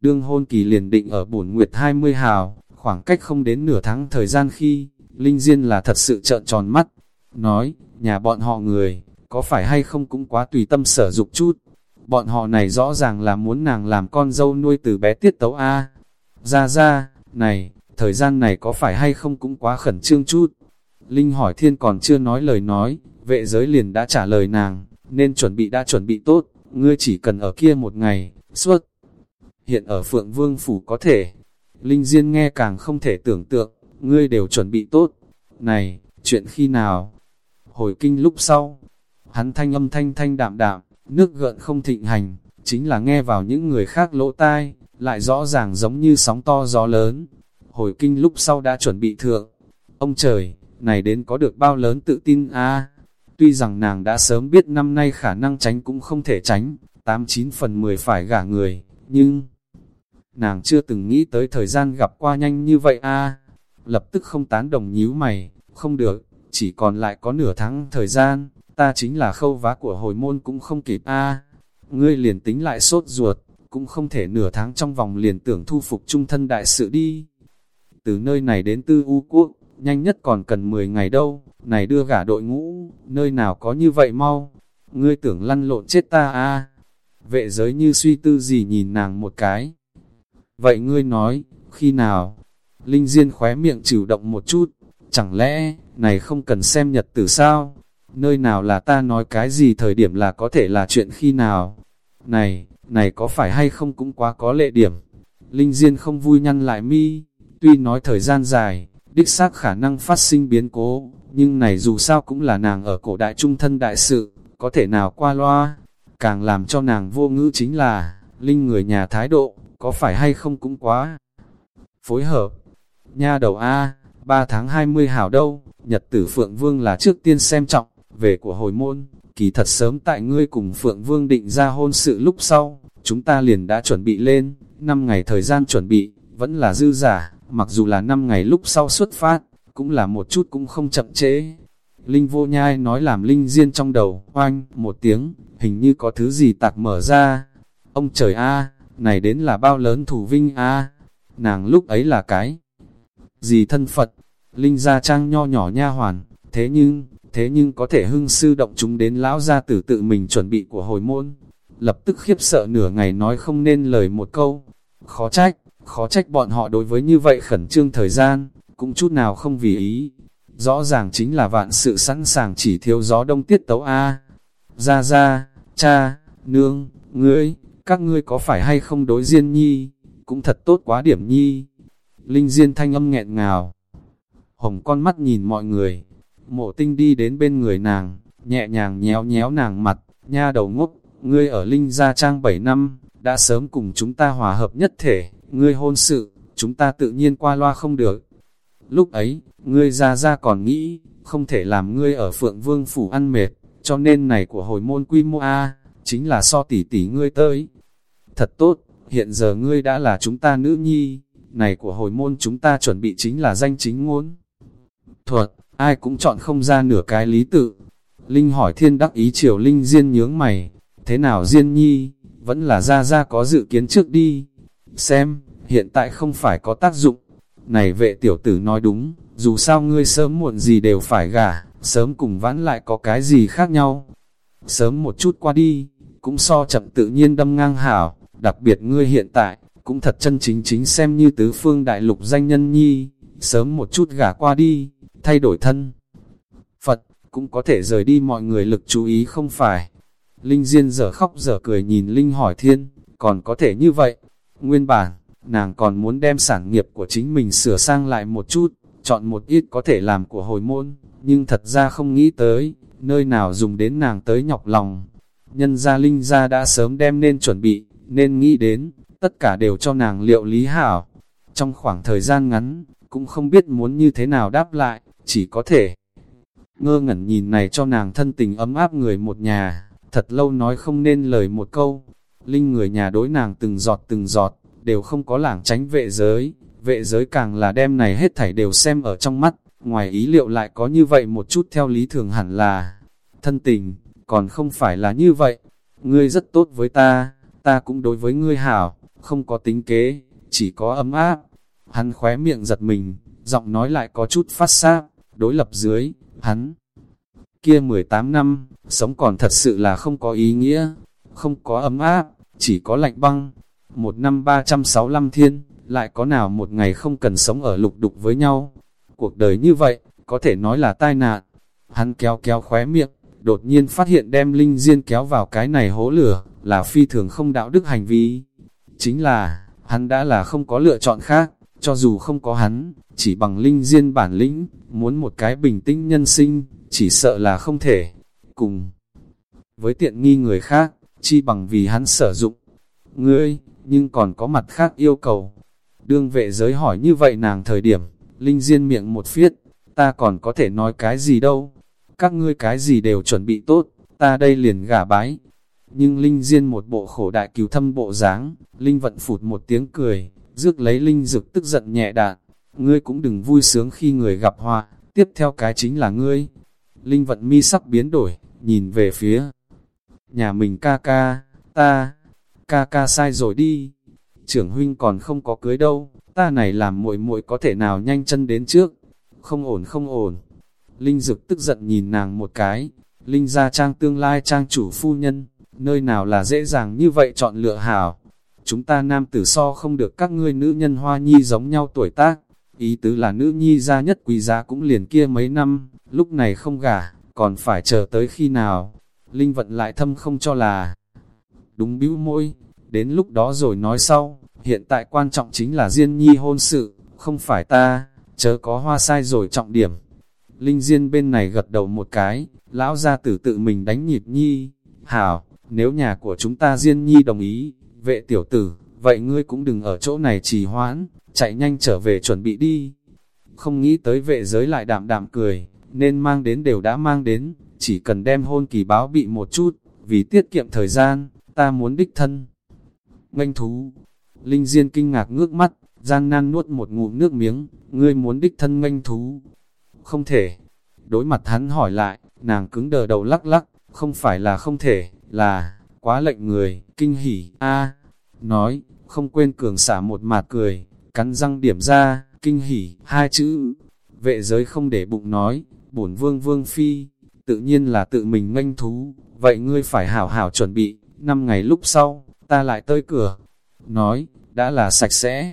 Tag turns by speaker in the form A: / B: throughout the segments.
A: Đương hôn kỳ liền định ở bổn nguyệt 20 hào, khoảng cách không đến nửa tháng thời gian khi, Linh Diên là thật sự trợn tròn mắt, nói, nhà bọn họ người, có phải hay không cũng quá tùy tâm sở dục chút. Bọn họ này rõ ràng là muốn nàng làm con dâu nuôi từ bé tiết tấu A. Ra ra, này, thời gian này có phải hay không cũng quá khẩn trương chút. Linh hỏi thiên còn chưa nói lời nói, vệ giới liền đã trả lời nàng, nên chuẩn bị đã chuẩn bị tốt, ngươi chỉ cần ở kia một ngày, suốt. Hiện ở Phượng Vương Phủ có thể, Linh Diên nghe càng không thể tưởng tượng, ngươi đều chuẩn bị tốt. Này, chuyện khi nào? Hồi kinh lúc sau, hắn thanh âm thanh thanh đạm đạm, nước gợn không thịnh hành, chính là nghe vào những người khác lỗ tai, lại rõ ràng giống như sóng to gió lớn. Hồi kinh lúc sau đã chuẩn bị thượng. Ông trời, này đến có được bao lớn tự tin a Tuy rằng nàng đã sớm biết năm nay khả năng tránh cũng không thể tránh, 89 phần 10 phải gả người, nhưng nàng chưa từng nghĩ tới thời gian gặp qua nhanh như vậy a Lập tức không tán đồng nhíu mày, không được, chỉ còn lại có nửa tháng thời gian, ta chính là khâu vá của hồi môn cũng không kịp a Ngươi liền tính lại sốt ruột, cũng không thể nửa tháng trong vòng liền tưởng thu phục trung thân đại sự đi. Từ nơi này đến tư u quốc, nhanh nhất còn cần 10 ngày đâu, này đưa gả đội ngũ, nơi nào có như vậy mau, ngươi tưởng lăn lộn chết ta a Vệ giới như suy tư gì nhìn nàng một cái. Vậy ngươi nói, khi nào? Linh Diên khóe miệng chịu động một chút, chẳng lẽ, này không cần xem nhật tử sao? Nơi nào là ta nói cái gì thời điểm là có thể là chuyện khi nào? Này, này có phải hay không cũng quá có lệ điểm. Linh Diên không vui nhăn lại mi, tuy nói thời gian dài, đích xác khả năng phát sinh biến cố, nhưng này dù sao cũng là nàng ở cổ đại trung thân đại sự, có thể nào qua loa. Càng làm cho nàng vô ngữ chính là, Linh người nhà thái độ, có phải hay không cũng quá. Phối hợp, nha đầu A, 3 tháng 20 hảo đâu, nhật tử Phượng Vương là trước tiên xem trọng, về của hồi môn, kỳ thật sớm tại ngươi cùng Phượng Vương định ra hôn sự lúc sau, chúng ta liền đã chuẩn bị lên, 5 ngày thời gian chuẩn bị, vẫn là dư giả, mặc dù là 5 ngày lúc sau xuất phát, cũng là một chút cũng không chậm chế. Linh vô nhai nói làm Linh Diên trong đầu, oanh, một tiếng, hình như có thứ gì tạc mở ra. Ông trời a này đến là bao lớn thủ vinh a nàng lúc ấy là cái gì thân Phật, Linh gia trang nho nhỏ nha hoàn, thế nhưng, thế nhưng có thể hưng sư động chúng đến lão gia tử tự mình chuẩn bị của hồi môn. Lập tức khiếp sợ nửa ngày nói không nên lời một câu. Khó trách, khó trách bọn họ đối với như vậy khẩn trương thời gian, cũng chút nào không vì ý. Rõ ràng chính là vạn sự sẵn sàng chỉ thiếu gió đông tiết tấu A. Ra ra, cha, nương, ngươi, các ngươi có phải hay không đối diên nhi, cũng thật tốt quá điểm nhi. Linh Diên thanh âm nghẹn ngào. Hồng con mắt nhìn mọi người, mộ tinh đi đến bên người nàng, nhẹ nhàng nhéo nhéo nàng mặt, nha đầu ngốc, ngươi ở Linh Gia Trang 7 năm, đã sớm cùng chúng ta hòa hợp nhất thể, ngươi hôn sự, chúng ta tự nhiên qua loa không được. Lúc ấy, ngươi ra ra còn nghĩ, không thể làm ngươi ở Phượng Vương Phủ ăn mệt, cho nên này của hồi môn quy mô A, chính là so tỷ tỷ ngươi tới. Thật tốt, hiện giờ ngươi đã là chúng ta nữ nhi, này của hồi môn chúng ta chuẩn bị chính là danh chính ngôn. Thuật, ai cũng chọn không ra nửa cái lý tự. Linh hỏi thiên đắc ý triều Linh Diên nhướng mày, thế nào Diên nhi, vẫn là ra ra có dự kiến trước đi. Xem, hiện tại không phải có tác dụng. Này vệ tiểu tử nói đúng, dù sao ngươi sớm muộn gì đều phải gả, sớm cùng vãn lại có cái gì khác nhau. Sớm một chút qua đi, cũng so chậm tự nhiên đâm ngang hảo, đặc biệt ngươi hiện tại, cũng thật chân chính chính xem như tứ phương đại lục danh nhân nhi, sớm một chút gả qua đi, thay đổi thân. Phật, cũng có thể rời đi mọi người lực chú ý không phải. Linh Diên giờ khóc giờ cười nhìn Linh hỏi thiên, còn có thể như vậy. Nguyên bản, nàng còn muốn đem sản nghiệp của chính mình sửa sang lại một chút, chọn một ít có thể làm của hồi môn, nhưng thật ra không nghĩ tới, nơi nào dùng đến nàng tới nhọc lòng. Nhân gia Linh gia đã sớm đem nên chuẩn bị, nên nghĩ đến, tất cả đều cho nàng liệu lý hảo. Trong khoảng thời gian ngắn, cũng không biết muốn như thế nào đáp lại, chỉ có thể ngơ ngẩn nhìn này cho nàng thân tình ấm áp người một nhà, thật lâu nói không nên lời một câu. Linh người nhà đối nàng từng giọt từng giọt, đều không có lảng tránh vệ giới, vệ giới càng là đem này hết thảy đều xem ở trong mắt, ngoài ý liệu lại có như vậy một chút theo lý thường hẳn là thân tình, còn không phải là như vậy. Ngươi rất tốt với ta, ta cũng đối với ngươi hảo, không có tính kế, chỉ có ấm áp. Hắn khóe miệng giật mình, giọng nói lại có chút phát sáp, đối lập dưới, hắn. Kia 18 năm, sống còn thật sự là không có ý nghĩa, không có ấm áp, chỉ có lạnh băng. Một năm 365 thiên, lại có nào một ngày không cần sống ở lục đục với nhau. Cuộc đời như vậy, có thể nói là tai nạn. Hắn kéo kéo khóe miệng, đột nhiên phát hiện đem Linh Diên kéo vào cái này hố lửa, là phi thường không đạo đức hành vi. Chính là, hắn đã là không có lựa chọn khác, cho dù không có hắn, chỉ bằng Linh Diên bản lĩnh, muốn một cái bình tĩnh nhân sinh, chỉ sợ là không thể. Cùng với tiện nghi người khác, chi bằng vì hắn sử dụng. Ngươi, nhưng còn có mặt khác yêu cầu. Đương vệ giới hỏi như vậy nàng thời điểm, Linh Diên miệng một phiết, ta còn có thể nói cái gì đâu. Các ngươi cái gì đều chuẩn bị tốt, ta đây liền gả bái. Nhưng Linh Diên một bộ khổ đại cứu thâm bộ dáng, Linh vận phụt một tiếng cười, rước lấy Linh dực tức giận nhẹ đạn. Ngươi cũng đừng vui sướng khi người gặp họa, tiếp theo cái chính là ngươi. Linh vận mi sắc biến đổi, nhìn về phía nhà mình ca ca, ta, ca ca sai rồi đi. Trưởng huynh còn không có cưới đâu, ta này làm muội muội có thể nào nhanh chân đến trước. Không ổn không ổn. Linh Dực tức giận nhìn nàng một cái. Linh gia trang tương lai trang chủ phu nhân, nơi nào là dễ dàng như vậy chọn lựa hảo. Chúng ta nam tử so không được các ngươi nữ nhân hoa nhi giống nhau tuổi tác. Ý tứ là nữ nhi gia nhất quý giá cũng liền kia mấy năm, lúc này không gả, còn phải chờ tới khi nào. Linh vận lại thâm không cho là đúng bĩu môi, đến lúc đó rồi nói sau, hiện tại quan trọng chính là Diên Nhi hôn sự, không phải ta, chớ có hoa sai rồi trọng điểm. Linh Diên bên này gật đầu một cái, lão gia tử tự mình đánh nhịp Nhi, hảo, nếu nhà của chúng ta Diên Nhi đồng ý, vệ tiểu tử, vậy ngươi cũng đừng ở chỗ này trì hoãn, chạy nhanh trở về chuẩn bị đi. Không nghĩ tới vệ giới lại đạm đạm cười, nên mang đến đều đã mang đến, chỉ cần đem hôn kỳ báo bị một chút, vì tiết kiệm thời gian, ta muốn đích thân. Nganh thú, Linh Diên kinh ngạc ngước mắt, gian nan nuốt một ngụm nước miếng, ngươi muốn đích thân nganh thú. Không thể. Đối mặt hắn hỏi lại, nàng cứng đờ đầu lắc lắc, không phải là không thể, là, quá lệnh người, kinh hỉ, a Nói, không quên cường xả một mạt cười, cắn răng điểm ra, kinh hỉ, hai chữ. Vệ giới không để bụng nói, bổn vương vương phi, tự nhiên là tự mình nganh thú, vậy ngươi phải hảo hảo chuẩn bị, năm ngày lúc sau, ta lại tới cửa. Nói, đã là sạch sẽ.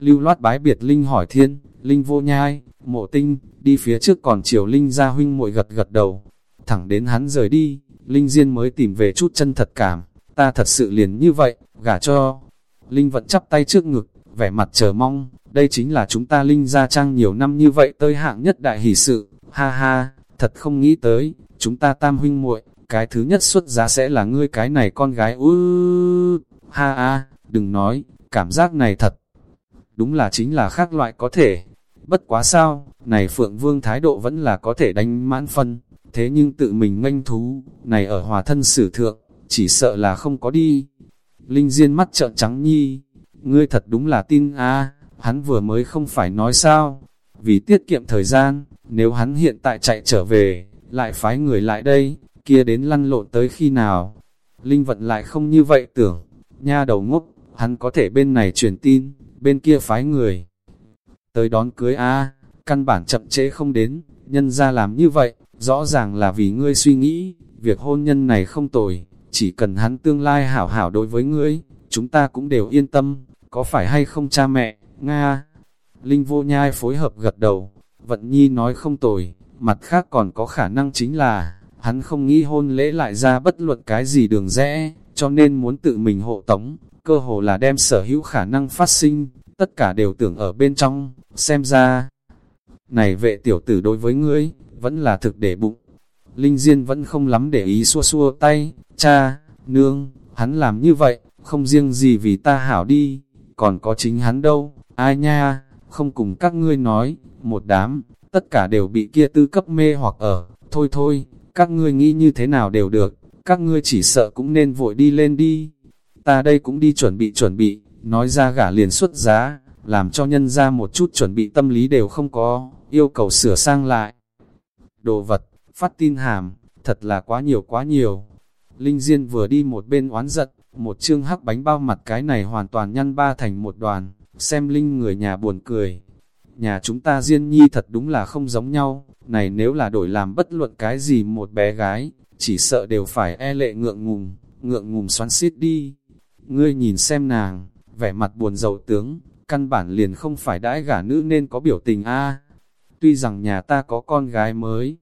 A: Lưu loát bái biệt Linh hỏi thiên, Linh vô nhai, mộ tinh, đi phía trước còn chiều Linh ra huynh muội gật gật đầu. Thẳng đến hắn rời đi, Linh Diên mới tìm về chút chân thật cảm, ta thật sự liền như vậy, gả cho. Linh vẫn chắp tay trước ngực, vẻ mặt chờ mong, đây chính là chúng ta Linh gia trang nhiều năm như vậy tới hạng nhất đại hỷ sự, ha ha, thật không nghĩ tới, chúng ta tam huynh muội cái thứ nhất xuất giá sẽ là ngươi cái này con gái ư ha ha, đừng nói, cảm giác này thật, đúng là chính là khác loại có thể, bất quá sao, này Phượng Vương thái độ vẫn là có thể đánh mãn phân, thế nhưng tự mình nganh thú, này ở hòa thân sử thượng, chỉ sợ là không có đi. Linh Diên mắt trợn trắng nhi, ngươi thật đúng là tin a à, hắn vừa mới không phải nói sao, vì tiết kiệm thời gian, nếu hắn hiện tại chạy trở về, lại phái người lại đây, kia đến lăn lộn tới khi nào. Linh vận lại không như vậy tưởng, nha đầu ngốc, hắn có thể bên này truyền tin, bên kia phái người. Tới đón cưới a căn bản chậm trễ không đến, nhân ra làm như vậy, rõ ràng là vì ngươi suy nghĩ, việc hôn nhân này không tồi, chỉ cần hắn tương lai hảo hảo đối với ngươi, chúng ta cũng đều yên tâm, có phải hay không cha mẹ, Nga. Linh vô nhai phối hợp gật đầu, vận nhi nói không tồi, mặt khác còn có khả năng chính là, hắn không nghĩ hôn lễ lại ra bất luận cái gì đường rẽ, cho nên muốn tự mình hộ tống, cơ hồ là đem sở hữu khả năng phát sinh, tất cả đều tưởng ở bên trong, xem ra. Này vệ tiểu tử đối với ngươi, vẫn là thực để bụng. Linh Diên vẫn không lắm để ý xua xua tay, cha, nương, hắn làm như vậy, không riêng gì vì ta hảo đi, còn có chính hắn đâu, ai nha, không cùng các ngươi nói, một đám, tất cả đều bị kia tư cấp mê hoặc ở, thôi thôi, các ngươi nghĩ như thế nào đều được, các ngươi chỉ sợ cũng nên vội đi lên đi. Ta đây cũng đi chuẩn bị chuẩn bị, nói ra gả liền xuất giá, làm cho nhân ra một chút chuẩn bị tâm lý đều không có, yêu cầu sửa sang lại. Đồ vật, phát tin hàm, thật là quá nhiều quá nhiều. Linh Diên vừa đi một bên oán giận, một chương hắc bánh bao mặt cái này hoàn toàn nhăn ba thành một đoàn, xem linh người nhà buồn cười. Nhà chúng ta Diên Nhi thật đúng là không giống nhau, này nếu là đổi làm bất luận cái gì một bé gái, chỉ sợ đều phải e lệ ngượng ngùng, ngượng ngùng xoắn xít đi. Ngươi nhìn xem nàng, vẻ mặt buồn rầu tướng, căn bản liền không phải đãi gả nữ nên có biểu tình a. Tuy rằng nhà ta có con gái mới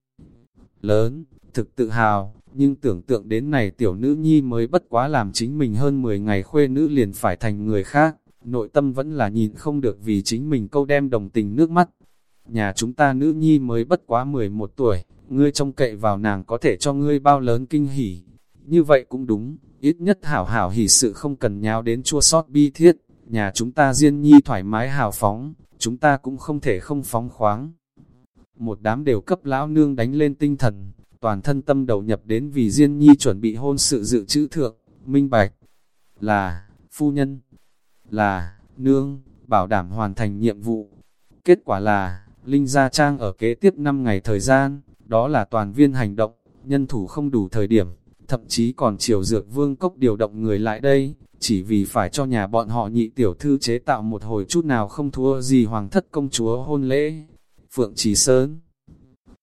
A: lớn, thực tự hào, nhưng tưởng tượng đến này tiểu nữ nhi mới bất quá làm chính mình hơn 10 ngày khuê nữ liền phải thành người khác, nội tâm vẫn là nhìn không được vì chính mình câu đem đồng tình nước mắt. Nhà chúng ta nữ nhi mới bất quá 11 tuổi, ngươi trông cậy vào nàng có thể cho ngươi bao lớn kinh hỉ. Như vậy cũng đúng, ít nhất hảo hảo hỉ sự không cần nháo đến chua sót bi thiết, nhà chúng ta riêng nhi thoải mái hào phóng, chúng ta cũng không thể không phóng khoáng. Một đám đều cấp lão nương đánh lên tinh thần, toàn thân tâm đầu nhập đến vì Diên Nhi chuẩn bị hôn sự dự trữ thượng, minh bạch, là, phu nhân, là, nương, bảo đảm hoàn thành nhiệm vụ. Kết quả là, Linh Gia Trang ở kế tiếp 5 ngày thời gian, đó là toàn viên hành động, nhân thủ không đủ thời điểm, thậm chí còn chiều dược vương cốc điều động người lại đây, chỉ vì phải cho nhà bọn họ nhị tiểu thư chế tạo một hồi chút nào không thua gì hoàng thất công chúa hôn lễ. Phượng Trì Sơn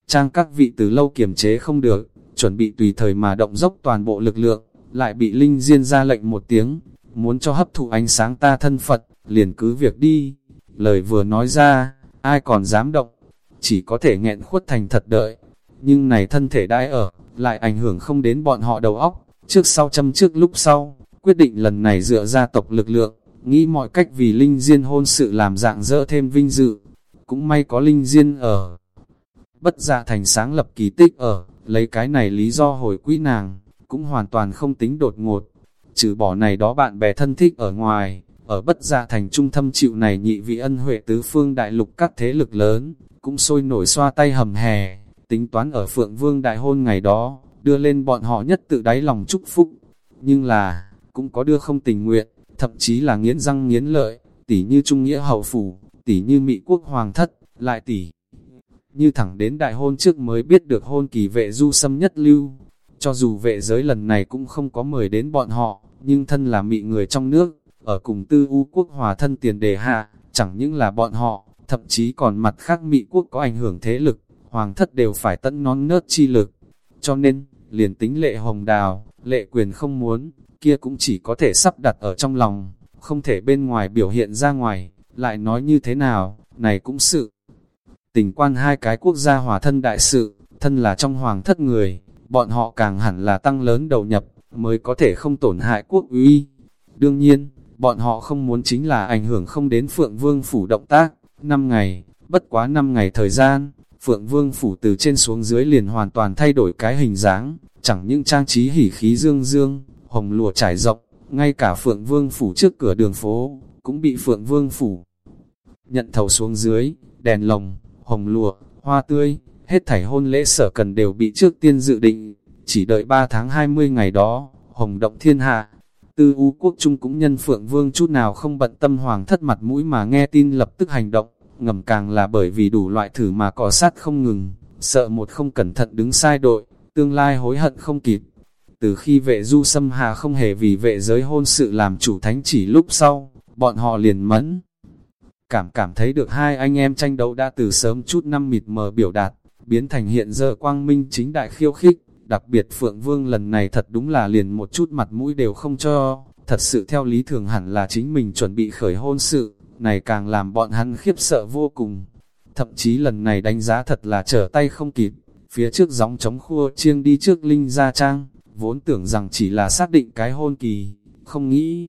A: Trang các vị từ lâu kiềm chế không được, chuẩn bị tùy thời mà động dốc toàn bộ lực lượng, lại bị Linh Diên ra lệnh một tiếng, muốn cho hấp thụ ánh sáng ta thân Phật, liền cứ việc đi. Lời vừa nói ra, ai còn dám động, chỉ có thể nghẹn khuất thành thật đợi. Nhưng này thân thể đai ở, lại ảnh hưởng không đến bọn họ đầu óc, trước sau châm trước lúc sau, quyết định lần này dựa ra tộc lực lượng, nghĩ mọi cách vì Linh Diên hôn sự làm dạng dỡ thêm vinh dự. Cũng may có Linh Diên ở, bất dạ thành sáng lập kỳ tích ở, lấy cái này lý do hồi quỹ nàng, cũng hoàn toàn không tính đột ngột. Trừ bỏ này đó bạn bè thân thích ở ngoài, ở bất dạ thành trung thâm chịu này nhị vị ân huệ tứ phương đại lục các thế lực lớn, cũng sôi nổi xoa tay hầm hè, tính toán ở Phượng Vương đại hôn ngày đó, đưa lên bọn họ nhất tự đáy lòng chúc phúc. Nhưng là, cũng có đưa không tình nguyện, thậm chí là nghiến răng nghiến lợi, tỉ như Trung Nghĩa Hậu Phủ, tỉ như Mỹ Quốc Hoàng Thất, lại tỉ như thẳng đến đại hôn trước mới biết được hôn kỳ vệ du xâm nhất lưu. Cho dù vệ giới lần này cũng không có mời đến bọn họ, nhưng thân là mị người trong nước, ở cùng tư u quốc hòa thân tiền đề hạ, chẳng những là bọn họ, thậm chí còn mặt khác mị quốc có ảnh hưởng thế lực, hoàng thất đều phải tận non nớt chi lực. Cho nên, liền tính lệ hồng đào, lệ quyền không muốn, kia cũng chỉ có thể sắp đặt ở trong lòng, không thể bên ngoài biểu hiện ra ngoài, lại nói như thế nào, này cũng sự tình quan hai cái quốc gia hòa thân đại sự, thân là trong hoàng thất người, bọn họ càng hẳn là tăng lớn đầu nhập, mới có thể không tổn hại quốc uy. Đương nhiên, bọn họ không muốn chính là ảnh hưởng không đến Phượng Vương Phủ động tác. Năm ngày, bất quá năm ngày thời gian, Phượng Vương Phủ từ trên xuống dưới liền hoàn toàn thay đổi cái hình dáng, chẳng những trang trí hỉ khí dương dương, hồng lụa trải rộng, ngay cả Phượng Vương Phủ trước cửa đường phố, cũng bị Phượng Vương Phủ nhận thầu xuống dưới, đèn lồng, hồng lụa, hoa tươi, hết thảy hôn lễ sở cần đều bị trước tiên dự định, chỉ đợi 3 tháng 20 ngày đó, hồng động thiên hạ. Tư U quốc trung cũng nhân Phượng Vương chút nào không bận tâm hoàng thất mặt mũi mà nghe tin lập tức hành động, ngầm càng là bởi vì đủ loại thử mà cỏ sát không ngừng, sợ một không cẩn thận đứng sai đội, tương lai hối hận không kịp. Từ khi vệ du xâm hà không hề vì vệ giới hôn sự làm chủ thánh chỉ lúc sau, bọn họ liền mẫn cảm cảm thấy được hai anh em tranh đấu đã từ sớm chút năm mịt mờ biểu đạt, biến thành hiện giờ quang minh chính đại khiêu khích, đặc biệt Phượng Vương lần này thật đúng là liền một chút mặt mũi đều không cho, thật sự theo lý thường hẳn là chính mình chuẩn bị khởi hôn sự, này càng làm bọn hắn khiếp sợ vô cùng. Thậm chí lần này đánh giá thật là trở tay không kịp, phía trước gióng chống khua chiêng đi trước Linh Gia Trang, vốn tưởng rằng chỉ là xác định cái hôn kỳ, không nghĩ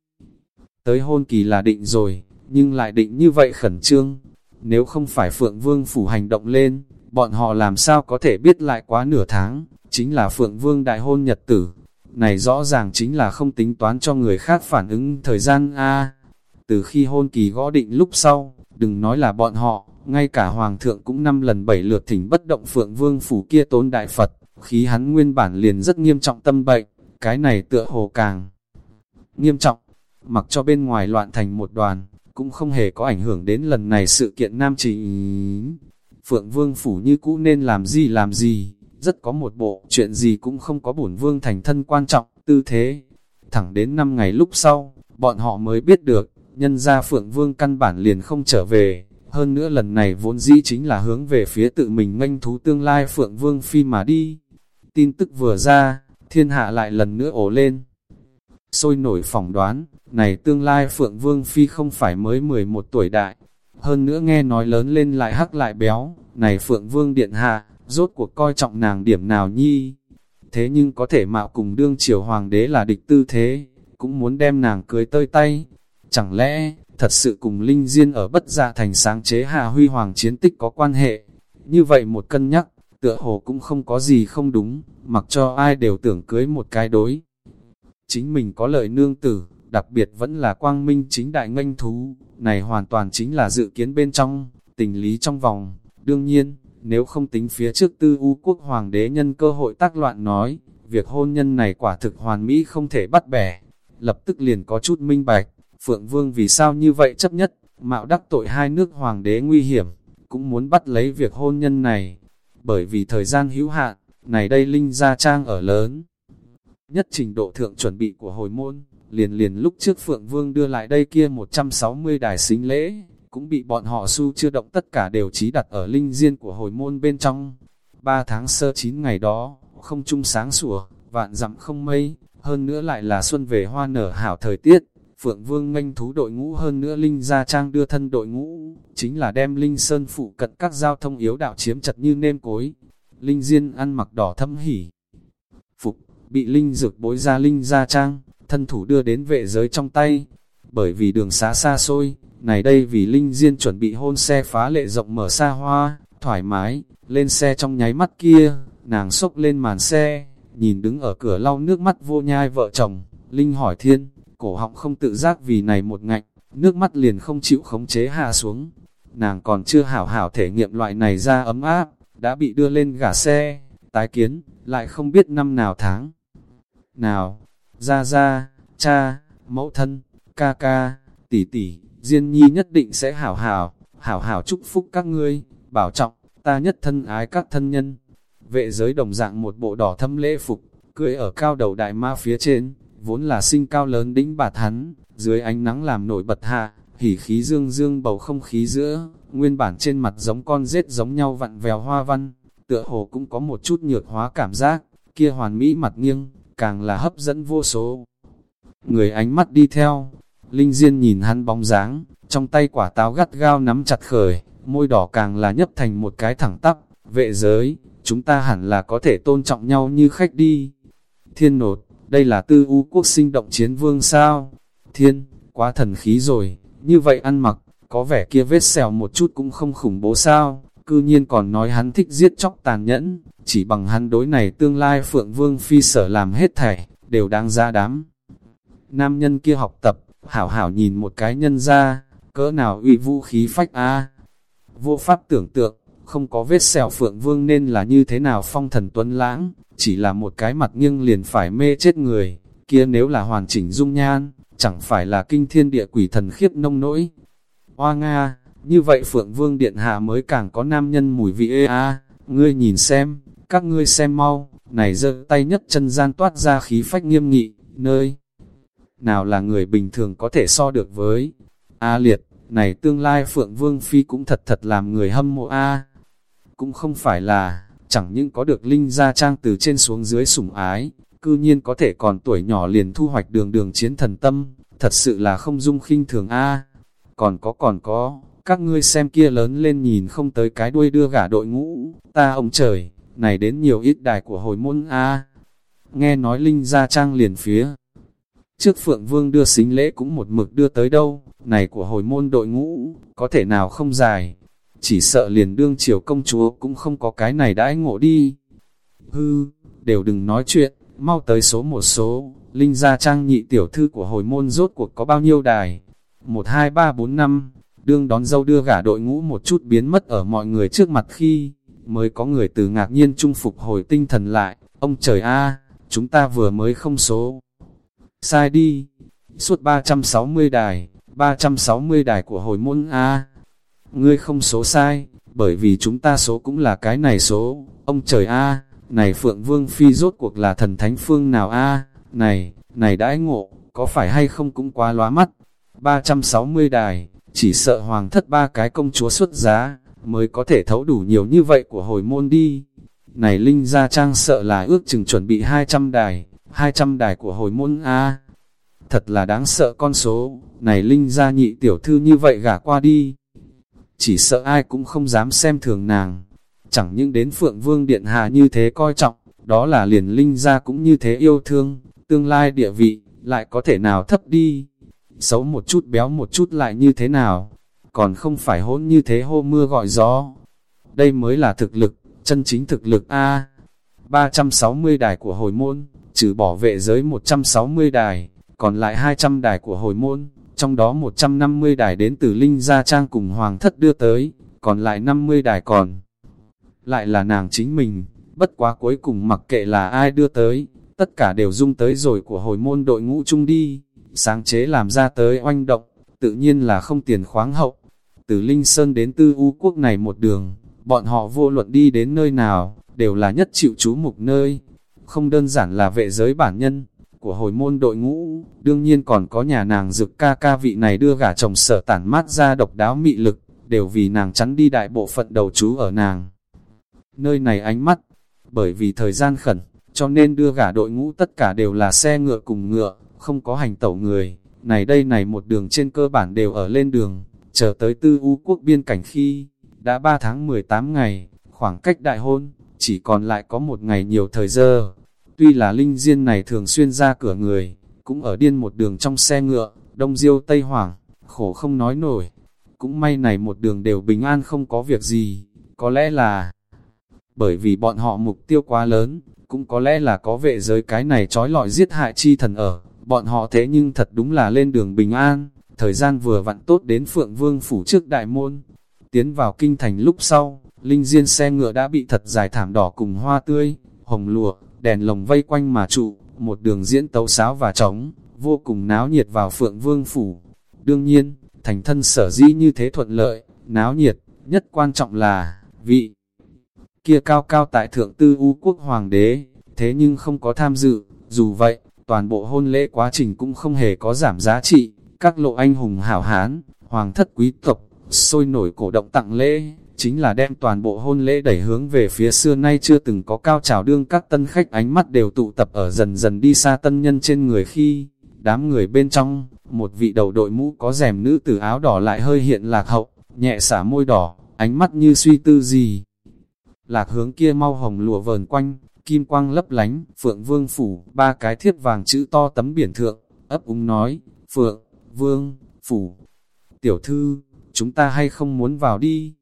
A: tới hôn kỳ là định rồi, nhưng lại định như vậy khẩn trương. Nếu không phải Phượng Vương phủ hành động lên, bọn họ làm sao có thể biết lại quá nửa tháng, chính là Phượng Vương đại hôn nhật tử. Này rõ ràng chính là không tính toán cho người khác phản ứng thời gian A từ khi hôn kỳ gõ định lúc sau, đừng nói là bọn họ, ngay cả Hoàng thượng cũng năm lần bảy lượt thỉnh bất động Phượng Vương phủ kia tốn đại Phật, khí hắn nguyên bản liền rất nghiêm trọng tâm bệnh, cái này tựa hồ càng nghiêm trọng, mặc cho bên ngoài loạn thành một đoàn, cũng không hề có ảnh hưởng đến lần này sự kiện nam chỉ. Phượng Vương Phủ như cũ nên làm gì làm gì, rất có một bộ, chuyện gì cũng không có bổn Vương thành thân quan trọng, tư thế. Thẳng đến 5 ngày lúc sau, bọn họ mới biết được, nhân ra Phượng Vương căn bản liền không trở về. Hơn nữa lần này vốn dĩ chính là hướng về phía tự mình nganh thú tương lai Phượng Vương Phi mà đi. Tin tức vừa ra, thiên hạ lại lần nữa ổ lên. Sôi nổi phỏng đoán, này tương lai Phượng Vương Phi không phải mới 11 tuổi đại. Hơn nữa nghe nói lớn lên lại hắc lại béo, này Phượng Vương Điện Hạ, rốt cuộc coi trọng nàng điểm nào nhi. Thế nhưng có thể mạo cùng đương triều hoàng đế là địch tư thế, cũng muốn đem nàng cưới tơi tay. Chẳng lẽ, thật sự cùng Linh Diên ở bất gia thành sáng chế hà huy hoàng chiến tích có quan hệ? Như vậy một cân nhắc, tựa hồ cũng không có gì không đúng, mặc cho ai đều tưởng cưới một cái đối. Chính mình có lợi nương tử, đặc biệt vẫn là quang minh chính đại nganh thú, này hoàn toàn chính là dự kiến bên trong, tình lý trong vòng. Đương nhiên, nếu không tính phía trước tư u quốc hoàng đế nhân cơ hội tác loạn nói, việc hôn nhân này quả thực hoàn mỹ không thể bắt bẻ. Lập tức liền có chút minh bạch, Phượng Vương vì sao như vậy chấp nhất, mạo đắc tội hai nước hoàng đế nguy hiểm, cũng muốn bắt lấy việc hôn nhân này. Bởi vì thời gian hữu hạn, này đây Linh Gia Trang ở lớn. Nhất trình độ thượng chuẩn bị của hồi môn, liền liền lúc trước Phượng Vương đưa lại đây kia 160 đài xính lễ, cũng bị bọn họ su chưa động tất cả đều trí đặt ở linh diên của hồi môn bên trong. Ba tháng sơ chín ngày đó, không trung sáng sủa, vạn dặm không mây, hơn nữa lại là xuân về hoa nở hảo thời tiết. Phượng Vương nghênh thú đội ngũ hơn nữa Linh Gia Trang đưa thân đội ngũ, chính là đem Linh Sơn phụ cận các giao thông yếu đạo chiếm chặt như nêm cối. Linh Diên ăn mặc đỏ thâm hỉ. Phục, bị Linh dược bối ra Linh Gia Trang, thân thủ đưa đến vệ giới trong tay. Bởi vì đường xá xa xôi, này đây vì Linh Diên chuẩn bị hôn xe phá lệ rộng mở xa hoa, thoải mái, lên xe trong nháy mắt kia, nàng sốc lên màn xe, nhìn đứng ở cửa lau nước mắt vô nhai vợ chồng, Linh hỏi thiên, cổ họng không tự giác vì này một ngạnh, nước mắt liền không chịu khống chế hạ xuống. Nàng còn chưa hảo hảo thể nghiệm loại này ra ấm áp, đã bị đưa lên gả xe, tái kiến, lại không biết năm nào tháng. Nào, ra ra, cha, mẫu thân, ca ca, tỷ tỷ, Diên nhi nhất định sẽ hảo hảo, hảo hảo chúc phúc các ngươi, bảo trọng, ta nhất thân ái các thân nhân. Vệ giới đồng dạng một bộ đỏ thâm lễ phục, cưỡi ở cao đầu đại ma phía trên, vốn là sinh cao lớn đĩnh bạt hắn, dưới ánh nắng làm nổi bật hạ, hỉ khí dương dương bầu không khí giữa, nguyên bản trên mặt giống con rết giống nhau vặn vèo hoa văn, tựa hồ cũng có một chút nhược hóa cảm giác, kia hoàn mỹ mặt nghiêng, càng là hấp dẫn vô số. Người ánh mắt đi theo, Linh Diên nhìn hắn bóng dáng, trong tay quả táo gắt gao nắm chặt khởi, môi đỏ càng là nhấp thành một cái thẳng tắp, vệ giới, chúng ta hẳn là có thể tôn trọng nhau như khách đi. Thiên nột, đây là tư u quốc sinh động chiến vương sao? Thiên, quá thần khí rồi, như vậy ăn mặc, có vẻ kia vết xèo một chút cũng không khủng bố sao? Cư nhiên còn nói hắn thích giết chóc tàn nhẫn, chỉ bằng hắn đối này tương lai phượng vương phi sở làm hết thảy, đều đang ra đám. Nam nhân kia học tập, hảo hảo nhìn một cái nhân ra, cỡ nào uy vũ khí phách a Vô pháp tưởng tượng, không có vết sẹo phượng vương nên là như thế nào phong thần tuấn lãng, chỉ là một cái mặt nghiêng liền phải mê chết người, kia nếu là hoàn chỉnh dung nhan, chẳng phải là kinh thiên địa quỷ thần khiếp nông nỗi. Hoa Nga, như vậy Phượng Vương Điện Hạ mới càng có nam nhân mùi vị ê a ngươi nhìn xem, các ngươi xem mau, này giơ tay nhất chân gian toát ra khí phách nghiêm nghị, nơi nào là người bình thường có thể so được với. A liệt, này tương lai Phượng Vương Phi cũng thật thật làm người hâm mộ A. Cũng không phải là, chẳng những có được Linh Gia Trang từ trên xuống dưới sủng ái, cư nhiên có thể còn tuổi nhỏ liền thu hoạch đường đường chiến thần tâm, thật sự là không dung khinh thường A. Còn có còn có, các ngươi xem kia lớn lên nhìn không tới cái đuôi đưa gả đội ngũ, ta ông trời, này đến nhiều ít đài của hồi môn A. Nghe nói Linh Gia Trang liền phía Trước Phượng Vương đưa xính lễ cũng một mực đưa tới đâu, này của hồi môn đội ngũ, có thể nào không dài. Chỉ sợ liền đương triều công chúa cũng không có cái này đãi ngộ đi. Hư, đều đừng nói chuyện, mau tới số một số, Linh gia trang nhị tiểu thư của hồi môn rốt cuộc có bao nhiêu đài. một hai ba bốn năm đương đón dâu đưa gả đội ngũ một chút biến mất ở mọi người trước mặt khi, mới có người từ ngạc nhiên trung phục hồi tinh thần lại, ông trời a chúng ta vừa mới không số. Sai đi, suốt 360 đài, 360 đài của hồi môn A. Ngươi không số sai, bởi vì chúng ta số cũng là cái này số, ông trời A, này Phượng Vương Phi rốt cuộc là thần thánh phương nào A, này, này đãi ngộ, có phải hay không cũng quá lóa mắt. 360 đài, chỉ sợ hoàng thất ba cái công chúa xuất giá, mới có thể thấu đủ nhiều như vậy của hồi môn đi. Này Linh Gia Trang sợ là ước chừng chuẩn bị 200 đài, 200 đài của hồi môn A. Thật là đáng sợ con số, này Linh Gia nhị tiểu thư như vậy gả qua đi. Chỉ sợ ai cũng không dám xem thường nàng. Chẳng những đến Phượng Vương Điện Hạ như thế coi trọng, đó là liền Linh Gia cũng như thế yêu thương, tương lai địa vị, lại có thể nào thấp đi. Xấu một chút béo một chút lại như thế nào, còn không phải hỗn như thế hô mưa gọi gió. Đây mới là thực lực, chân chính thực lực A. 360 đài của hồi môn, trừ bỏ vệ giới 160 đài, còn lại 200 đài của hồi môn, trong đó 150 đài đến từ Linh Gia Trang cùng Hoàng thất đưa tới, còn lại 50 đài còn. Lại là nàng chính mình, bất quá cuối cùng mặc kệ là ai đưa tới, tất cả đều dung tới rồi của hồi môn đội ngũ chung đi, sáng chế làm ra tới oanh động, tự nhiên là không tiền khoáng hậu. Từ Linh Sơn đến Tư U Quốc này một đường, bọn họ vô luận đi đến nơi nào, đều là nhất chịu chú mục nơi. Không đơn giản là vệ giới bản nhân, của hồi môn đội ngũ, đương nhiên còn có nhà nàng dực ca ca vị này đưa gả chồng sở tản mát ra độc đáo mị lực, đều vì nàng chắn đi đại bộ phận đầu chú ở nàng. Nơi này ánh mắt, bởi vì thời gian khẩn, cho nên đưa gả đội ngũ tất cả đều là xe ngựa cùng ngựa, không có hành tẩu người. Này đây này một đường trên cơ bản đều ở lên đường, chờ tới tư u quốc biên cảnh khi, đã 3 tháng 18 ngày, khoảng cách đại hôn, chỉ còn lại có một ngày nhiều thời giờ. Tuy là linh diên này thường xuyên ra cửa người, cũng ở điên một đường trong xe ngựa, đông diêu tây hoảng, khổ không nói nổi. Cũng may này một đường đều bình an không có việc gì, có lẽ là bởi vì bọn họ mục tiêu quá lớn, cũng có lẽ là có vệ giới cái này trói lọi giết hại chi thần ở, bọn họ thế nhưng thật đúng là lên đường bình an, thời gian vừa vặn tốt đến Phượng Vương phủ trước đại môn. Tiến vào kinh thành lúc sau, linh diên xe ngựa đã bị thật dài thảm đỏ cùng hoa tươi, hồng lụa, đèn lồng vây quanh mà trụ, một đường diễn tấu sáo và trống, vô cùng náo nhiệt vào Phượng Vương phủ. Đương nhiên, thành thân sở dĩ như thế thuận lợi, náo nhiệt, nhất quan trọng là, vị kia cao cao tại thượng tư u quốc hoàng đế, thế nhưng không có tham dự, dù vậy, toàn bộ hôn lễ quá trình cũng không hề có giảm giá trị, các lộ anh hùng hảo hán, hoàng thất quý tộc, sôi nổi cổ động tặng lễ, chính là đem toàn bộ hôn lễ đẩy hướng về phía xưa nay chưa từng có cao trào đương các tân khách ánh mắt đều tụ tập ở dần dần đi xa tân nhân trên người khi, đám người bên trong, một vị đầu đội mũ có rèm nữ tử áo đỏ lại hơi hiện lạc hậu, nhẹ xả môi đỏ, ánh mắt như suy tư gì. Lạc hướng kia mau hồng lụa vờn quanh, kim quang lấp lánh, Phượng Vương Phủ, ba cái thiết vàng chữ to tấm biển thượng, ấp úng nói, Phượng, Vương, Phủ, tiểu thư, chúng ta hay không muốn vào đi?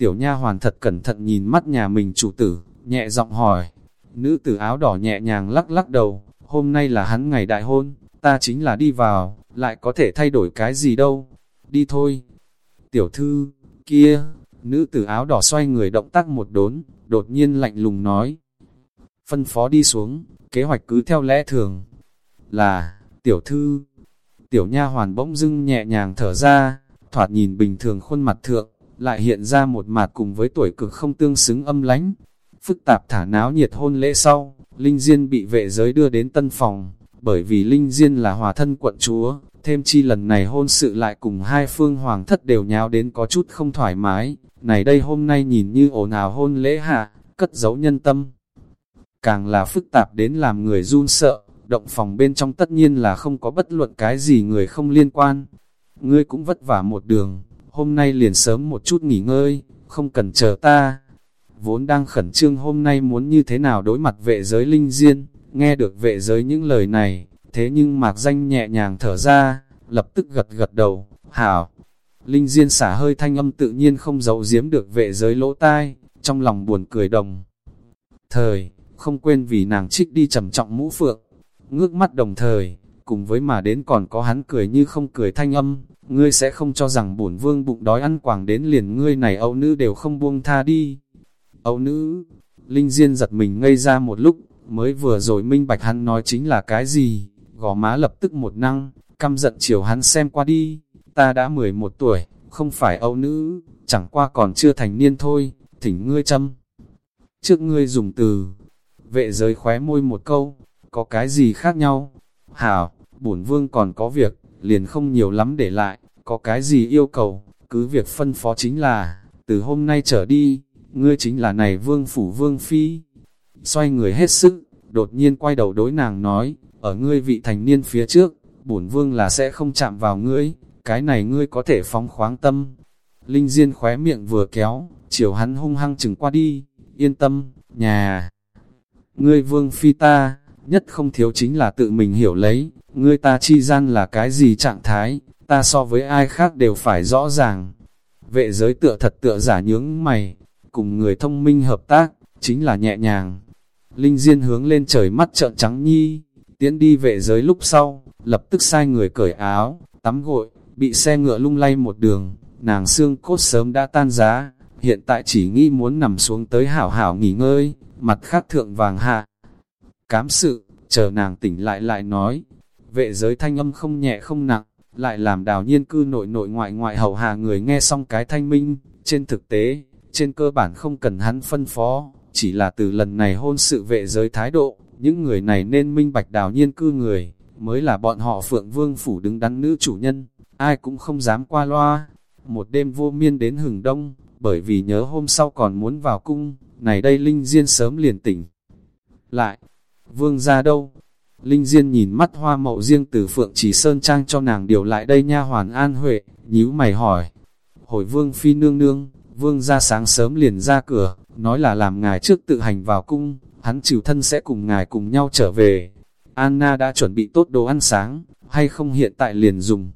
A: Tiểu nha hoàn thật cẩn thận nhìn mắt nhà mình chủ tử, nhẹ giọng hỏi, nữ tử áo đỏ nhẹ nhàng lắc lắc đầu, hôm nay là hắn ngày đại hôn, ta chính là đi vào, lại có thể thay đổi cái gì đâu, đi thôi. Tiểu thư, kia, nữ tử áo đỏ xoay người động tác một đốn, đột nhiên lạnh lùng nói, phân phó đi xuống, kế hoạch cứ theo lẽ thường. Là, tiểu thư, tiểu nha hoàn bỗng dưng nhẹ nhàng thở ra, thoạt nhìn bình thường khuôn mặt thượng, lại hiện ra một mặt cùng với tuổi cực không tương xứng âm lánh. Phức tạp thả náo nhiệt hôn lễ sau, Linh Diên bị vệ giới đưa đến tân phòng, bởi vì Linh Diên là hòa thân quận chúa, thêm chi lần này hôn sự lại cùng hai phương hoàng thất đều nháo đến có chút không thoải mái, này đây hôm nay nhìn như ồn ào hôn lễ hạ, cất giấu nhân tâm càng là phức tạp đến làm người run sợ, động phòng bên trong tất nhiên là không có bất luận cái gì người không liên quan. Ngươi cũng vất vả một đường, hôm nay liền sớm một chút nghỉ ngơi, không cần chờ ta. Vốn đang khẩn trương hôm nay muốn như thế nào đối mặt vệ giới linh diên, nghe được vệ giới những lời này, thế nhưng mạc danh nhẹ nhàng thở ra, lập tức gật gật đầu, hảo. Linh diên xả hơi thanh âm tự nhiên không giấu giếm được vệ giới lỗ tai, trong lòng buồn cười đồng. Thời, không quên vì nàng trích đi trầm trọng mũ phượng, ngước mắt đồng thời, cùng với mà đến còn có hắn cười như không cười thanh âm, ngươi sẽ không cho rằng bổn vương bụng đói ăn quàng đến liền ngươi này âu nữ đều không buông tha đi. Âu nữ, Linh Diên giật mình ngây ra một lúc, mới vừa rồi minh bạch hắn nói chính là cái gì, gò má lập tức một năng, căm giận chiều hắn xem qua đi, ta đã 11 tuổi, không phải âu nữ, chẳng qua còn chưa thành niên thôi, thỉnh ngươi châm. Trước ngươi dùng từ, Vệ giới khóe môi một câu, có cái gì khác nhau? Hảo, bổn vương còn có việc, liền không nhiều lắm để lại, có cái gì yêu cầu, cứ việc phân phó chính là, từ hôm nay trở đi, ngươi chính là này vương phủ vương phi. Xoay người hết sức, đột nhiên quay đầu đối nàng nói, ở ngươi vị thành niên phía trước, bổn vương là sẽ không chạm vào ngươi, cái này ngươi có thể phóng khoáng tâm. Linh Diên khóe miệng vừa kéo, chiều hắn hung hăng chừng qua đi, yên tâm, nhà. Ngươi vương phi ta, nhất không thiếu chính là tự mình hiểu lấy, ngươi ta chi gian là cái gì trạng thái, ta so với ai khác đều phải rõ ràng. Vệ giới tựa thật tựa giả nhướng mày, cùng người thông minh hợp tác, chính là nhẹ nhàng. Linh Diên hướng lên trời mắt trợn trắng nhi, tiến đi vệ giới lúc sau, lập tức sai người cởi áo, tắm gội, bị xe ngựa lung lay một đường, nàng xương cốt sớm đã tan giá, hiện tại chỉ nghĩ muốn nằm xuống tới hảo hảo nghỉ ngơi, mặt khác thượng vàng hạ. Cám sự, chờ nàng tỉnh lại lại nói, vệ giới thanh âm không nhẹ không nặng, lại làm đào nhiên cư nội nội ngoại ngoại hầu hà người nghe xong cái thanh minh, trên thực tế, trên cơ bản không cần hắn phân phó, chỉ là từ lần này hôn sự vệ giới thái độ, những người này nên minh bạch đào nhiên cư người, mới là bọn họ phượng vương phủ đứng đắn nữ chủ nhân, ai cũng không dám qua loa. Một đêm vô miên đến hừng đông, bởi vì nhớ hôm sau còn muốn vào cung, này đây Linh Diên sớm liền tỉnh. Lại, vương ra đâu? Linh Diên nhìn mắt hoa mậu riêng từ Phượng Chỉ Sơn Trang cho nàng điều lại đây nha hoàn an huệ, nhíu mày hỏi. Hồi vương phi nương nương, vương ra sáng sớm liền ra cửa, nói là làm ngài trước tự hành vào cung, hắn trừ thân sẽ cùng ngài cùng nhau trở về. Anna đã chuẩn bị tốt đồ ăn sáng, hay không hiện tại liền dùng.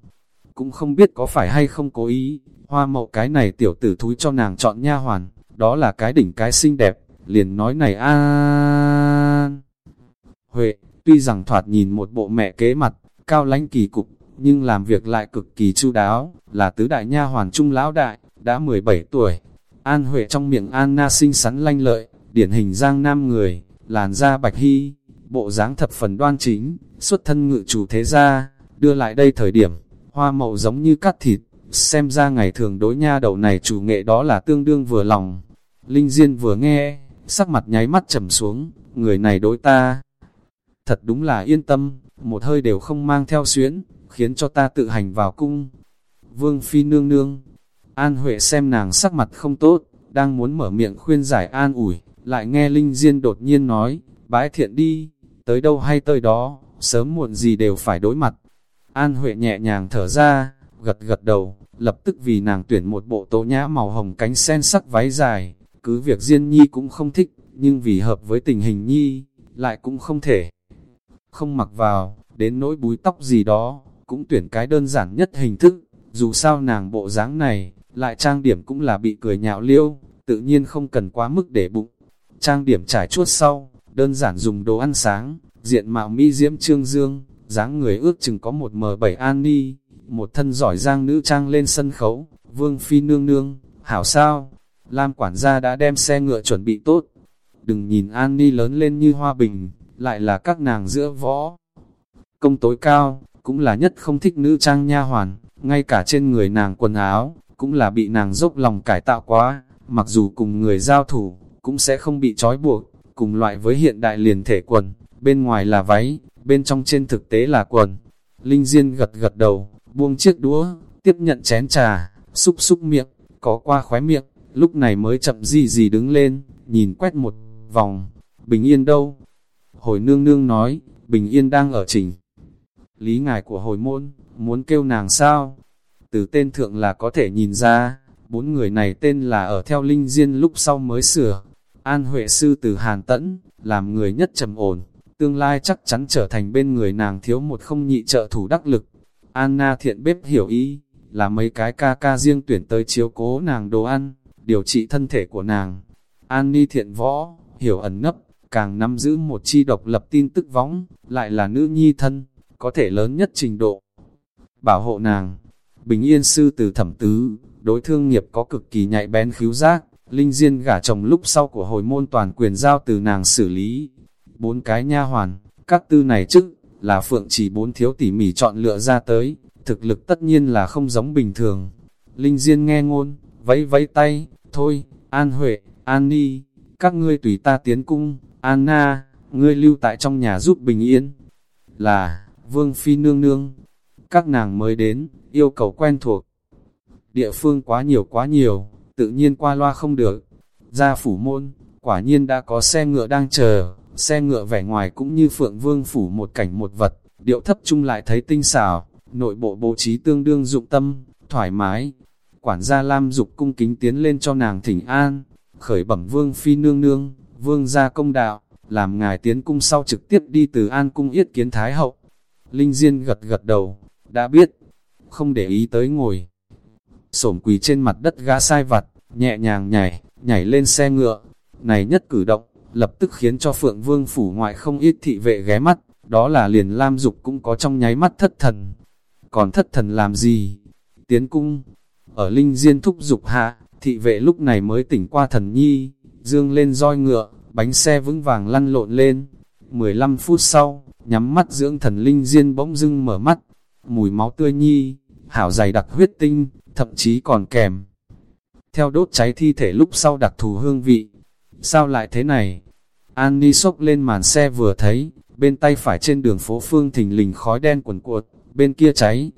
A: Cũng không biết có phải hay không cố ý, hoa mậu cái này tiểu tử thúi cho nàng chọn nha hoàn, đó là cái đỉnh cái xinh đẹp, liền nói này an. Huệ, tuy rằng thoạt nhìn một bộ mẹ kế mặt, cao lãnh kỳ cục, nhưng làm việc lại cực kỳ chu đáo, là tứ đại nha hoàn trung lão đại, đã 17 tuổi. An Huệ trong miệng Anna xinh xắn lanh lợi, điển hình giang nam người, làn da bạch hy, bộ dáng thập phần đoan chính, xuất thân ngự chủ thế gia, đưa lại đây thời điểm, hoa mậu giống như cắt thịt, xem ra ngày thường đối nha đầu này chủ nghệ đó là tương đương vừa lòng. Linh Diên vừa nghe, sắc mặt nháy mắt trầm xuống, người này đối ta. Thật đúng là yên tâm, một hơi đều không mang theo xuyến, khiến cho ta tự hành vào cung. Vương Phi nương nương, An Huệ xem nàng sắc mặt không tốt, đang muốn mở miệng khuyên giải an ủi, lại nghe Linh Diên đột nhiên nói, bái thiện đi, tới đâu hay tới đó, sớm muộn gì đều phải đối mặt. An Huệ nhẹ nhàng thở ra, gật gật đầu, lập tức vì nàng tuyển một bộ tố nhã màu hồng cánh sen sắc váy dài, cứ việc Diên Nhi cũng không thích, nhưng vì hợp với tình hình Nhi, lại cũng không thể. Không mặc vào, đến nỗi búi tóc gì đó, cũng tuyển cái đơn giản nhất hình thức, dù sao nàng bộ dáng này, lại trang điểm cũng là bị cười nhạo liêu, tự nhiên không cần quá mức để bụng. Trang điểm trải chuốt sau, đơn giản dùng đồ ăn sáng, diện mạo mỹ diễm trương dương, dáng người ước chừng có một M7 an ni, một thân giỏi giang nữ trang lên sân khấu, vương phi nương nương, hảo sao, Lam quản gia đã đem xe ngựa chuẩn bị tốt. Đừng nhìn An Ni lớn lên như hoa bình, lại là các nàng giữa võ. Công tối cao, cũng là nhất không thích nữ trang nha hoàn, ngay cả trên người nàng quần áo, cũng là bị nàng dốc lòng cải tạo quá, mặc dù cùng người giao thủ, cũng sẽ không bị trói buộc, cùng loại với hiện đại liền thể quần, bên ngoài là váy, bên trong trên thực tế là quần. Linh Diên gật gật đầu, buông chiếc đũa, tiếp nhận chén trà, xúc xúc miệng, có qua khóe miệng, lúc này mới chậm gì gì đứng lên, nhìn quét một vòng, bình yên đâu? Hồi nương nương nói, bình yên đang ở trình. Lý ngài của hồi môn, muốn kêu nàng sao? Từ tên thượng là có thể nhìn ra, bốn người này tên là ở theo linh diên lúc sau mới sửa. An Huệ Sư từ Hàn Tẫn, làm người nhất trầm ổn, tương lai chắc chắn trở thành bên người nàng thiếu một không nhị trợ thủ đắc lực. Anna thiện bếp hiểu ý, là mấy cái ca ca riêng tuyển tới chiếu cố nàng đồ ăn, điều trị thân thể của nàng. An Ni thiện võ, hiểu ẩn nấp, càng nắm giữ một chi độc lập tin tức võng, lại là nữ nhi thân, có thể lớn nhất trình độ. Bảo hộ nàng, bình yên sư từ thẩm tứ, đối thương nghiệp có cực kỳ nhạy bén khíu giác, linh diên gả chồng lúc sau của hồi môn toàn quyền giao từ nàng xử lý. Bốn cái nha hoàn, các tư này chức, là phượng chỉ bốn thiếu tỉ mỉ chọn lựa ra tới, thực lực tất nhiên là không giống bình thường. Linh Diên nghe ngôn, vẫy vẫy tay, thôi, An Huệ, An Ni, các ngươi tùy ta tiến cung, Anna, ngươi lưu tại trong nhà giúp bình yên. Là, Vương Phi nương nương. Các nàng mới đến, yêu cầu quen thuộc. Địa phương quá nhiều quá nhiều, tự nhiên qua loa không được. Ra phủ môn, quả nhiên đã có xe ngựa đang chờ, xe ngựa vẻ ngoài cũng như phượng vương phủ một cảnh một vật, điệu thấp chung lại thấy tinh xảo, nội bộ bố trí tương đương dụng tâm, thoải mái. Quản gia Lam Dục cung kính tiến lên cho nàng thỉnh an, khởi bẩm vương phi nương nương, vương gia công đạo, làm ngài tiến cung sau trực tiếp đi từ an cung yết kiến thái hậu. Linh Diên gật gật đầu, đã biết, không để ý tới ngồi. Sổm quỳ trên mặt đất gã sai vặt, nhẹ nhàng nhảy, nhảy lên xe ngựa. Này nhất cử động, lập tức khiến cho Phượng Vương phủ ngoại không ít thị vệ ghé mắt, đó là liền Lam Dục cũng có trong nháy mắt thất thần. Còn thất thần làm gì? Tiến cung, ở Linh Diên thúc dục hạ, thị vệ lúc này mới tỉnh qua thần nhi, dương lên roi ngựa, bánh xe vững vàng lăn lộn lên. 15 phút sau, nhắm mắt dưỡng thần Linh Diên bỗng dưng mở mắt, mùi máu tươi nhi, hảo dày đặc huyết tinh, thậm chí còn kèm. Theo đốt cháy thi thể lúc sau đặc thù hương vị. Sao lại thế này? An Ni sốc lên màn xe vừa thấy, bên tay phải trên đường phố phương thình lình khói đen quần cuột, bên kia cháy.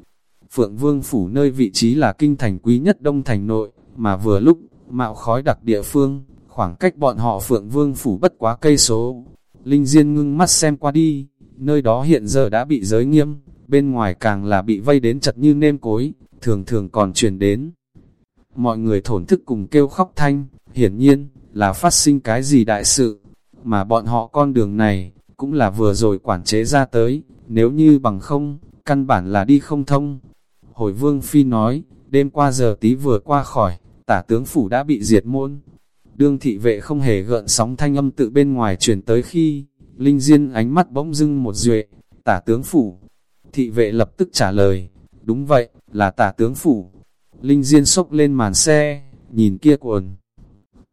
A: Phượng Vương phủ nơi vị trí là kinh thành quý nhất đông thành nội, mà vừa lúc, mạo khói đặc địa phương, khoảng cách bọn họ Phượng Vương phủ bất quá cây số. Linh Diên ngưng mắt xem qua đi, nơi đó hiện giờ đã bị giới nghiêm, bên ngoài càng là bị vây đến chật như nêm cối, thường thường còn truyền đến. Mọi người thổn thức cùng kêu khóc thanh, hiển nhiên, là phát sinh cái gì đại sự, mà bọn họ con đường này, cũng là vừa rồi quản chế ra tới, nếu như bằng không, căn bản là đi không thông. Hồi vương phi nói, đêm qua giờ tí vừa qua khỏi, tả tướng phủ đã bị diệt môn. Đương thị vệ không hề gợn sóng thanh âm tự bên ngoài truyền tới khi, Linh Diên ánh mắt bỗng dưng một duệ, tả tướng phủ. Thị vệ lập tức trả lời, đúng vậy, là tả tướng phủ. Linh Diên sốc lên màn xe, nhìn kia cuộn.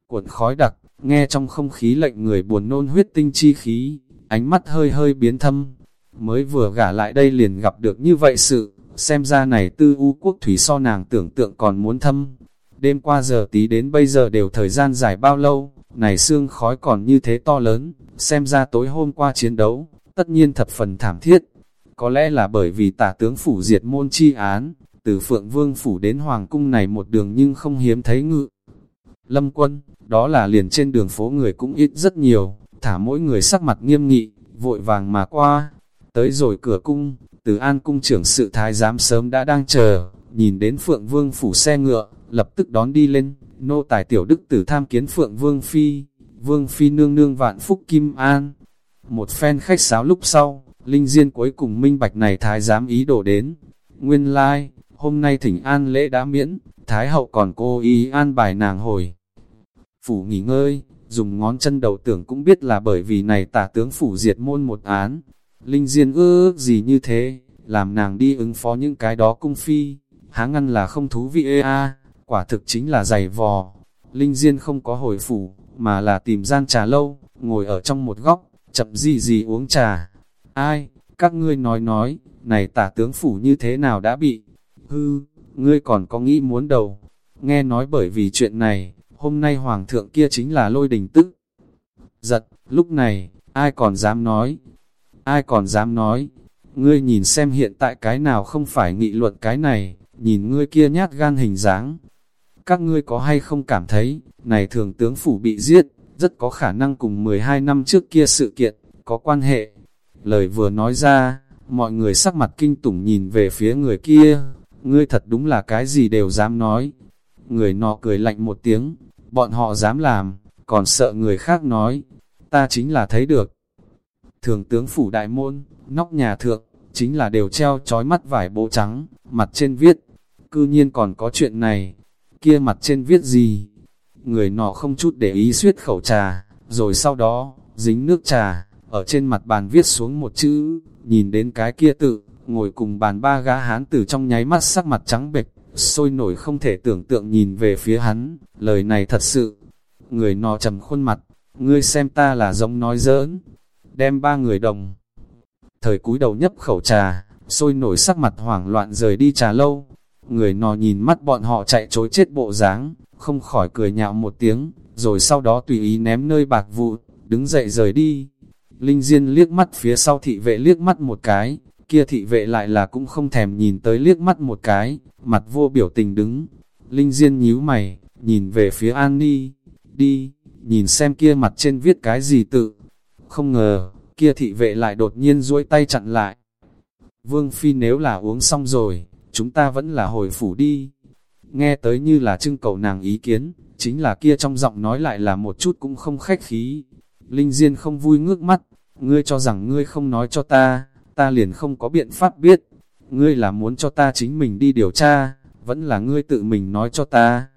A: Cuộn khói đặc, nghe trong không khí lệnh người buồn nôn huyết tinh chi khí, ánh mắt hơi hơi biến thâm. Mới vừa gả lại đây liền gặp được như vậy sự, xem ra này tư u quốc thủy so nàng tưởng tượng còn muốn thâm. Đêm qua giờ tí đến bây giờ đều thời gian dài bao lâu, này xương khói còn như thế to lớn, xem ra tối hôm qua chiến đấu, tất nhiên thập phần thảm thiết. Có lẽ là bởi vì tả tướng phủ diệt môn chi án, từ Phượng Vương phủ đến Hoàng cung này một đường nhưng không hiếm thấy ngự. Lâm quân, đó là liền trên đường phố người cũng ít rất nhiều, thả mỗi người sắc mặt nghiêm nghị, vội vàng mà qua. Tới rồi cửa cung, từ an cung trưởng sự thái giám sớm đã đang chờ, nhìn đến Phượng Vương phủ xe ngựa, lập tức đón đi lên, nô tài tiểu đức tử tham kiến Phượng Vương Phi, Vương Phi nương nương vạn phúc kim an. Một phen khách sáo lúc sau, Linh Diên cuối cùng minh bạch này thái giám ý đổ đến. Nguyên lai, like, hôm nay thỉnh an lễ đã miễn, Thái hậu còn cô ý an bài nàng hồi. Phủ nghỉ ngơi, dùng ngón chân đầu tưởng cũng biết là bởi vì này tả tướng phủ diệt môn một án. Linh Diên ước gì như thế, làm nàng đi ứng phó những cái đó cung phi, há ngăn là không thú vị ê a, quả thực chính là giày vò. Linh Diên không có hồi phủ, mà là tìm gian trà lâu, ngồi ở trong một góc, chậm gì gì uống trà. Ai, các ngươi nói nói, này tả tướng phủ như thế nào đã bị, hư, ngươi còn có nghĩ muốn đầu. Nghe nói bởi vì chuyện này, hôm nay hoàng thượng kia chính là lôi đình tức. Giật, lúc này, ai còn dám nói? Ai còn dám nói? Ngươi nhìn xem hiện tại cái nào không phải nghị luận cái này, nhìn ngươi kia nhát gan hình dáng. Các ngươi có hay không cảm thấy, này thường tướng phủ bị giết, rất có khả năng cùng 12 năm trước kia sự kiện, có quan hệ. Lời vừa nói ra, mọi người sắc mặt kinh tủng nhìn về phía người kia, ngươi thật đúng là cái gì đều dám nói. Người nọ cười lạnh một tiếng, bọn họ dám làm, còn sợ người khác nói, ta chính là thấy được. Thường tướng phủ đại môn, nóc nhà thượng, chính là đều treo trói mắt vải bộ trắng, mặt trên viết, cư nhiên còn có chuyện này, kia mặt trên viết gì? Người nọ không chút để ý suyết khẩu trà, rồi sau đó, dính nước trà, ở trên mặt bàn viết xuống một chữ, nhìn đến cái kia tự, ngồi cùng bàn ba gã hán tử trong nháy mắt sắc mặt trắng bệch, sôi nổi không thể tưởng tượng nhìn về phía hắn, lời này thật sự. Người nọ trầm khuôn mặt, ngươi xem ta là giống nói giỡn, đem ba người đồng. Thời cúi đầu nhấp khẩu trà, sôi nổi sắc mặt hoảng loạn rời đi trà lâu. Người nọ nhìn mắt bọn họ chạy chối chết bộ dáng, không khỏi cười nhạo một tiếng, rồi sau đó tùy ý ném nơi bạc vụ, đứng dậy rời đi. Linh Diên liếc mắt phía sau thị vệ liếc mắt một cái, kia thị vệ lại là cũng không thèm nhìn tới liếc mắt một cái, mặt vô biểu tình đứng. Linh Diên nhíu mày, nhìn về phía An Ni, đi, nhìn xem kia mặt trên viết cái gì tự. Không ngờ, kia thị vệ lại đột nhiên duỗi tay chặn lại. Vương Phi nếu là uống xong rồi, chúng ta vẫn là hồi phủ đi. Nghe tới như là trưng cầu nàng ý kiến, chính là kia trong giọng nói lại là một chút cũng không khách khí. Linh Diên không vui ngước mắt, ngươi cho rằng ngươi không nói cho ta, ta liền không có biện pháp biết. Ngươi là muốn cho ta chính mình đi điều tra, vẫn là ngươi tự mình nói cho ta.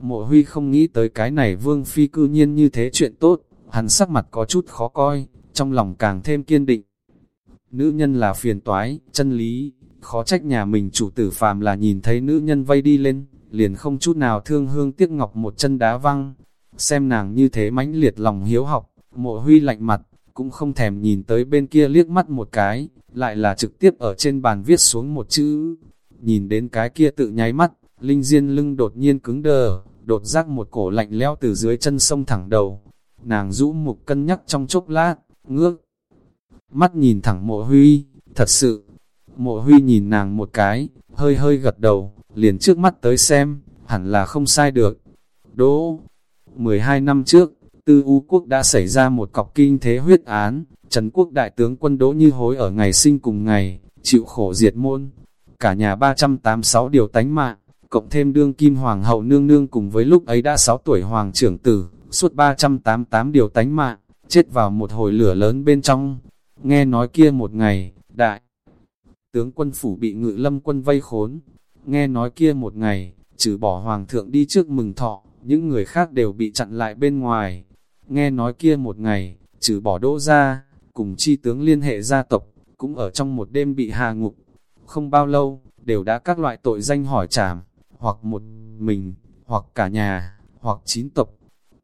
A: Mộ huy không nghĩ tới cái này vương phi cư nhiên như thế chuyện tốt, hắn sắc mặt có chút khó coi, trong lòng càng thêm kiên định. Nữ nhân là phiền toái, chân lý, khó trách nhà mình chủ tử phàm là nhìn thấy nữ nhân vây đi lên, liền không chút nào thương hương tiếc ngọc một chân đá văng. Xem nàng như thế mãnh liệt lòng hiếu học, mộ huy lạnh mặt, cũng không thèm nhìn tới bên kia liếc mắt một cái, lại là trực tiếp ở trên bàn viết xuống một chữ. Nhìn đến cái kia tự nháy mắt, Linh Diên lưng đột nhiên cứng đờ, đột giác một cổ lạnh leo từ dưới chân sông thẳng đầu. Nàng rũ mục cân nhắc trong chốc lát, ngước. Mắt nhìn thẳng mộ huy, thật sự. Mộ huy nhìn nàng một cái, hơi hơi gật đầu, liền trước mắt tới xem, hẳn là không sai được. Đỗ, 12 năm trước, Tư U Quốc đã xảy ra một cọc kinh thế huyết án, Trần Quốc đại tướng quân Đỗ Như Hối ở ngày sinh cùng ngày, chịu khổ diệt môn. Cả nhà 386 điều tánh mạng, cộng thêm đương kim hoàng hậu nương nương cùng với lúc ấy đã 6 tuổi hoàng trưởng tử, suốt 388 điều tánh mạng, chết vào một hồi lửa lớn bên trong. Nghe nói kia một ngày, đại tướng quân phủ bị ngự lâm quân vây khốn. Nghe nói kia một ngày, trừ bỏ hoàng thượng đi trước mừng thọ, những người khác đều bị chặn lại bên ngoài. Nghe nói kia một ngày, trừ bỏ đỗ ra, cùng chi tướng liên hệ gia tộc, cũng ở trong một đêm bị hà ngục. Không bao lâu, đều đã các loại tội danh hỏi trảm, hoặc một mình, hoặc cả nhà, hoặc chín tộc.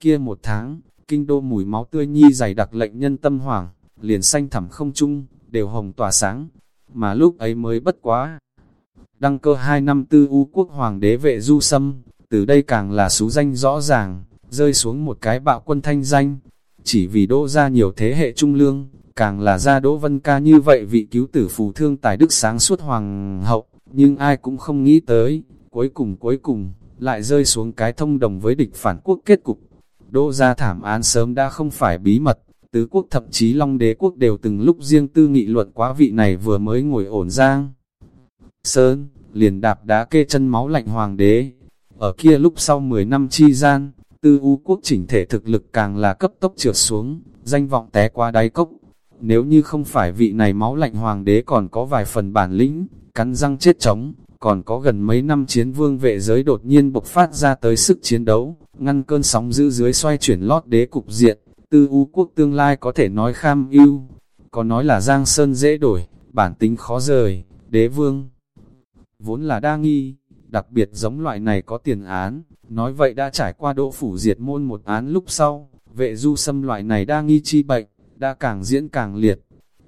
A: Kia một tháng, kinh đô mùi máu tươi nhi dày đặc lệnh nhân tâm hoảng, liền xanh thẳm không chung, đều hồng tỏa sáng. Mà lúc ấy mới bất quá. Đăng cơ hai năm tư u quốc hoàng đế vệ du sâm, từ đây càng là số danh rõ ràng, rơi xuống một cái bạo quân thanh danh. Chỉ vì đỗ ra nhiều thế hệ trung lương, càng là ra đỗ vân ca như vậy vị cứu tử phù thương tài đức sáng suốt hoàng hậu, nhưng ai cũng không nghĩ tới, cuối cùng cuối cùng, lại rơi xuống cái thông đồng với địch phản quốc kết cục. Đỗ ra thảm án sớm đã không phải bí mật, tứ quốc thậm chí long đế quốc đều từng lúc riêng tư nghị luận quá vị này vừa mới ngồi ổn giang. Sơn, liền đạp đá kê chân máu lạnh hoàng đế. Ở kia lúc sau 10 năm chi gian, tư u quốc chỉnh thể thực lực càng là cấp tốc trượt xuống, danh vọng té qua đáy cốc. Nếu như không phải vị này máu lạnh hoàng đế còn có vài phần bản lĩnh, cắn răng chết chống, còn có gần mấy năm chiến vương vệ giới đột nhiên bộc phát ra tới sức chiến đấu, ngăn cơn sóng giữ dưới xoay chuyển lót đế cục diện, tư u quốc tương lai có thể nói kham ưu, có nói là giang sơn dễ đổi, bản tính khó rời, đế vương. Vốn là đa nghi, đặc biệt giống loại này có tiền án, nói vậy đã trải qua độ phủ diệt môn một án lúc sau, vệ du xâm loại này đa nghi chi bệnh, đã càng diễn càng liệt.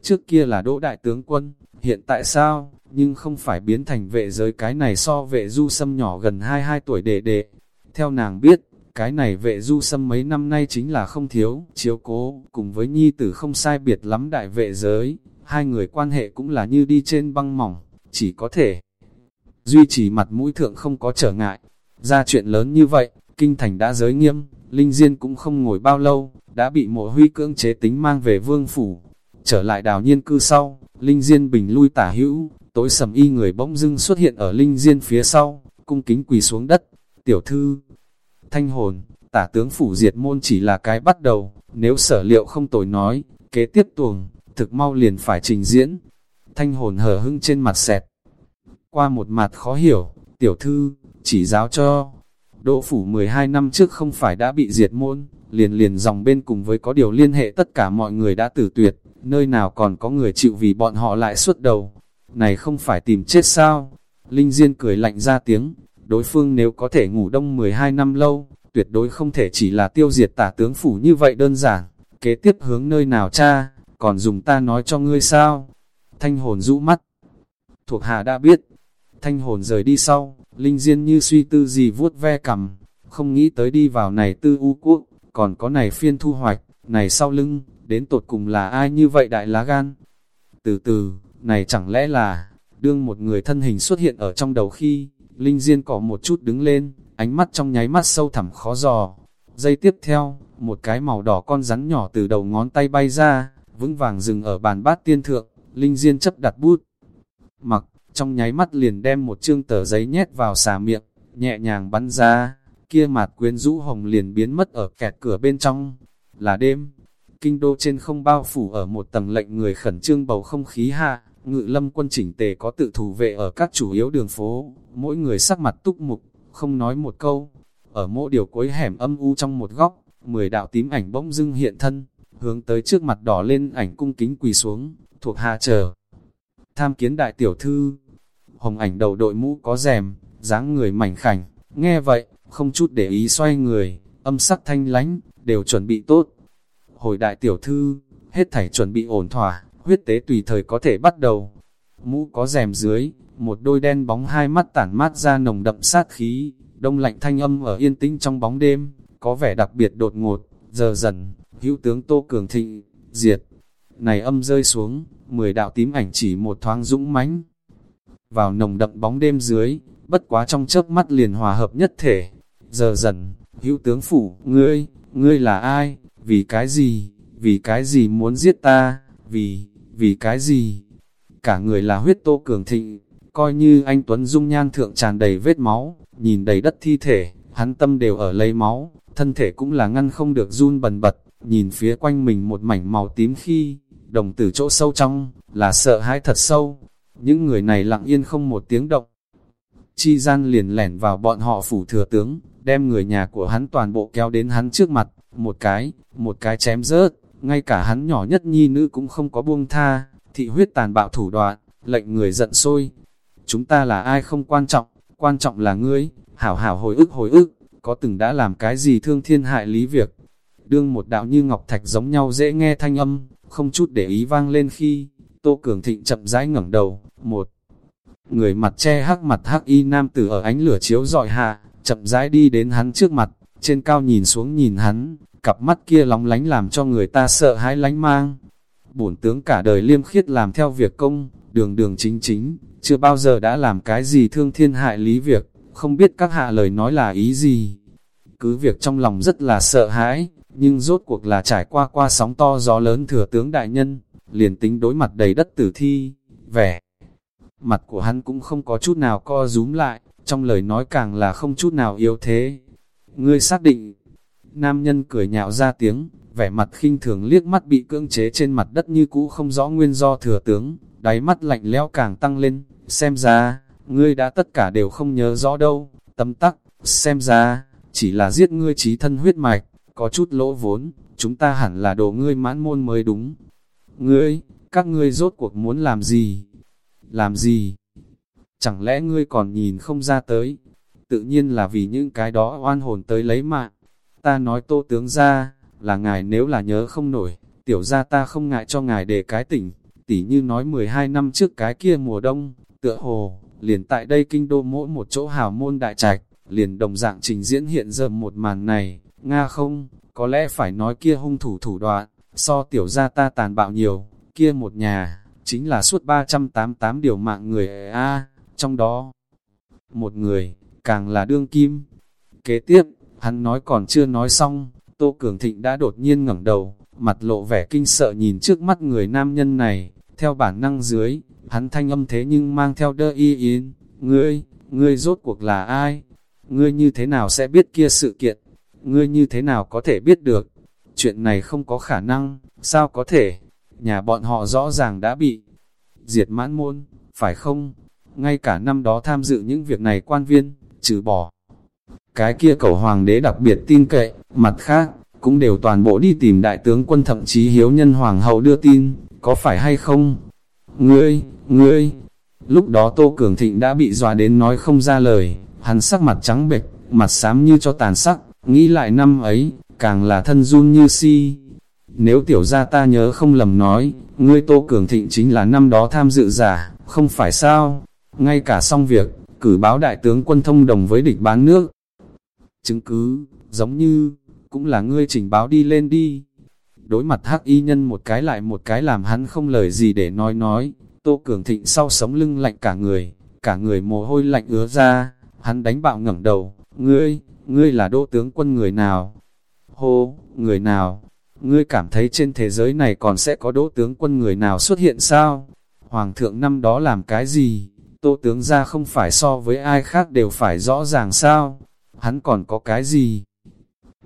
A: Trước kia là đỗ đại tướng quân, hiện tại sao, nhưng không phải biến thành vệ giới cái này so vệ du xâm nhỏ gần 22 tuổi đệ đệ. Theo nàng biết, cái này vệ du xâm mấy năm nay chính là không thiếu, chiếu cố, cùng với nhi tử không sai biệt lắm đại vệ giới, hai người quan hệ cũng là như đi trên băng mỏng, chỉ có thể duy trì mặt mũi thượng không có trở ngại. Ra chuyện lớn như vậy, kinh thành đã giới nghiêm, Linh Diên cũng không ngồi bao lâu, đã bị mộ huy cưỡng chế tính mang về vương phủ. Trở lại đào nhiên cư sau, Linh Diên bình lui tả hữu, tối sầm y người bỗng dưng xuất hiện ở Linh Diên phía sau, cung kính quỳ xuống đất. Tiểu thư, thanh hồn, tả tướng phủ diệt môn chỉ là cái bắt đầu, nếu sở liệu không tồi nói, kế tiếp tuồng, thực mau liền phải trình diễn. Thanh hồn hở hưng trên mặt xẹt. Qua một mặt khó hiểu, tiểu thư, chỉ giáo cho. Đỗ phủ 12 năm trước không phải đã bị diệt môn, liền liền dòng bên cùng với có điều liên hệ tất cả mọi người đã tử tuyệt, nơi nào còn có người chịu vì bọn họ lại suốt đầu. Này không phải tìm chết sao? Linh Diên cười lạnh ra tiếng, đối phương nếu có thể ngủ đông 12 năm lâu, tuyệt đối không thể chỉ là tiêu diệt tả tướng phủ như vậy đơn giản. Kế tiếp hướng nơi nào cha, còn dùng ta nói cho ngươi sao? Thanh hồn rũ mắt. Thuộc hạ đã biết. Thanh hồn rời đi sau, Linh Diên như suy tư gì vuốt ve cầm, không nghĩ tới đi vào này tư u quốc, còn có này phiên thu hoạch, này sau lưng, đến tột cùng là ai như vậy đại lá gan. Từ từ, Này chẳng lẽ là, đương một người thân hình xuất hiện ở trong đầu khi, Linh Diên cỏ một chút đứng lên, ánh mắt trong nháy mắt sâu thẳm khó dò. Giây tiếp theo, một cái màu đỏ con rắn nhỏ từ đầu ngón tay bay ra, vững vàng dừng ở bàn bát tiên thượng, Linh Diên chấp đặt bút. Mặc, trong nháy mắt liền đem một chương tờ giấy nhét vào xà miệng, nhẹ nhàng bắn ra, kia mặt quyến rũ hồng liền biến mất ở kẹt cửa bên trong. Là đêm, kinh đô trên không bao phủ ở một tầng lệnh người khẩn trương bầu không khí hạ, ngự lâm quân chỉnh tề có tự thủ vệ ở các chủ yếu đường phố, mỗi người sắc mặt túc mục, không nói một câu. Ở mỗi điều cuối hẻm âm u trong một góc, mười đạo tím ảnh bỗng dưng hiện thân, hướng tới trước mặt đỏ lên ảnh cung kính quỳ xuống, thuộc hạ chờ. Tham kiến đại tiểu thư, hồng ảnh đầu đội mũ có rèm, dáng người mảnh khảnh, nghe vậy, không chút để ý xoay người, âm sắc thanh lánh, đều chuẩn bị tốt. Hồi đại tiểu thư, hết thảy chuẩn bị ổn thỏa, huyết tế tùy thời có thể bắt đầu. Mũ có rèm dưới, một đôi đen bóng hai mắt tản mát ra nồng đậm sát khí, đông lạnh thanh âm ở yên tĩnh trong bóng đêm, có vẻ đặc biệt đột ngột, giờ dần, hữu tướng Tô Cường Thịnh, diệt. Này âm rơi xuống, mười đạo tím ảnh chỉ một thoáng dũng mãnh Vào nồng đậm bóng đêm dưới, bất quá trong chớp mắt liền hòa hợp nhất thể. Giờ dần, hữu tướng phủ, ngươi, ngươi là ai, vì cái gì, vì cái gì muốn giết ta, vì, vì cái gì? Cả người là huyết tô cường thịnh, coi như anh Tuấn Dung nhan thượng tràn đầy vết máu, nhìn đầy đất thi thể, hắn tâm đều ở lấy máu, thân thể cũng là ngăn không được run bần bật, nhìn phía quanh mình một mảnh màu tím khi, đồng tử chỗ sâu trong, là sợ hãi thật sâu. Những người này lặng yên không một tiếng động. Chi gian liền lẻn vào bọn họ phủ thừa tướng, đem người nhà của hắn toàn bộ kéo đến hắn trước mặt, một cái, một cái chém rớt, ngay cả hắn nhỏ nhất nhi nữ cũng không có buông tha, thị huyết tàn bạo thủ đoạn, lệnh người giận sôi. Chúng ta là ai không quan trọng, quan trọng là ngươi, hảo hảo hồi ức hồi ức, có từng đã làm cái gì thương thiên hại lý việc. Đương một đạo như ngọc thạch giống nhau dễ nghe thanh âm, không chút để ý vang lên khi, Tô Cường Thịnh chậm rãi ngẩng đầu, một người mặt che hắc mặt hắc y nam tử ở ánh lửa chiếu dọi hạ, chậm rãi đi đến hắn trước mặt, trên cao nhìn xuống nhìn hắn, cặp mắt kia lóng lánh làm cho người ta sợ hãi lánh mang. Bổn tướng cả đời liêm khiết làm theo việc công, đường đường chính chính, chưa bao giờ đã làm cái gì thương thiên hại lý việc, không biết các hạ lời nói là ý gì. Cứ việc trong lòng rất là sợ hãi, nhưng rốt cuộc là trải qua qua sóng to gió lớn thừa tướng đại nhân, liền tính đối mặt đầy đất tử thi, vẻ. Mặt của hắn cũng không có chút nào co rúm lại, trong lời nói càng là không chút nào yếu thế. Ngươi xác định, nam nhân cười nhạo ra tiếng, vẻ mặt khinh thường liếc mắt bị cưỡng chế trên mặt đất như cũ không rõ nguyên do thừa tướng, đáy mắt lạnh lẽo càng tăng lên, xem ra, ngươi đã tất cả đều không nhớ rõ đâu, tâm tắc, xem ra, chỉ là giết ngươi trí thân huyết mạch, có chút lỗ vốn, chúng ta hẳn là đồ ngươi mãn môn mới đúng. Ngươi, các ngươi rốt cuộc muốn làm gì? Làm gì? Chẳng lẽ ngươi còn nhìn không ra tới? Tự nhiên là vì những cái đó oan hồn tới lấy mạng. Ta nói tô tướng ra, là ngài nếu là nhớ không nổi, tiểu ra ta không ngại cho ngài để cái tỉnh, tỉ như nói 12 năm trước cái kia mùa đông, tựa hồ, liền tại đây kinh đô mỗi một chỗ hào môn đại trạch, liền đồng dạng trình diễn hiện giờ một màn này, Nga không, có lẽ phải nói kia hung thủ thủ đoạn, so tiểu gia ta tàn bạo nhiều, kia một nhà, chính là suốt 388 điều mạng người A, trong đó, một người, càng là đương kim. Kế tiếp, hắn nói còn chưa nói xong, Tô Cường Thịnh đã đột nhiên ngẩng đầu, mặt lộ vẻ kinh sợ nhìn trước mắt người nam nhân này, theo bản năng dưới, hắn thanh âm thế nhưng mang theo đơ y yến, ngươi, ngươi rốt cuộc là ai? Ngươi như thế nào sẽ biết kia sự kiện? Ngươi như thế nào có thể biết được? Chuyện này không có khả năng, sao có thể? Nhà bọn họ rõ ràng đã bị diệt mãn môn, phải không? Ngay cả năm đó tham dự những việc này quan viên, trừ bỏ. Cái kia cầu hoàng đế đặc biệt tin cậy, mặt khác, cũng đều toàn bộ đi tìm đại tướng quân thậm chí hiếu nhân hoàng hậu đưa tin, có phải hay không? Ngươi, ngươi, lúc đó Tô Cường Thịnh đã bị dọa đến nói không ra lời, hắn sắc mặt trắng bệch, mặt xám như cho tàn sắc, nghĩ lại năm ấy, càng là thân run như si. Nếu tiểu gia ta nhớ không lầm nói, ngươi Tô Cường Thịnh chính là năm đó tham dự giả, không phải sao? Ngay cả xong việc, cử báo đại tướng quân thông đồng với địch bán nước. Chứng cứ, giống như, cũng là ngươi trình báo đi lên đi. Đối mặt hắc y nhân một cái lại một cái làm hắn không lời gì để nói nói, Tô Cường Thịnh sau sống lưng lạnh cả người, cả người mồ hôi lạnh ứa ra, hắn đánh bạo ngẩng đầu, ngươi, ngươi là đô tướng quân người nào? Hô, người nào? Ngươi cảm thấy trên thế giới này còn sẽ có đỗ tướng quân người nào xuất hiện sao? Hoàng thượng năm đó làm cái gì? Tô tướng ra không phải so với ai khác đều phải rõ ràng sao? Hắn còn có cái gì?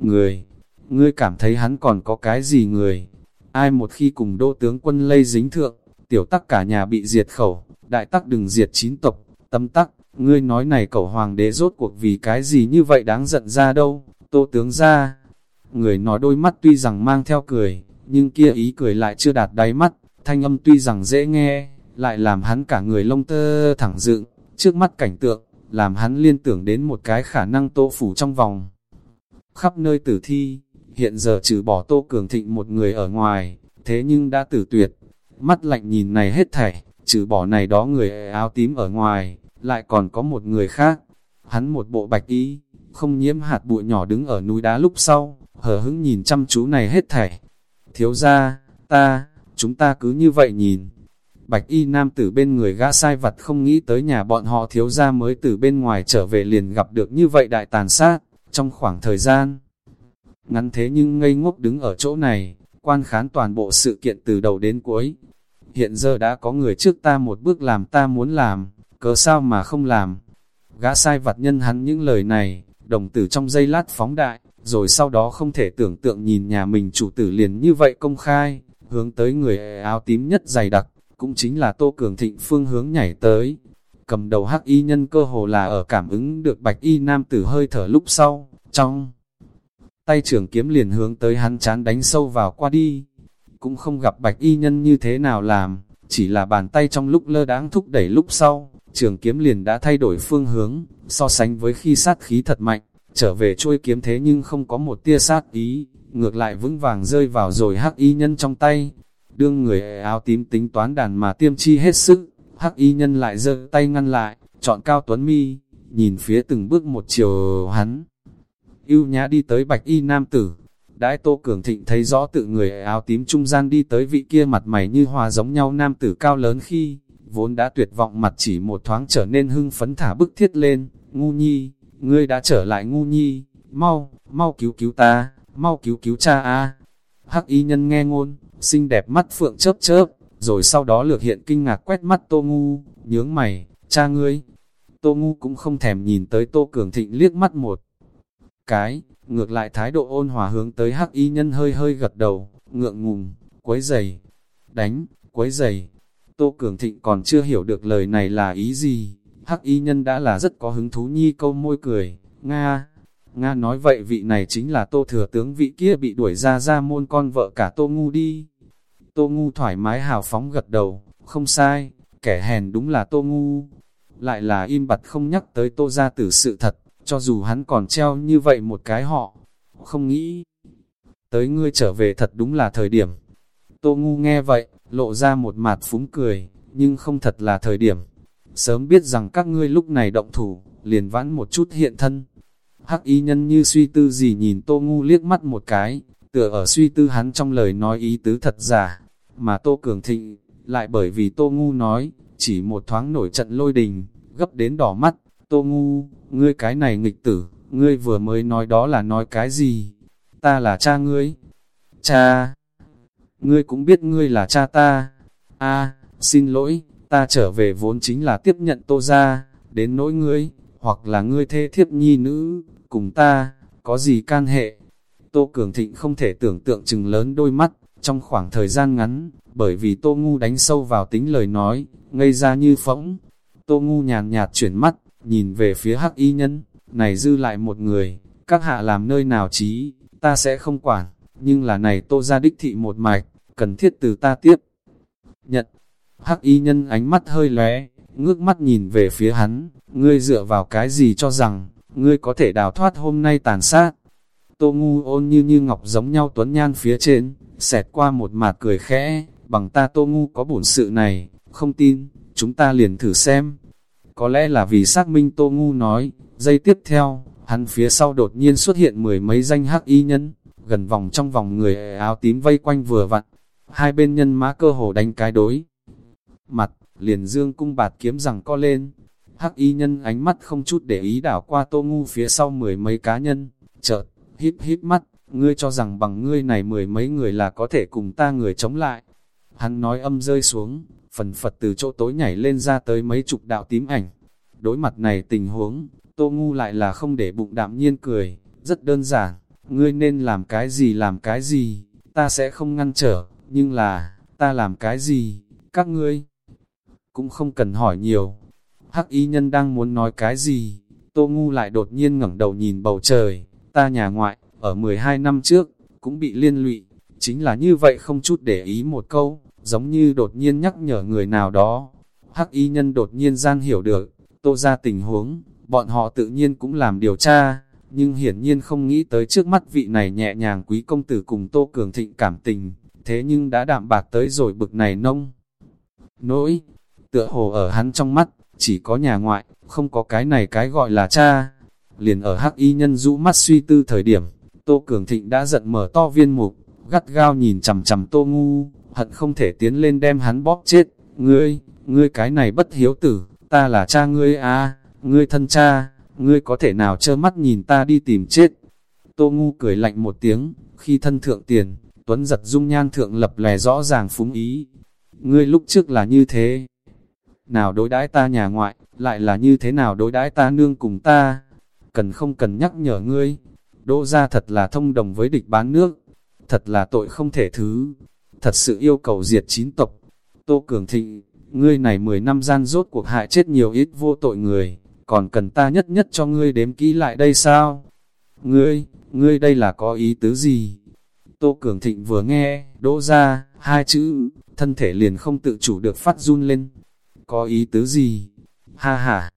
A: Người, ngươi cảm thấy hắn còn có cái gì người? Ai một khi cùng đô tướng quân lây dính thượng, tiểu tắc cả nhà bị diệt khẩu, đại tắc đừng diệt chín tộc, tâm tắc, ngươi nói này cậu hoàng đế rốt cuộc vì cái gì như vậy đáng giận ra đâu, tô tướng ra. Người nói đôi mắt tuy rằng mang theo cười, nhưng kia ý cười lại chưa đạt đáy mắt, thanh âm tuy rằng dễ nghe, lại làm hắn cả người lông tơ thẳng dựng, trước mắt cảnh tượng, làm hắn liên tưởng đến một cái khả năng tô phủ trong vòng. Khắp nơi tử thi, hiện giờ trừ bỏ tô cường thịnh một người ở ngoài, thế nhưng đã tử tuyệt, mắt lạnh nhìn này hết thảy, trừ bỏ này đó người áo tím ở ngoài, lại còn có một người khác. Hắn một bộ bạch y, không nhiễm hạt bụi nhỏ đứng ở núi đá lúc sau, hờ hững nhìn chăm chú này hết thảy. Thiếu ra, ta, chúng ta cứ như vậy nhìn. Bạch y nam tử bên người gã sai vặt không nghĩ tới nhà bọn họ thiếu ra mới từ bên ngoài trở về liền gặp được như vậy đại tàn sát, trong khoảng thời gian. Ngắn thế nhưng ngây ngốc đứng ở chỗ này, quan khán toàn bộ sự kiện từ đầu đến cuối. Hiện giờ đã có người trước ta một bước làm ta muốn làm, cớ sao mà không làm. Gã sai vặt nhân hắn những lời này, đồng tử trong giây lát phóng đại, rồi sau đó không thể tưởng tượng nhìn nhà mình chủ tử liền như vậy công khai, hướng tới người áo tím nhất dày đặc, cũng chính là Tô Cường Thịnh phương hướng nhảy tới. Cầm đầu hắc y nhân cơ hồ là ở cảm ứng được bạch y nam tử hơi thở lúc sau, trong tay trường kiếm liền hướng tới hắn chán đánh sâu vào qua đi. Cũng không gặp bạch y nhân như thế nào làm, chỉ là bàn tay trong lúc lơ đáng thúc đẩy lúc sau, trường kiếm liền đã thay đổi phương hướng, so sánh với khi sát khí thật mạnh, trở về trôi kiếm thế nhưng không có một tia sát ý, ngược lại vững vàng rơi vào rồi hắc y nhân trong tay. Đương người áo tím tính toán đàn mà tiêm chi hết sức, hắc y nhân lại giơ tay ngăn lại, chọn cao tuấn mi, nhìn phía từng bước một chiều hắn. Yêu nhã đi tới bạch y nam tử, Đãi Tô Cường Thịnh thấy rõ tự người áo tím trung gian đi tới vị kia mặt mày như hòa giống nhau nam tử cao lớn khi, vốn đã tuyệt vọng mặt chỉ một thoáng trở nên hưng phấn thả bức thiết lên, ngu nhi, ngươi đã trở lại ngu nhi, mau, mau cứu cứu ta, mau cứu cứu cha a. Hắc y nhân nghe ngôn, xinh đẹp mắt phượng chớp chớp, rồi sau đó lược hiện kinh ngạc quét mắt tô ngu, nhướng mày, cha ngươi. Tô ngu cũng không thèm nhìn tới tô cường thịnh liếc mắt một cái, ngược lại thái độ ôn hòa hướng tới hắc y nhân hơi hơi gật đầu, ngượng ngùng, quấy giày, đánh, quấy giày. Tô Cường Thịnh còn chưa hiểu được lời này là ý gì, hắc y nhân đã là rất có hứng thú nhi câu môi cười, Nga, Nga nói vậy vị này chính là tô thừa tướng vị kia bị đuổi ra ra môn con vợ cả tô ngu đi. Tô ngu thoải mái hào phóng gật đầu, không sai, kẻ hèn đúng là tô ngu. Lại là im bặt không nhắc tới tô gia tử sự thật, cho dù hắn còn treo như vậy một cái họ, không nghĩ. Tới ngươi trở về thật đúng là thời điểm. Tô ngu nghe vậy, lộ ra một mặt phúng cười, nhưng không thật là thời điểm. Sớm biết rằng các ngươi lúc này động thủ, liền vãn một chút hiện thân. Hắc y nhân như suy tư gì nhìn tô ngu liếc mắt một cái, tựa ở suy tư hắn trong lời nói ý tứ thật giả, mà tô cường thịnh, lại bởi vì tô ngu nói, chỉ một thoáng nổi trận lôi đình, gấp đến đỏ mắt, tô ngu, ngươi cái này nghịch tử, ngươi vừa mới nói đó là nói cái gì? Ta là cha ngươi. Cha! Ngươi cũng biết ngươi là cha ta. a xin lỗi, ta trở về vốn chính là tiếp nhận tô ra, đến nỗi ngươi, hoặc là ngươi thê thiếp nhi nữ, cùng ta, có gì can hệ? Tô Cường Thịnh không thể tưởng tượng chừng lớn đôi mắt, trong khoảng thời gian ngắn, bởi vì Tô Ngu đánh sâu vào tính lời nói, ngây ra như phỗng. Tô Ngu nhàn nhạt chuyển mắt, nhìn về phía hắc y nhân, này dư lại một người, các hạ làm nơi nào trí, ta sẽ không quản, nhưng là này tô ra đích thị một mạch, cần thiết từ ta tiếp. Nhận, hắc y nhân ánh mắt hơi lóe, ngước mắt nhìn về phía hắn, ngươi dựa vào cái gì cho rằng, ngươi có thể đào thoát hôm nay tàn sát. Tô ngu ôn như như ngọc giống nhau tuấn nhan phía trên, xẹt qua một mạt cười khẽ, bằng ta tô ngu có bổn sự này, không tin, chúng ta liền thử xem. Có lẽ là vì xác minh Tô Ngu nói, giây tiếp theo, hắn phía sau đột nhiên xuất hiện mười mấy danh hắc y nhân, gần vòng trong vòng người áo tím vây quanh vừa vặn, hai bên nhân mã cơ hồ đánh cái đối. Mặt, liền dương cung bạt kiếm rằng co lên. Hắc y nhân ánh mắt không chút để ý đảo qua tô ngu phía sau mười mấy cá nhân, chợt, híp híp mắt, ngươi cho rằng bằng ngươi này mười mấy người là có thể cùng ta người chống lại. Hắn nói âm rơi xuống, phần phật từ chỗ tối nhảy lên ra tới mấy chục đạo tím ảnh. Đối mặt này tình huống, tô ngu lại là không để bụng đạm nhiên cười, rất đơn giản, ngươi nên làm cái gì làm cái gì, ta sẽ không ngăn trở, nhưng là, ta làm cái gì, các ngươi cũng không cần hỏi nhiều. Hắc y nhân đang muốn nói cái gì, tô ngu lại đột nhiên ngẩng đầu nhìn bầu trời, ta nhà ngoại, ở 12 năm trước, cũng bị liên lụy, chính là như vậy không chút để ý một câu, giống như đột nhiên nhắc nhở người nào đó. Hắc y nhân đột nhiên gian hiểu được, tô ra tình huống, bọn họ tự nhiên cũng làm điều tra, nhưng hiển nhiên không nghĩ tới trước mắt vị này nhẹ nhàng quý công tử cùng tô cường thịnh cảm tình, thế nhưng đã đạm bạc tới rồi bực này nông. Nỗi, tựa hồ ở hắn trong mắt, chỉ có nhà ngoại, không có cái này cái gọi là cha. Liền ở hắc y nhân rũ mắt suy tư thời điểm, tô cường thịnh đã giận mở to viên mục, gắt gao nhìn chằm chằm tô ngu, hận không thể tiến lên đem hắn bóp chết. Ngươi, ngươi cái này bất hiếu tử, ta là cha ngươi à, ngươi thân cha, ngươi có thể nào trơ mắt nhìn ta đi tìm chết. Tô ngu cười lạnh một tiếng, khi thân thượng tiền, Tuấn giật dung nhan thượng lập lè rõ ràng phúng ý. Ngươi lúc trước là như thế. Nào đối đãi ta nhà ngoại, lại là như thế nào đối đãi ta nương cùng ta. Cần không cần nhắc nhở ngươi. Đỗ ra thật là thông đồng với địch bán nước. Thật là tội không thể thứ. Thật sự yêu cầu diệt chín tộc. Tô Cường Thịnh, ngươi này 10 năm gian rốt cuộc hại chết nhiều ít vô tội người. Còn cần ta nhất nhất cho ngươi đếm kỹ lại đây sao? Ngươi, ngươi đây là có ý tứ gì? Tô Cường Thịnh vừa nghe, đỗ ra, hai chữ, thân thể liền không tự chủ được phát run lên. Có ý tứ gì? Ha ha!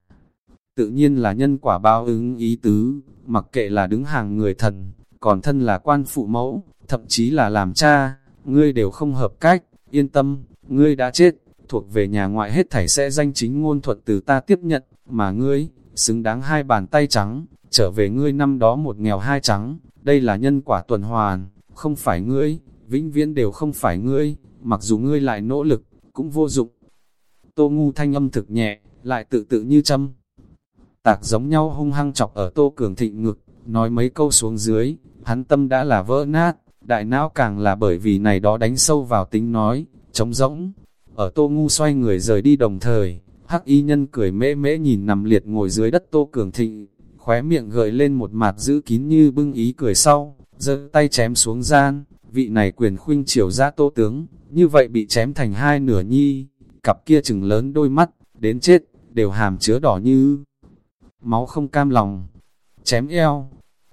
A: Tự nhiên là nhân quả báo ứng ý tứ, mặc kệ là đứng hàng người thần, còn thân là quan phụ mẫu, thậm chí là làm cha, ngươi đều không hợp cách, yên tâm, ngươi đã chết, thuộc về nhà ngoại hết thảy sẽ danh chính ngôn thuận từ ta tiếp nhận, mà ngươi, xứng đáng hai bàn tay trắng, trở về ngươi năm đó một nghèo hai trắng, đây là nhân quả tuần hoàn, không phải ngươi, vĩnh viễn đều không phải ngươi, mặc dù ngươi lại nỗ lực, cũng vô dụng. Tô ngu thanh âm thực nhẹ, lại tự tự như châm. Tạc giống nhau hung hăng chọc ở tô cường thịnh ngực, nói mấy câu xuống dưới, hắn tâm đã là vỡ nát, đại não càng là bởi vì này đó đánh sâu vào tính nói, trống rỗng. Ở tô ngu xoay người rời đi đồng thời, hắc y nhân cười mễ mễ nhìn nằm liệt ngồi dưới đất tô cường thịnh, khóe miệng gợi lên một mặt giữ kín như bưng ý cười sau, giơ tay chém xuống gian, vị này quyền khuynh chiều ra tô tướng, như vậy bị chém thành hai nửa nhi, cặp kia chừng lớn đôi mắt, đến chết, đều hàm chứa đỏ như máu không cam lòng, chém eo,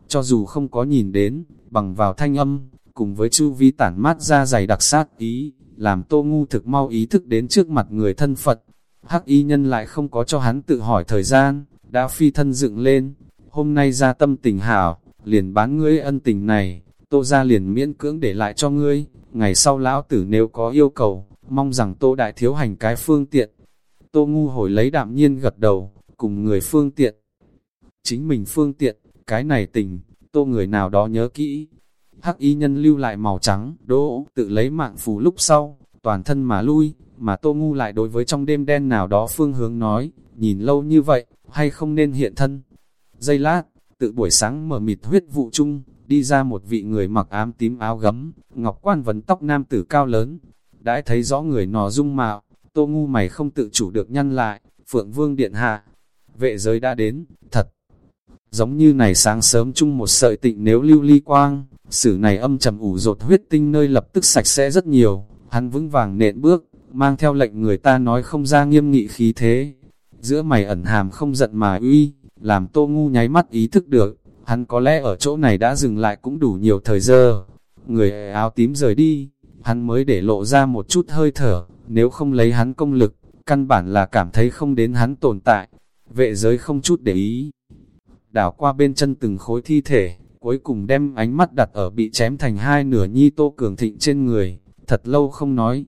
A: cho dù không có nhìn đến, bằng vào thanh âm, cùng với chu vi tản mát ra dày đặc sát ý, làm tô ngu thực mau ý thức đến trước mặt người thân Phật. Hắc y nhân lại không có cho hắn tự hỏi thời gian, đã phi thân dựng lên, hôm nay ra tâm tình hảo, liền bán ngươi ân tình này, tô ra liền miễn cưỡng để lại cho ngươi, ngày sau lão tử nếu có yêu cầu, mong rằng tô đại thiếu hành cái phương tiện. Tô ngu hồi lấy đạm nhiên gật đầu, cùng người phương tiện. Chính mình phương tiện, cái này tình, tô người nào đó nhớ kỹ. Hắc y nhân lưu lại màu trắng, đỗ, tự lấy mạng phù lúc sau, toàn thân mà lui, mà tô ngu lại đối với trong đêm đen nào đó phương hướng nói, nhìn lâu như vậy, hay không nên hiện thân. Giây lát, tự buổi sáng mở mịt huyết vụ chung, đi ra một vị người mặc ám tím áo gấm, ngọc quan vấn tóc nam tử cao lớn. Đãi thấy rõ người nò dung mạo, tô ngu mày không tự chủ được nhăn lại, phượng vương điện hạ. Vệ giới đã đến, thật. Giống như này sáng sớm chung một sợi tịnh nếu lưu ly quang, sử này âm trầm ủ rột huyết tinh nơi lập tức sạch sẽ rất nhiều, hắn vững vàng nện bước, mang theo lệnh người ta nói không ra nghiêm nghị khí thế. Giữa mày ẩn hàm không giận mà uy, làm tô ngu nháy mắt ý thức được, hắn có lẽ ở chỗ này đã dừng lại cũng đủ nhiều thời giờ. Người áo tím rời đi, hắn mới để lộ ra một chút hơi thở, nếu không lấy hắn công lực, căn bản là cảm thấy không đến hắn tồn tại. Vệ giới không chút để ý. Đảo qua bên chân từng khối thi thể, cuối cùng đem ánh mắt đặt ở bị chém thành hai nửa nhi tô cường thịnh trên người, thật lâu không nói.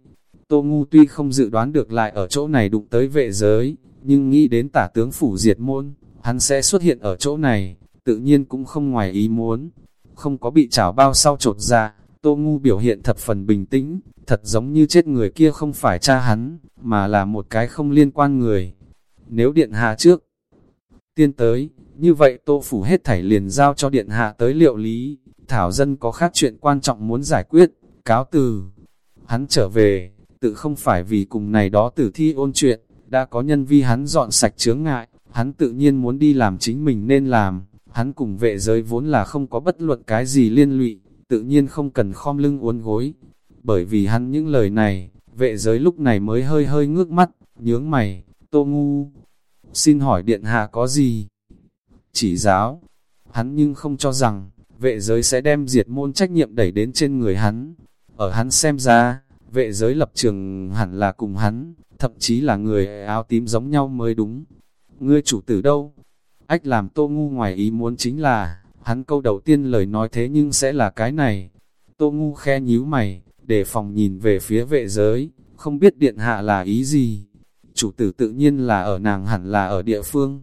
A: Tô ngu tuy không dự đoán được lại ở chỗ này đụng tới vệ giới, nhưng nghĩ đến tả tướng phủ diệt môn, hắn sẽ xuất hiện ở chỗ này, tự nhiên cũng không ngoài ý muốn. Không có bị chảo bao sau trột ra, Tô Ngu biểu hiện thập phần bình tĩnh, thật giống như chết người kia không phải cha hắn, mà là một cái không liên quan người. Nếu điện hạ trước, tiên tới, như vậy Tô Phủ hết thảy liền giao cho điện hạ tới liệu lý, Thảo Dân có khác chuyện quan trọng muốn giải quyết, cáo từ. Hắn trở về, tự không phải vì cùng này đó tử thi ôn chuyện, đã có nhân vi hắn dọn sạch chướng ngại, hắn tự nhiên muốn đi làm chính mình nên làm, hắn cùng vệ giới vốn là không có bất luận cái gì liên lụy, tự nhiên không cần khom lưng uốn gối. Bởi vì hắn những lời này, vệ giới lúc này mới hơi hơi ngước mắt, nhướng mày, tô ngu. Xin hỏi điện hạ có gì? Chỉ giáo, hắn nhưng không cho rằng, vệ giới sẽ đem diệt môn trách nhiệm đẩy đến trên người hắn. Ở hắn xem ra, vệ giới lập trường hẳn là cùng hắn, thậm chí là người áo tím giống nhau mới đúng. Ngươi chủ tử đâu? Ách làm tô ngu ngoài ý muốn chính là, hắn câu đầu tiên lời nói thế nhưng sẽ là cái này. Tô ngu khe nhíu mày, để phòng nhìn về phía vệ giới, không biết điện hạ là ý gì. Chủ tử tự nhiên là ở nàng hẳn là ở địa phương.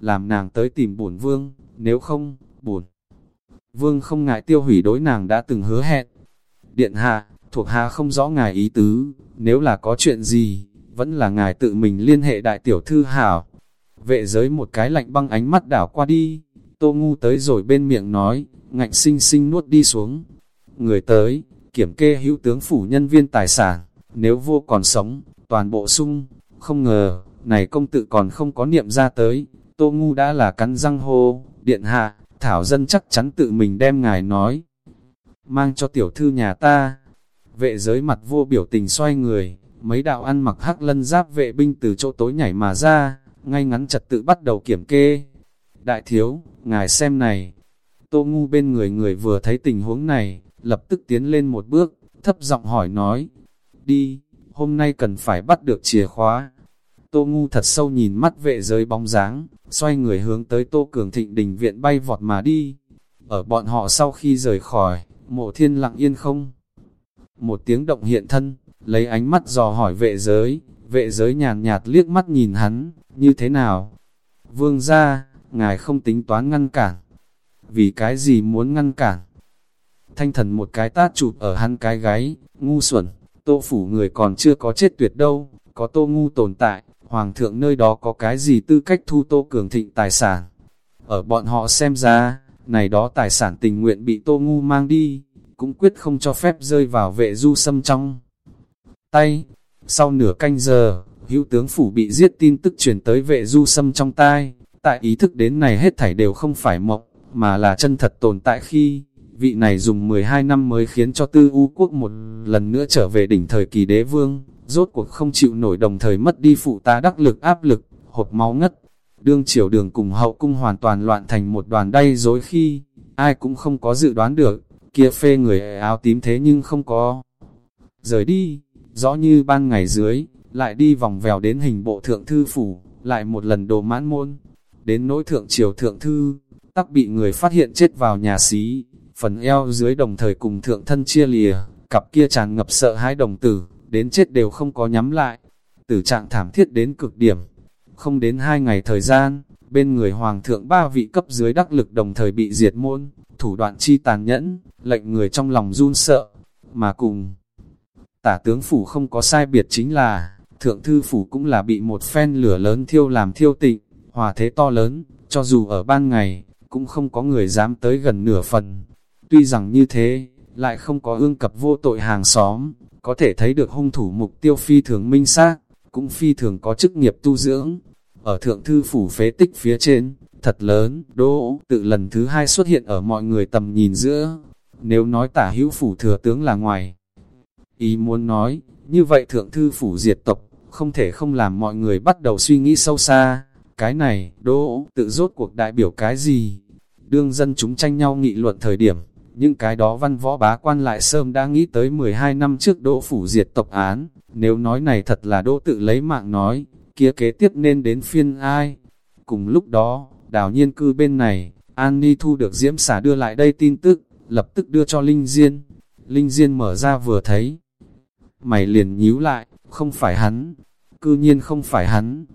A: Làm nàng tới tìm bổn vương, nếu không, bổn. Vương không ngại tiêu hủy đối nàng đã từng hứa hẹn. Điện hạ, thuộc hạ không rõ ngài ý tứ, nếu là có chuyện gì, vẫn là ngài tự mình liên hệ đại tiểu thư hảo. Vệ giới một cái lạnh băng ánh mắt đảo qua đi, tô ngu tới rồi bên miệng nói, ngạnh sinh sinh nuốt đi xuống. Người tới, kiểm kê hữu tướng phủ nhân viên tài sản, nếu vô còn sống, toàn bộ sung, không ngờ, này công tự còn không có niệm ra tới, tô ngu đã là cắn răng hô, điện hạ, thảo dân chắc chắn tự mình đem ngài nói. Mang cho tiểu thư nhà ta, vệ giới mặt vô biểu tình xoay người, mấy đạo ăn mặc hắc lân giáp vệ binh từ chỗ tối nhảy mà ra, ngay ngắn trật tự bắt đầu kiểm kê. Đại thiếu, ngài xem này, tô ngu bên người người vừa thấy tình huống này, lập tức tiến lên một bước, thấp giọng hỏi nói, đi, hôm nay cần phải bắt được chìa khóa. Tô ngu thật sâu nhìn mắt vệ giới bóng dáng, xoay người hướng tới tô cường thịnh đình viện bay vọt mà đi. Ở bọn họ sau khi rời khỏi, mộ thiên lặng yên không. Một tiếng động hiện thân, lấy ánh mắt dò hỏi vệ giới, vệ giới nhàn nhạt liếc mắt nhìn hắn, như thế nào? Vương ra, ngài không tính toán ngăn cản. Vì cái gì muốn ngăn cản? Thanh thần một cái tát chụp ở hắn cái gáy, ngu xuẩn, tô phủ người còn chưa có chết tuyệt đâu, có tô ngu tồn tại, hoàng thượng nơi đó có cái gì tư cách thu tô cường thịnh tài sản. Ở bọn họ xem ra, này đó tài sản tình nguyện bị tô ngu mang đi, cũng quyết không cho phép rơi vào vệ du sâm trong tay. Sau nửa canh giờ, hữu tướng phủ bị giết tin tức truyền tới vệ du sâm trong tai, tại ý thức đến này hết thảy đều không phải mộng, mà là chân thật tồn tại khi, vị này dùng 12 năm mới khiến cho tư u quốc một lần nữa trở về đỉnh thời kỳ đế vương, rốt cuộc không chịu nổi đồng thời mất đi phụ tá đắc lực áp lực, hộp máu ngất. Đương triều đường cùng hậu cung hoàn toàn loạn thành một đoàn đay dối khi, ai cũng không có dự đoán được, kia phê người áo tím thế nhưng không có. Rời đi, rõ như ban ngày dưới, lại đi vòng vèo đến hình bộ thượng thư phủ, lại một lần đồ mãn môn. Đến nỗi thượng triều thượng thư, tắc bị người phát hiện chết vào nhà xí, phần eo dưới đồng thời cùng thượng thân chia lìa, cặp kia tràn ngập sợ hãi đồng tử, đến chết đều không có nhắm lại. Tử trạng thảm thiết đến cực điểm. Không đến hai ngày thời gian, bên người hoàng thượng ba vị cấp dưới đắc lực đồng thời bị diệt môn, thủ đoạn chi tàn nhẫn, lệnh người trong lòng run sợ, mà cùng. Tả tướng phủ không có sai biệt chính là, thượng thư phủ cũng là bị một phen lửa lớn thiêu làm thiêu tịnh, hòa thế to lớn, cho dù ở ban ngày, cũng không có người dám tới gần nửa phần. Tuy rằng như thế, lại không có ương cập vô tội hàng xóm, có thể thấy được hung thủ mục tiêu phi thường minh xác, cũng phi thường có chức nghiệp tu dưỡng. Ở thượng thư phủ phế tích phía trên, thật lớn, đỗ tự lần thứ hai xuất hiện ở mọi người tầm nhìn giữa. Nếu nói tả hữu phủ thừa tướng là ngoài, ý muốn nói, như vậy thượng thư phủ diệt tộc, không thể không làm mọi người bắt đầu suy nghĩ sâu xa. Cái này, đỗ tự rốt cuộc đại biểu cái gì? Đương dân chúng tranh nhau nghị luận thời điểm, những cái đó văn võ bá quan lại sớm đã nghĩ tới 12 năm trước đỗ phủ diệt tộc án, nếu nói này thật là đỗ tự lấy mạng nói, kia kế tiếp nên đến phiên ai? Cùng lúc đó, đào nhiên cư bên này, An Ni thu được diễm xả đưa lại đây tin tức, lập tức đưa cho Linh Diên. Linh Diên mở ra vừa thấy. Mày liền nhíu lại, không phải hắn, cư nhiên không phải hắn.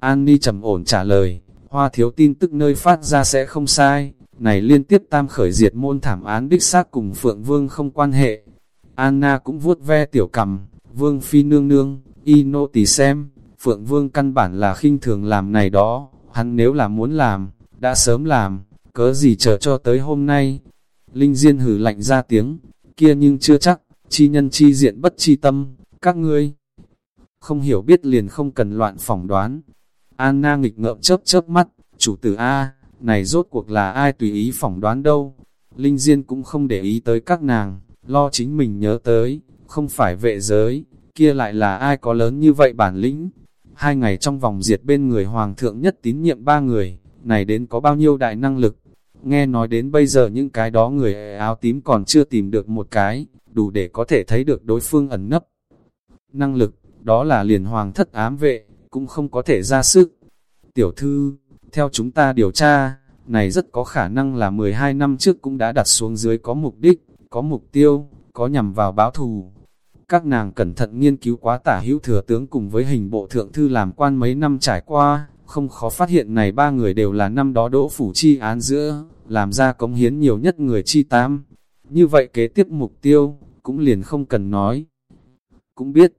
A: An Ni trầm ổn trả lời, hoa thiếu tin tức nơi phát ra sẽ không sai, này liên tiếp tam khởi diệt môn thảm án đích xác cùng Phượng Vương không quan hệ. Anna cũng vuốt ve tiểu cầm, Vương Phi nương nương, y nô tỳ xem, Phượng Vương căn bản là khinh thường làm này đó, hắn nếu là muốn làm, đã sớm làm, cớ gì chờ cho tới hôm nay. Linh Diên hử lạnh ra tiếng, kia nhưng chưa chắc, chi nhân chi diện bất chi tâm, các ngươi không hiểu biết liền không cần loạn phỏng đoán. Anna nghịch ngợm chớp chớp mắt, chủ tử A, này rốt cuộc là ai tùy ý phỏng đoán đâu. Linh Diên cũng không để ý tới các nàng, lo chính mình nhớ tới, không phải vệ giới, kia lại là ai có lớn như vậy bản lĩnh. Hai ngày trong vòng diệt bên người hoàng thượng nhất tín nhiệm ba người, này đến có bao nhiêu đại năng lực. Nghe nói đến bây giờ những cái đó người áo tím còn chưa tìm được một cái, đủ để có thể thấy được đối phương ẩn nấp. Năng lực, đó là liền hoàng thất ám vệ, cũng không có thể ra sức. Tiểu thư, theo chúng ta điều tra, này rất có khả năng là 12 năm trước cũng đã đặt xuống dưới có mục đích, có mục tiêu, có nhằm vào báo thù. Các nàng cẩn thận nghiên cứu quá tả hữu thừa tướng cùng với hình bộ thượng thư làm quan mấy năm trải qua, không khó phát hiện này ba người đều là năm đó đỗ phủ chi án giữa, làm ra cống hiến nhiều nhất người chi tam. Như vậy kế tiếp mục tiêu, cũng liền không cần nói. Cũng biết,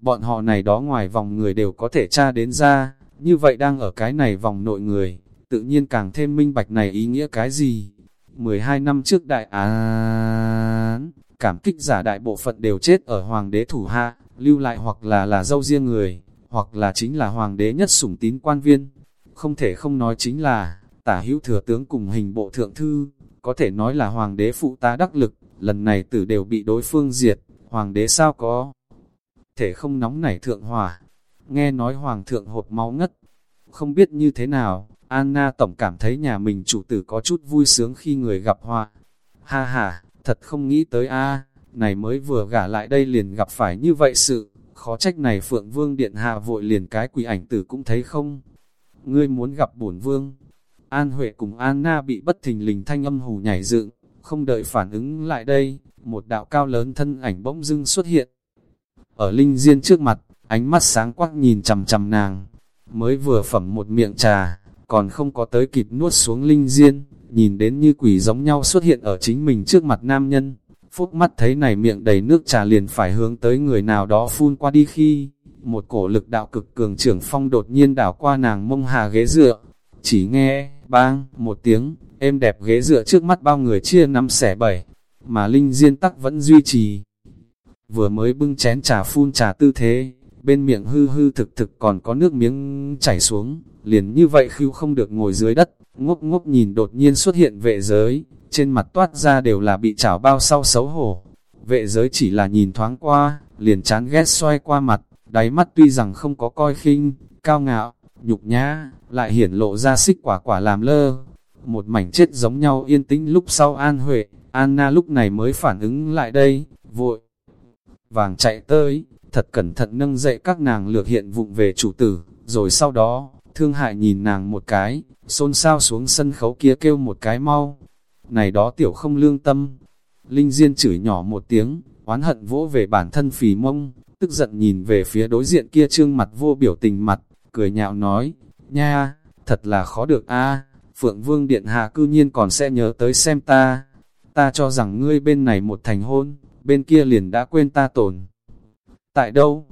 A: bọn họ này đó ngoài vòng người đều có thể tra đến ra, như vậy đang ở cái này vòng nội người, tự nhiên càng thêm minh bạch này ý nghĩa cái gì. 12 năm trước đại án, cảm kích giả đại bộ phận đều chết ở hoàng đế thủ hạ, lưu lại hoặc là là dâu riêng người, hoặc là chính là hoàng đế nhất sủng tín quan viên. Không thể không nói chính là, tả hữu thừa tướng cùng hình bộ thượng thư, có thể nói là hoàng đế phụ tá đắc lực, lần này tử đều bị đối phương diệt, hoàng đế sao có thể không nóng nảy thượng hỏa. Nghe nói hoàng thượng hột máu ngất, không biết như thế nào, Anna tổng cảm thấy nhà mình chủ tử có chút vui sướng khi người gặp họa. Ha ha, thật không nghĩ tới a này mới vừa gả lại đây liền gặp phải như vậy sự, khó trách này Phượng Vương Điện Hạ vội liền cái quỷ ảnh tử cũng thấy không. Ngươi muốn gặp bổn vương. An Huệ cùng Anna bị bất thình lình thanh âm hù nhảy dựng, không đợi phản ứng lại đây, một đạo cao lớn thân ảnh bỗng dưng xuất hiện. Ở Linh Diên trước mặt, ánh mắt sáng quắc nhìn chầm chầm nàng, mới vừa phẩm một miệng trà, còn không có tới kịp nuốt xuống Linh Diên, nhìn đến như quỷ giống nhau xuất hiện ở chính mình trước mặt nam nhân. Phúc mắt thấy này miệng đầy nước trà liền phải hướng tới người nào đó phun qua đi khi, một cổ lực đạo cực cường trưởng phong đột nhiên đảo qua nàng mông hà ghế dựa. Chỉ nghe, bang, một tiếng, êm đẹp ghế dựa trước mắt bao người chia năm xẻ bảy, mà Linh Diên tắc vẫn duy trì. Vừa mới bưng chén trà phun trà tư thế, bên miệng hư hư thực thực còn có nước miếng chảy xuống, liền như vậy khưu không được ngồi dưới đất, ngốc ngốc nhìn đột nhiên xuất hiện vệ giới, trên mặt toát ra đều là bị chảo bao sau xấu hổ. Vệ giới chỉ là nhìn thoáng qua, liền chán ghét xoay qua mặt, đáy mắt tuy rằng không có coi khinh, cao ngạo, nhục nhã, lại hiển lộ ra xích quả quả làm lơ. Một mảnh chết giống nhau yên tĩnh lúc sau An Huệ, Anna lúc này mới phản ứng lại đây, vội. Vàng chạy tới, thật cẩn thận nâng dậy các nàng lược hiện vụng về chủ tử, rồi sau đó, thương hại nhìn nàng một cái, xôn xao xuống sân khấu kia kêu một cái mau. Này đó tiểu không lương tâm. Linh Diên chửi nhỏ một tiếng, oán hận vỗ về bản thân phì mông, tức giận nhìn về phía đối diện kia trương mặt vô biểu tình mặt, cười nhạo nói, nha, thật là khó được a Phượng Vương Điện Hạ cư nhiên còn sẽ nhớ tới xem ta. Ta cho rằng ngươi bên này một thành hôn, bên kia liền đã quên ta tồn. Tại đâu?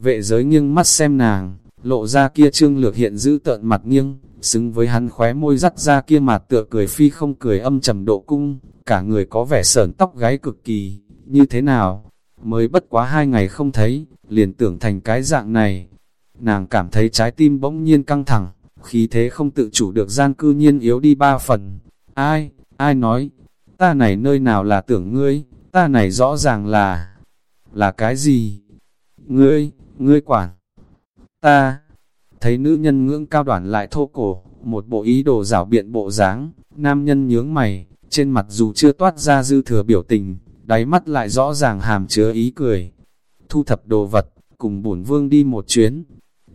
A: Vệ giới nghiêng mắt xem nàng, lộ ra kia trương lược hiện giữ tợn mặt nghiêng, xứng với hắn khóe môi dắt ra kia mặt tựa cười phi không cười âm trầm độ cung, cả người có vẻ sờn tóc gáy cực kỳ, như thế nào? Mới bất quá hai ngày không thấy, liền tưởng thành cái dạng này. Nàng cảm thấy trái tim bỗng nhiên căng thẳng, khí thế không tự chủ được gian cư nhiên yếu đi ba phần. Ai, ai nói, ta này nơi nào là tưởng ngươi, ta này rõ ràng là, là cái gì? Ngươi, ngươi quản, ta, thấy nữ nhân ngưỡng cao đoản lại thô cổ, một bộ ý đồ rảo biện bộ dáng, nam nhân nhướng mày, trên mặt dù chưa toát ra dư thừa biểu tình, đáy mắt lại rõ ràng hàm chứa ý cười. Thu thập đồ vật, cùng bổn vương đi một chuyến.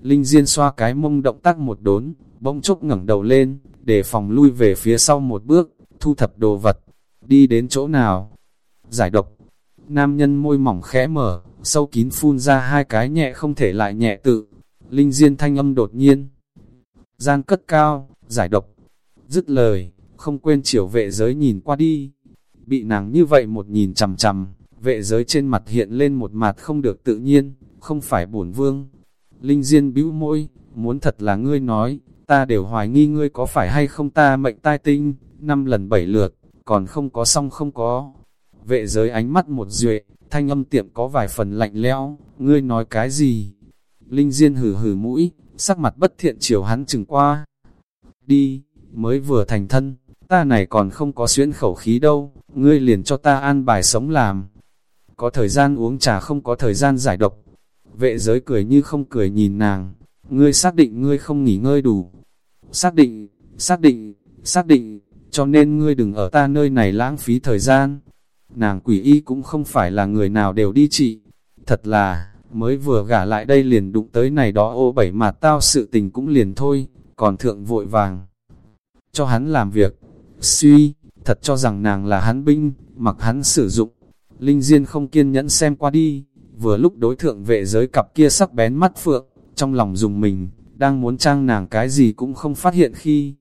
A: Linh Diên xoa cái mông động tác một đốn, bỗng chốc ngẩng đầu lên, để phòng lui về phía sau một bước, thu thập đồ vật. Đi đến chỗ nào? Giải độc. Nam nhân môi mỏng khẽ mở, sâu kín phun ra hai cái nhẹ không thể lại nhẹ tự. Linh Diên thanh âm đột nhiên. Gian cất cao, giải độc. Dứt lời, không quên chiều vệ giới nhìn qua đi. Bị nàng như vậy một nhìn chằm chằm, vệ giới trên mặt hiện lên một mặt không được tự nhiên, không phải bổn vương. Linh Diên bĩu môi, muốn thật là ngươi nói, ta đều hoài nghi ngươi có phải hay không ta mệnh tai tinh, năm lần bảy lượt, còn không có xong không có. Vệ giới ánh mắt một duệ, thanh âm tiệm có vài phần lạnh lẽo, ngươi nói cái gì? Linh Diên hử hử mũi, sắc mặt bất thiện chiều hắn chừng qua. Đi, mới vừa thành thân, ta này còn không có xuyến khẩu khí đâu, ngươi liền cho ta an bài sống làm. Có thời gian uống trà không có thời gian giải độc. Vệ giới cười như không cười nhìn nàng, ngươi xác định ngươi không nghỉ ngơi đủ. Xác định, xác định, xác định, cho nên ngươi đừng ở ta nơi này lãng phí thời gian. Nàng quỷ y cũng không phải là người nào đều đi trị. Thật là, mới vừa gả lại đây liền đụng tới này đó ô bảy mà tao sự tình cũng liền thôi, còn thượng vội vàng. Cho hắn làm việc, suy, thật cho rằng nàng là hắn binh, mặc hắn sử dụng. Linh Diên không kiên nhẫn xem qua đi, vừa lúc đối thượng vệ giới cặp kia sắc bén mắt phượng, trong lòng dùng mình, đang muốn trang nàng cái gì cũng không phát hiện khi,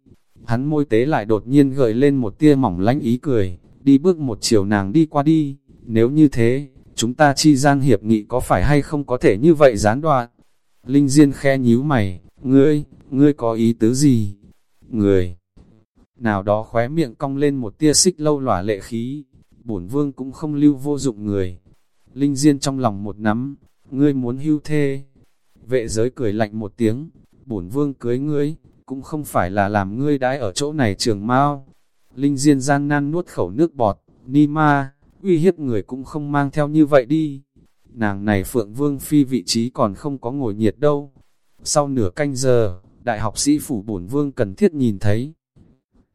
A: hắn môi tế lại đột nhiên gợi lên một tia mỏng lánh ý cười, đi bước một chiều nàng đi qua đi, nếu như thế, chúng ta chi gian hiệp nghị có phải hay không có thể như vậy gián đoạn. Linh Diên khe nhíu mày, ngươi, ngươi có ý tứ gì? Người, nào đó khóe miệng cong lên một tia xích lâu lỏa lệ khí, bổn vương cũng không lưu vô dụng người. Linh Diên trong lòng một nắm, ngươi muốn hưu thê. Vệ giới cười lạnh một tiếng, bổn vương cưới ngươi, cũng không phải là làm ngươi đãi ở chỗ này trường mau. Linh Diên gian nan nuốt khẩu nước bọt, ni ma, uy hiếp người cũng không mang theo như vậy đi. Nàng này Phượng Vương Phi vị trí còn không có ngồi nhiệt đâu. Sau nửa canh giờ, đại học sĩ phủ bổn vương cần thiết nhìn thấy.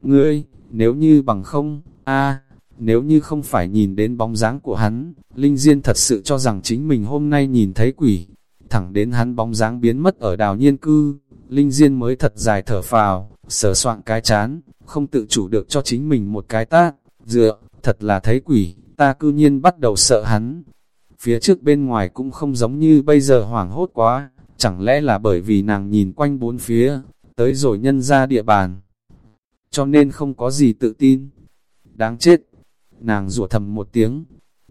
A: Ngươi, nếu như bằng không, a nếu như không phải nhìn đến bóng dáng của hắn, Linh Diên thật sự cho rằng chính mình hôm nay nhìn thấy quỷ. Thẳng đến hắn bóng dáng biến mất ở đào nhiên cư, Linh Diên mới thật dài thở phào, sờ soạn cái chán, không tự chủ được cho chính mình một cái ta dựa, thật là thấy quỷ, ta cư nhiên bắt đầu sợ hắn. Phía trước bên ngoài cũng không giống như bây giờ hoảng hốt quá, chẳng lẽ là bởi vì nàng nhìn quanh bốn phía, tới rồi nhân ra địa bàn. Cho nên không có gì tự tin. Đáng chết, nàng rủa thầm một tiếng.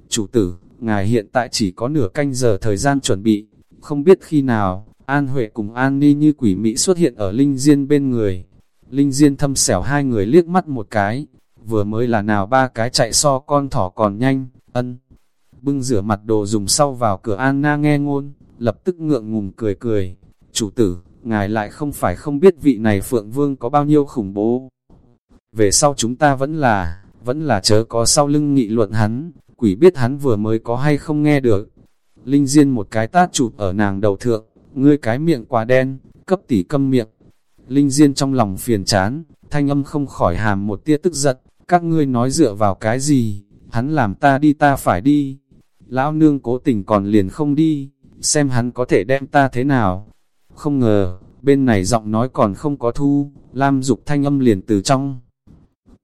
A: Chủ tử, ngài hiện tại chỉ có nửa canh giờ thời gian chuẩn bị, không biết khi nào, An Huệ cùng An Ni như quỷ Mỹ xuất hiện ở Linh Diên bên người. Linh Diên thâm xẻo hai người liếc mắt một cái, vừa mới là nào ba cái chạy so con thỏ còn nhanh, ân. Bưng rửa mặt đồ dùng sau vào cửa Anna nghe ngôn, lập tức ngượng ngùng cười cười. Chủ tử, ngài lại không phải không biết vị này Phượng Vương có bao nhiêu khủng bố. Về sau chúng ta vẫn là, vẫn là chớ có sau lưng nghị luận hắn, quỷ biết hắn vừa mới có hay không nghe được. Linh Diên một cái tát chụp ở nàng đầu thượng, ngươi cái miệng quá đen, cấp tỷ câm miệng. Linh Diên trong lòng phiền chán, thanh âm không khỏi hàm một tia tức giận, các ngươi nói dựa vào cái gì, hắn làm ta đi ta phải đi. Lão nương cố tình còn liền không đi, xem hắn có thể đem ta thế nào. Không ngờ, bên này giọng nói còn không có thu, Lam dục thanh âm liền từ trong.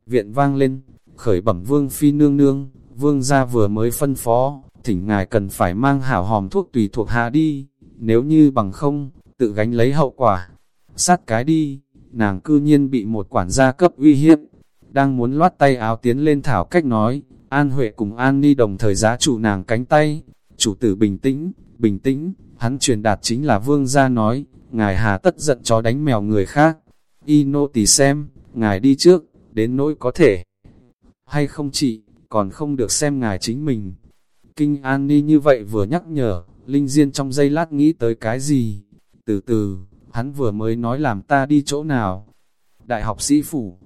A: Viện vang lên, khởi bẩm vương phi nương nương, vương gia vừa mới phân phó, thỉnh ngài cần phải mang hảo hòm thuốc tùy thuộc hạ đi nếu như bằng không, tự gánh lấy hậu quả. Sát cái đi, nàng cư nhiên bị một quản gia cấp uy hiếp, đang muốn loát tay áo tiến lên thảo cách nói, An Huệ cùng An Ni đồng thời giá chủ nàng cánh tay, chủ tử bình tĩnh, bình tĩnh, hắn truyền đạt chính là vương gia nói, ngài hà tất giận chó đánh mèo người khác, y nô tỳ xem, ngài đi trước, đến nỗi có thể, hay không chị, còn không được xem ngài chính mình. Kinh An Ni như vậy vừa nhắc nhở, Linh Diên trong giây lát nghĩ tới cái gì? Từ từ, hắn vừa mới nói làm ta đi chỗ nào? Đại học sĩ phủ.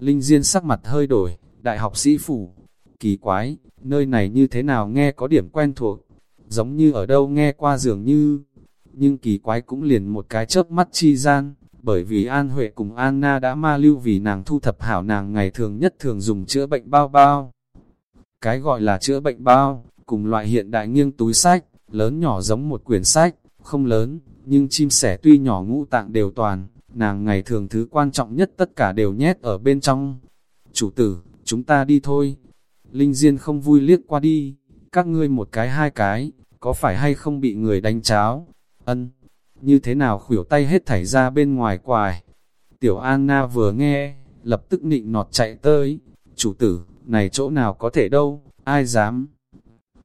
A: Linh Diên sắc mặt hơi đổi, đại học sĩ phủ. Kỳ quái, nơi này như thế nào nghe có điểm quen thuộc, giống như ở đâu nghe qua dường như. Nhưng kỳ quái cũng liền một cái chớp mắt chi gian, bởi vì An Huệ cùng Anna đã ma lưu vì nàng thu thập hảo nàng ngày thường nhất thường dùng chữa bệnh bao bao. Cái gọi là chữa bệnh bao, cùng loại hiện đại nghiêng túi sách, lớn nhỏ giống một quyển sách, không lớn, nhưng chim sẻ tuy nhỏ ngũ tạng đều toàn, nàng ngày thường thứ quan trọng nhất tất cả đều nhét ở bên trong. Chủ tử, chúng ta đi thôi. Linh Diên không vui liếc qua đi, các ngươi một cái hai cái, có phải hay không bị người đánh cháo? Ân, như thế nào khuỷu tay hết thảy ra bên ngoài quài. Tiểu Anna vừa nghe, lập tức nịnh nọt chạy tới. Chủ tử, này chỗ nào có thể đâu, ai dám?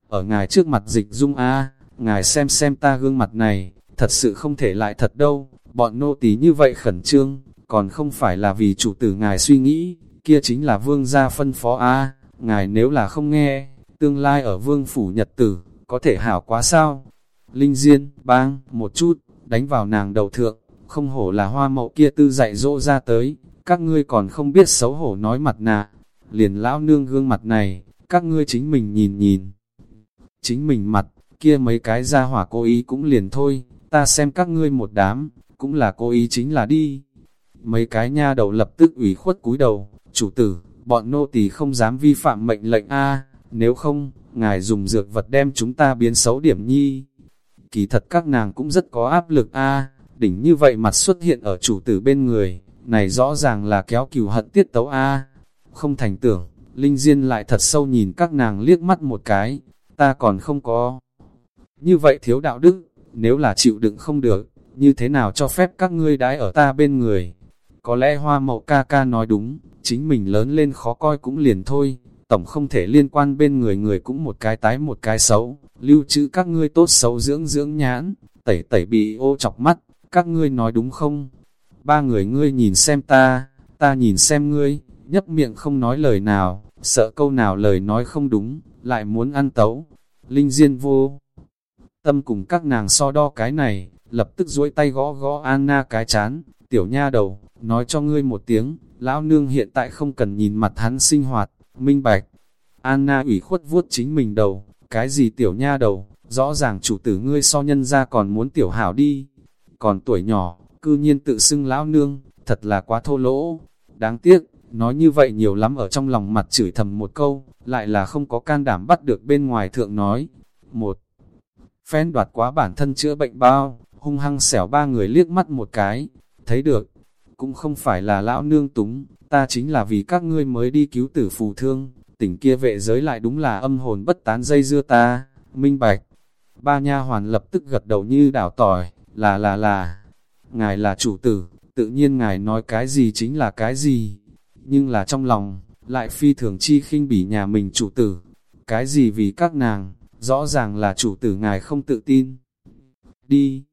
A: Ở ngài trước mặt dịch dung a ngài xem xem ta gương mặt này, thật sự không thể lại thật đâu, bọn nô tỳ như vậy khẩn trương, còn không phải là vì chủ tử ngài suy nghĩ, kia chính là vương gia phân phó a ngài nếu là không nghe, tương lai ở vương phủ nhật tử, có thể hảo quá sao? Linh Diên, bang, một chút, đánh vào nàng đầu thượng, không hổ là hoa mậu kia tư dạy dỗ ra tới, các ngươi còn không biết xấu hổ nói mặt nạ, liền lão nương gương mặt này, các ngươi chính mình nhìn nhìn. Chính mình mặt, kia mấy cái ra hỏa cố ý cũng liền thôi, ta xem các ngươi một đám, cũng là cố ý chính là đi. Mấy cái nha đầu lập tức ủy khuất cúi đầu, chủ tử, bọn nô tỳ không dám vi phạm mệnh lệnh A, nếu không, ngài dùng dược vật đem chúng ta biến xấu điểm nhi. Kỳ thật các nàng cũng rất có áp lực A, đỉnh như vậy mặt xuất hiện ở chủ tử bên người, này rõ ràng là kéo cừu hận tiết tấu A. Không thành tưởng, Linh Diên lại thật sâu nhìn các nàng liếc mắt một cái, ta còn không có. Như vậy thiếu đạo đức, nếu là chịu đựng không được, như thế nào cho phép các ngươi đãi ở ta bên người? Có lẽ hoa mậu ca ca nói đúng, chính mình lớn lên khó coi cũng liền thôi, tổng không thể liên quan bên người người cũng một cái tái một cái xấu, lưu trữ các ngươi tốt xấu dưỡng dưỡng nhãn, tẩy tẩy bị ô chọc mắt, các ngươi nói đúng không? Ba người ngươi nhìn xem ta, ta nhìn xem ngươi, nhấp miệng không nói lời nào, sợ câu nào lời nói không đúng, lại muốn ăn tấu. Linh Diên vô tâm cùng các nàng so đo cái này, lập tức duỗi tay gõ gõ Anna cái chán, tiểu nha đầu, nói cho ngươi một tiếng, lão nương hiện tại không cần nhìn mặt hắn sinh hoạt, minh bạch. Anna ủy khuất vuốt chính mình đầu, cái gì tiểu nha đầu, rõ ràng chủ tử ngươi so nhân ra còn muốn tiểu hảo đi. Còn tuổi nhỏ, cư nhiên tự xưng lão nương, thật là quá thô lỗ. Đáng tiếc, nói như vậy nhiều lắm ở trong lòng mặt chửi thầm một câu, lại là không có can đảm bắt được bên ngoài thượng nói. Một, phen đoạt quá bản thân chữa bệnh bao, hung hăng xẻo ba người liếc mắt một cái, thấy được, cũng không phải là lão nương túng, ta chính là vì các ngươi mới đi cứu tử phù thương, tỉnh kia vệ giới lại đúng là âm hồn bất tán dây dưa ta, minh bạch. Ba nha hoàn lập tức gật đầu như đảo tỏi, là là là, ngài là chủ tử, tự nhiên ngài nói cái gì chính là cái gì, nhưng là trong lòng, lại phi thường chi khinh bỉ nhà mình chủ tử, cái gì vì các nàng, rõ ràng là chủ tử ngài không tự tin. Đi,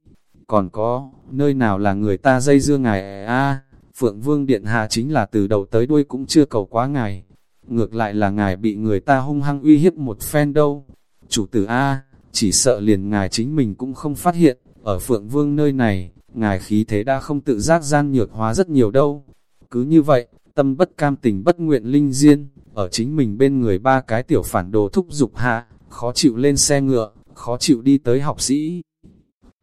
A: còn có, nơi nào là người ta dây dưa ngài a Phượng Vương Điện Hạ chính là từ đầu tới đuôi cũng chưa cầu quá ngài. Ngược lại là ngài bị người ta hung hăng uy hiếp một phen đâu. Chủ tử A, chỉ sợ liền ngài chính mình cũng không phát hiện, ở Phượng Vương nơi này, ngài khí thế đã không tự giác gian nhược hóa rất nhiều đâu. Cứ như vậy, tâm bất cam tình bất nguyện linh diên, ở chính mình bên người ba cái tiểu phản đồ thúc dục hạ, khó chịu lên xe ngựa, khó chịu đi tới học sĩ.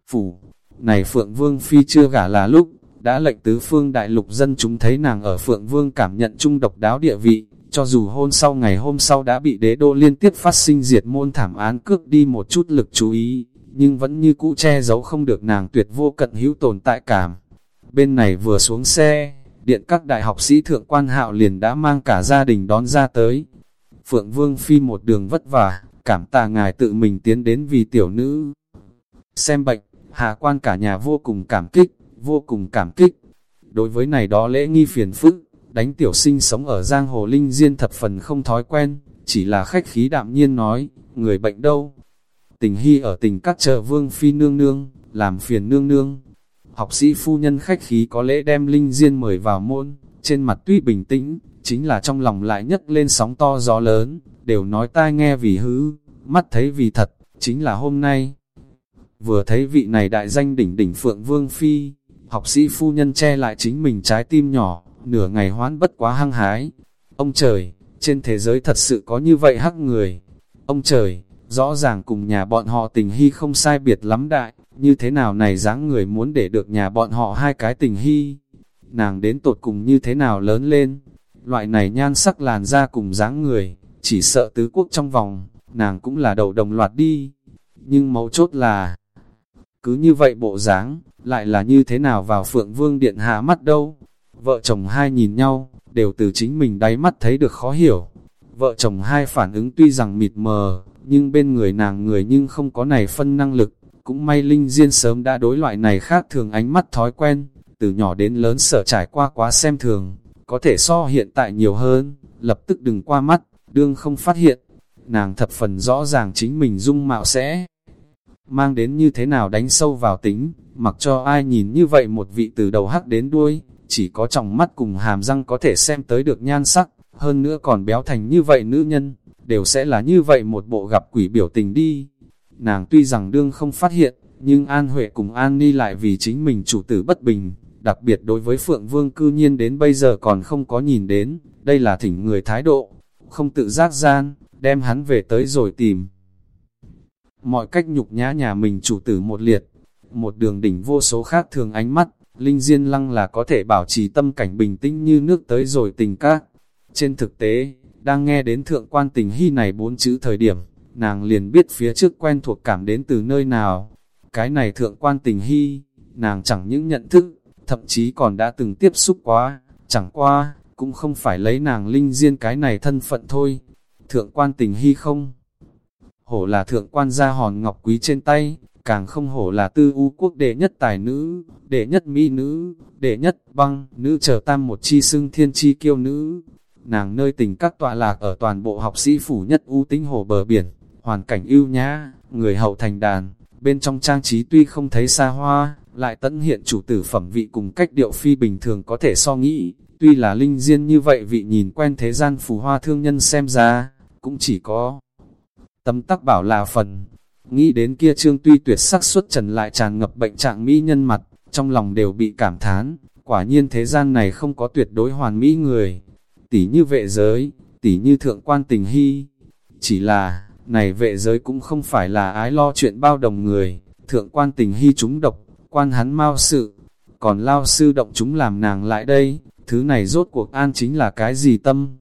A: Phủ, này Phượng Vương Phi chưa gả là lúc, đã lệnh tứ phương đại lục dân chúng thấy nàng ở Phượng Vương cảm nhận trung độc đáo địa vị, cho dù hôn sau ngày hôm sau đã bị đế đô liên tiếp phát sinh diệt môn thảm án cướp đi một chút lực chú ý, nhưng vẫn như cũ che giấu không được nàng tuyệt vô cận hữu tồn tại cảm. Bên này vừa xuống xe, điện các đại học sĩ thượng quan hạo liền đã mang cả gia đình đón ra tới. Phượng Vương Phi một đường vất vả, cảm tạ ngài tự mình tiến đến vì tiểu nữ. Xem bệnh, hạ quan cả nhà vô cùng cảm kích, vô cùng cảm kích. Đối với này đó lễ nghi phiền phức, đánh tiểu sinh sống ở giang hồ linh diên thập phần không thói quen, chỉ là khách khí đạm nhiên nói, người bệnh đâu? Tình hy ở tình các chợ vương phi nương nương, làm phiền nương nương. Học sĩ phu nhân khách khí có lễ đem linh diên mời vào môn, trên mặt tuy bình tĩnh, chính là trong lòng lại nhấc lên sóng to gió lớn, đều nói tai nghe vì hứ, mắt thấy vì thật, chính là hôm nay. Vừa thấy vị này đại danh đỉnh đỉnh Phượng Vương Phi, học sĩ phu nhân che lại chính mình trái tim nhỏ, nửa ngày hoán bất quá hăng hái. Ông trời, trên thế giới thật sự có như vậy hắc người. Ông trời, rõ ràng cùng nhà bọn họ tình hy không sai biệt lắm đại, như thế nào này dáng người muốn để được nhà bọn họ hai cái tình hy. Nàng đến tột cùng như thế nào lớn lên, loại này nhan sắc làn da cùng dáng người, chỉ sợ tứ quốc trong vòng, nàng cũng là đầu đồng loạt đi. Nhưng mấu chốt là, cứ như vậy bộ dáng, lại là như thế nào vào phượng vương điện hạ mắt đâu. Vợ chồng hai nhìn nhau, đều từ chính mình đáy mắt thấy được khó hiểu. Vợ chồng hai phản ứng tuy rằng mịt mờ, nhưng bên người nàng người nhưng không có này phân năng lực. Cũng may Linh Diên sớm đã đối loại này khác thường ánh mắt thói quen, từ nhỏ đến lớn sở trải qua quá xem thường, có thể so hiện tại nhiều hơn, lập tức đừng qua mắt, đương không phát hiện. Nàng thập phần rõ ràng chính mình dung mạo sẽ mang đến như thế nào đánh sâu vào tính, mặc cho ai nhìn như vậy một vị từ đầu hắc đến đuôi, chỉ có trong mắt cùng hàm răng có thể xem tới được nhan sắc, hơn nữa còn béo thành như vậy nữ nhân, đều sẽ là như vậy một bộ gặp quỷ biểu tình đi. Nàng tuy rằng đương không phát hiện, nhưng An Huệ cùng An Ni lại vì chính mình chủ tử bất bình, đặc biệt đối với Phượng Vương cư nhiên đến bây giờ còn không có nhìn đến, đây là thỉnh người thái độ, không tự giác gian, đem hắn về tới rồi tìm. Mọi cách nhục nhã nhà mình chủ tử một liệt, một đường đỉnh vô số khác thường ánh mắt, Linh Diên Lăng là có thể bảo trì tâm cảnh bình tĩnh như nước tới rồi tình các. Trên thực tế, đang nghe đến thượng quan tình hy này bốn chữ thời điểm, nàng liền biết phía trước quen thuộc cảm đến từ nơi nào. Cái này thượng quan tình hy, nàng chẳng những nhận thức, thậm chí còn đã từng tiếp xúc quá, chẳng qua, cũng không phải lấy nàng linh diên cái này thân phận thôi. Thượng quan tình hy không? Hổ là thượng quan gia hòn ngọc quý trên tay, càng không hổ là tư u quốc đệ nhất tài nữ, đệ nhất mỹ nữ, đệ nhất băng, nữ trở tam một chi xưng thiên chi kiêu nữ. Nàng nơi tình các tọa lạc ở toàn bộ học sĩ phủ nhất u tính hồ bờ biển, hoàn cảnh ưu nhã, người hậu thành đàn, bên trong trang trí tuy không thấy xa hoa, lại tận hiện chủ tử phẩm vị cùng cách điệu phi bình thường có thể so nghĩ, tuy là linh diên như vậy vị nhìn quen thế gian phù hoa thương nhân xem ra, cũng chỉ có tấm tắc bảo là phần. Nghĩ đến kia trương tuy tuyệt sắc xuất trần lại tràn ngập bệnh trạng mỹ nhân mặt, trong lòng đều bị cảm thán, quả nhiên thế gian này không có tuyệt đối hoàn mỹ người. Tỷ như vệ giới, tỷ như thượng quan tình hy. Chỉ là, này vệ giới cũng không phải là ái lo chuyện bao đồng người, thượng quan tình hy chúng độc, quan hắn mau sự, còn lao sư động chúng làm nàng lại đây, thứ này rốt cuộc an chính là cái gì tâm.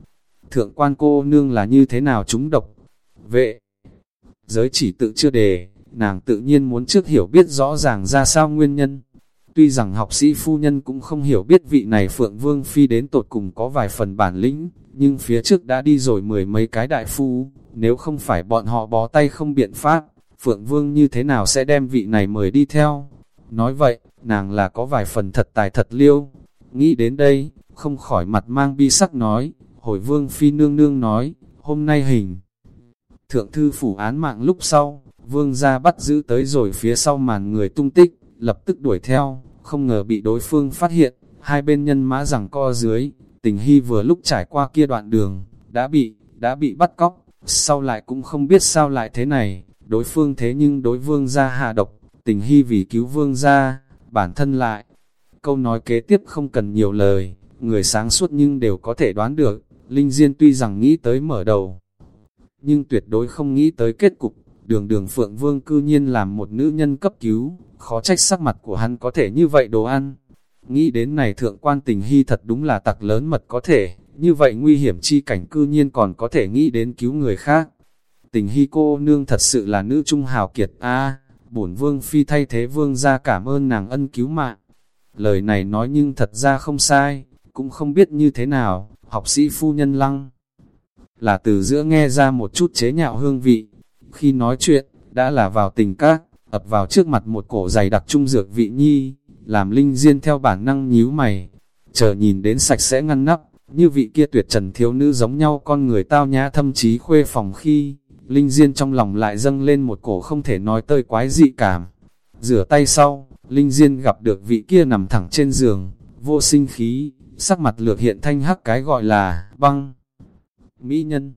A: Thượng quan cô nương là như thế nào chúng độc, vệ giới chỉ tự chưa đề, nàng tự nhiên muốn trước hiểu biết rõ ràng ra sao nguyên nhân. Tuy rằng học sĩ phu nhân cũng không hiểu biết vị này Phượng Vương Phi đến tột cùng có vài phần bản lĩnh, nhưng phía trước đã đi rồi mười mấy cái đại phu, nếu không phải bọn họ bó tay không biện pháp, Phượng Vương như thế nào sẽ đem vị này mời đi theo. Nói vậy, nàng là có vài phần thật tài thật liêu. Nghĩ đến đây, không khỏi mặt mang bi sắc nói, hồi Vương Phi nương nương nói, hôm nay hình Thượng thư phủ án mạng lúc sau, vương gia bắt giữ tới rồi phía sau màn người tung tích, lập tức đuổi theo, không ngờ bị đối phương phát hiện, hai bên nhân mã rằng co dưới, tình hy vừa lúc trải qua kia đoạn đường, đã bị, đã bị bắt cóc, sau lại cũng không biết sao lại thế này, đối phương thế nhưng đối vương gia hạ độc, tình hy vì cứu vương gia, bản thân lại. Câu nói kế tiếp không cần nhiều lời, người sáng suốt nhưng đều có thể đoán được, Linh Diên tuy rằng nghĩ tới mở đầu, nhưng tuyệt đối không nghĩ tới kết cục, đường đường Phượng Vương cư nhiên làm một nữ nhân cấp cứu, khó trách sắc mặt của hắn có thể như vậy đồ ăn. Nghĩ đến này thượng quan tình hy thật đúng là tặc lớn mật có thể, như vậy nguy hiểm chi cảnh cư nhiên còn có thể nghĩ đến cứu người khác. Tình hy cô nương thật sự là nữ trung hào kiệt a bổn vương phi thay thế vương ra cảm ơn nàng ân cứu mạng. Lời này nói nhưng thật ra không sai, cũng không biết như thế nào, học sĩ phu nhân lăng là từ giữa nghe ra một chút chế nhạo hương vị. Khi nói chuyện, đã là vào tình các, ập vào trước mặt một cổ dày đặc trung dược vị nhi, làm linh diên theo bản năng nhíu mày. Chờ nhìn đến sạch sẽ ngăn nắp, như vị kia tuyệt trần thiếu nữ giống nhau con người tao nhã thâm chí khuê phòng khi, linh diên trong lòng lại dâng lên một cổ không thể nói tơi quái dị cảm. Rửa tay sau, linh diên gặp được vị kia nằm thẳng trên giường, vô sinh khí, sắc mặt lược hiện thanh hắc cái gọi là băng mỹ nhân.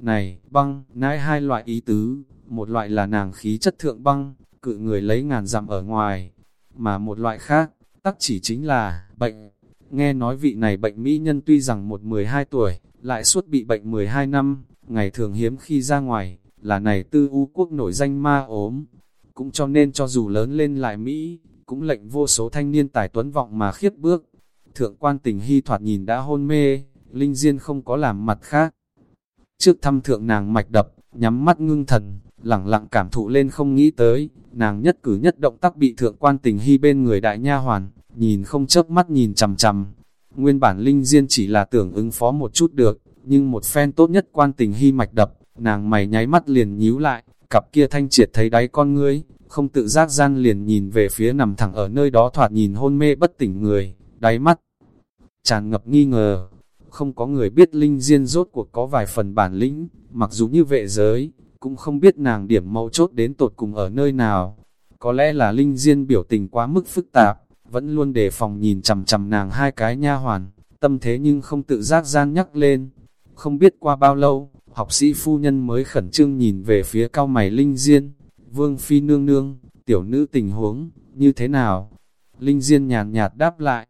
A: Này, băng, nãi hai loại ý tứ, một loại là nàng khí chất thượng băng, cự người lấy ngàn dặm ở ngoài, mà một loại khác, tắc chỉ chính là bệnh. Nghe nói vị này bệnh mỹ nhân tuy rằng một 12 tuổi, lại suốt bị bệnh 12 năm, ngày thường hiếm khi ra ngoài, là này tư u quốc nổi danh ma ốm. Cũng cho nên cho dù lớn lên lại Mỹ, cũng lệnh vô số thanh niên tài tuấn vọng mà khiết bước. Thượng quan tình hy thoạt nhìn đã hôn mê, Linh Diên không có làm mặt khác, Trước thăm thượng nàng mạch đập, nhắm mắt ngưng thần, lặng lặng cảm thụ lên không nghĩ tới, nàng nhất cử nhất động tác bị thượng quan tình hy bên người đại nha hoàn, nhìn không chớp mắt nhìn chằm chằm. Nguyên bản linh diên chỉ là tưởng ứng phó một chút được, nhưng một phen tốt nhất quan tình hy mạch đập, nàng mày nháy mắt liền nhíu lại, cặp kia thanh triệt thấy đáy con ngươi, không tự giác gian liền nhìn về phía nằm thẳng ở nơi đó thoạt nhìn hôn mê bất tỉnh người, đáy mắt tràn ngập nghi ngờ, Không có người biết Linh Diên rốt cuộc có vài phần bản lĩnh, mặc dù như vệ giới, cũng không biết nàng điểm mấu chốt đến tột cùng ở nơi nào. Có lẽ là Linh Diên biểu tình quá mức phức tạp, vẫn luôn đề phòng nhìn chằm chằm nàng hai cái nha hoàn, tâm thế nhưng không tự giác gian nhắc lên. Không biết qua bao lâu, học sĩ phu nhân mới khẩn trương nhìn về phía cao mày Linh Diên, Vương Phi nương nương, tiểu nữ tình huống, như thế nào? Linh Diên nhàn nhạt đáp lại.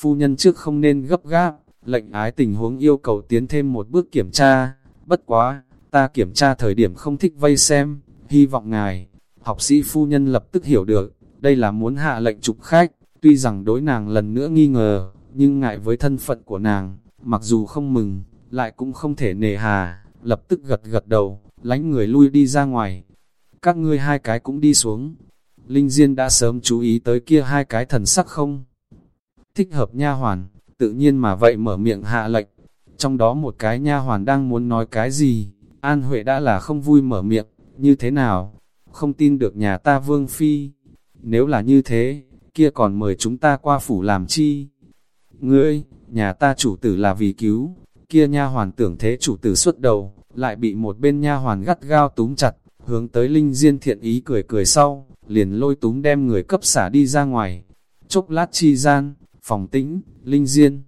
A: Phu nhân trước không nên gấp gáp, lệnh ái tình huống yêu cầu tiến thêm một bước kiểm tra, bất quá, ta kiểm tra thời điểm không thích vây xem, hy vọng ngài, học sĩ phu nhân lập tức hiểu được, đây là muốn hạ lệnh trục khách, tuy rằng đối nàng lần nữa nghi ngờ, nhưng ngại với thân phận của nàng, mặc dù không mừng, lại cũng không thể nề hà, lập tức gật gật đầu, lánh người lui đi ra ngoài. Các ngươi hai cái cũng đi xuống. Linh Diên đã sớm chú ý tới kia hai cái thần sắc không? Thích hợp nha hoàn, tự nhiên mà vậy mở miệng hạ lệnh. Trong đó một cái nha hoàn đang muốn nói cái gì, An Huệ đã là không vui mở miệng, như thế nào? Không tin được nhà ta vương phi. Nếu là như thế, kia còn mời chúng ta qua phủ làm chi? Ngươi, nhà ta chủ tử là vì cứu, kia nha hoàn tưởng thế chủ tử xuất đầu, lại bị một bên nha hoàn gắt gao túm chặt, hướng tới Linh Diên thiện ý cười cười sau, liền lôi túm đem người cấp xả đi ra ngoài. Chốc lát chi gian, phòng tĩnh, Linh Diên.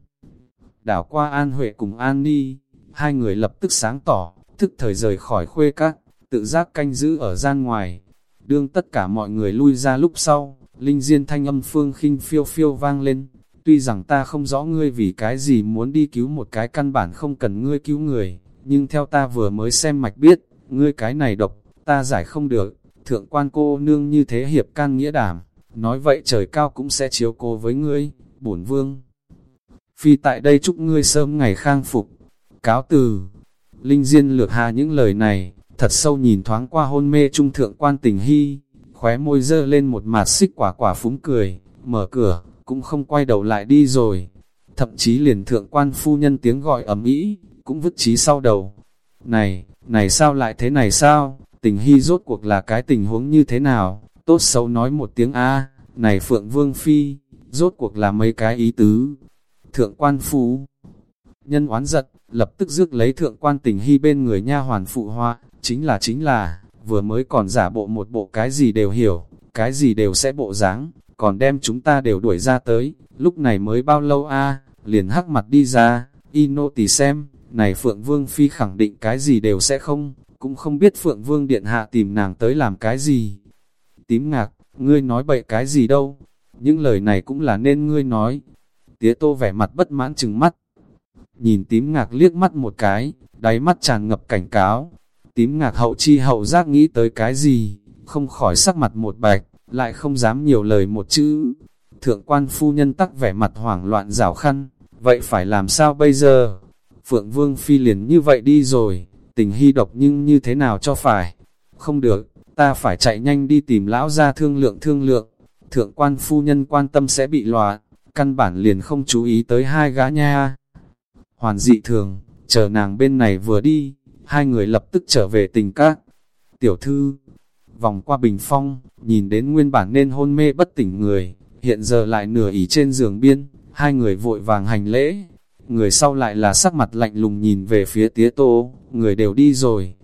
A: Đảo qua An Huệ cùng An Ni, hai người lập tức sáng tỏ, thức thời rời khỏi khuê các, tự giác canh giữ ở gian ngoài. Đương tất cả mọi người lui ra lúc sau, Linh Diên thanh âm phương khinh phiêu phiêu vang lên, Tuy rằng ta không rõ ngươi vì cái gì muốn đi cứu một cái căn bản không cần ngươi cứu người, nhưng theo ta vừa mới xem mạch biết, ngươi cái này độc, ta giải không được, thượng quan cô nương như thế hiệp can nghĩa đảm, nói vậy trời cao cũng sẽ chiếu cô với ngươi, bổn vương. Phi tại đây chúc ngươi sớm ngày khang phục, cáo từ. Linh Diên lược hà những lời này, thật sâu nhìn thoáng qua hôn mê trung thượng quan tình hy, khóe môi dơ lên một mặt xích quả quả phúng cười, mở cửa, cũng không quay đầu lại đi rồi. Thậm chí liền thượng quan phu nhân tiếng gọi ấm ĩ cũng vứt trí sau đầu. Này, này sao lại thế này sao? Tình hy rốt cuộc là cái tình huống như thế nào? Tốt xấu nói một tiếng A, này Phượng Vương Phi, rốt cuộc là mấy cái ý tứ. Thượng quan phu nhân oán giận, lập tức rước lấy thượng quan tình hy bên người nha hoàn phụ hoa, chính là chính là, vừa mới còn giả bộ một bộ cái gì đều hiểu, cái gì đều sẽ bộ dáng còn đem chúng ta đều đuổi ra tới, lúc này mới bao lâu a liền hắc mặt đi ra, y nô xem, này Phượng Vương Phi khẳng định cái gì đều sẽ không, cũng không biết Phượng Vương Điện Hạ tìm nàng tới làm cái gì. Tím ngạc, ngươi nói bậy cái gì đâu, những lời này cũng là nên ngươi nói. Tía tô vẻ mặt bất mãn chừng mắt, nhìn tím ngạc liếc mắt một cái, đáy mắt tràn ngập cảnh cáo. Tím ngạc hậu chi hậu giác nghĩ tới cái gì, không khỏi sắc mặt một bạch, lại không dám nhiều lời một chữ. Thượng quan phu nhân tắc vẻ mặt hoảng loạn rảo khăn, vậy phải làm sao bây giờ? Phượng Vương Phi liền như vậy đi rồi, tình hy độc nhưng như thế nào cho phải? Không được, ta phải chạy nhanh đi tìm lão ra thương lượng thương lượng. Thượng quan phu nhân quan tâm sẽ bị loạn, căn bản liền không chú ý tới hai gã nha. Hoàn dị thường, chờ nàng bên này vừa đi, hai người lập tức trở về tình các. Tiểu thư, vòng qua bình phong, nhìn đến nguyên bản nên hôn mê bất tỉnh người, hiện giờ lại nửa ỉ trên giường biên, hai người vội vàng hành lễ. Người sau lại là sắc mặt lạnh lùng nhìn về phía tía tô, người đều đi rồi.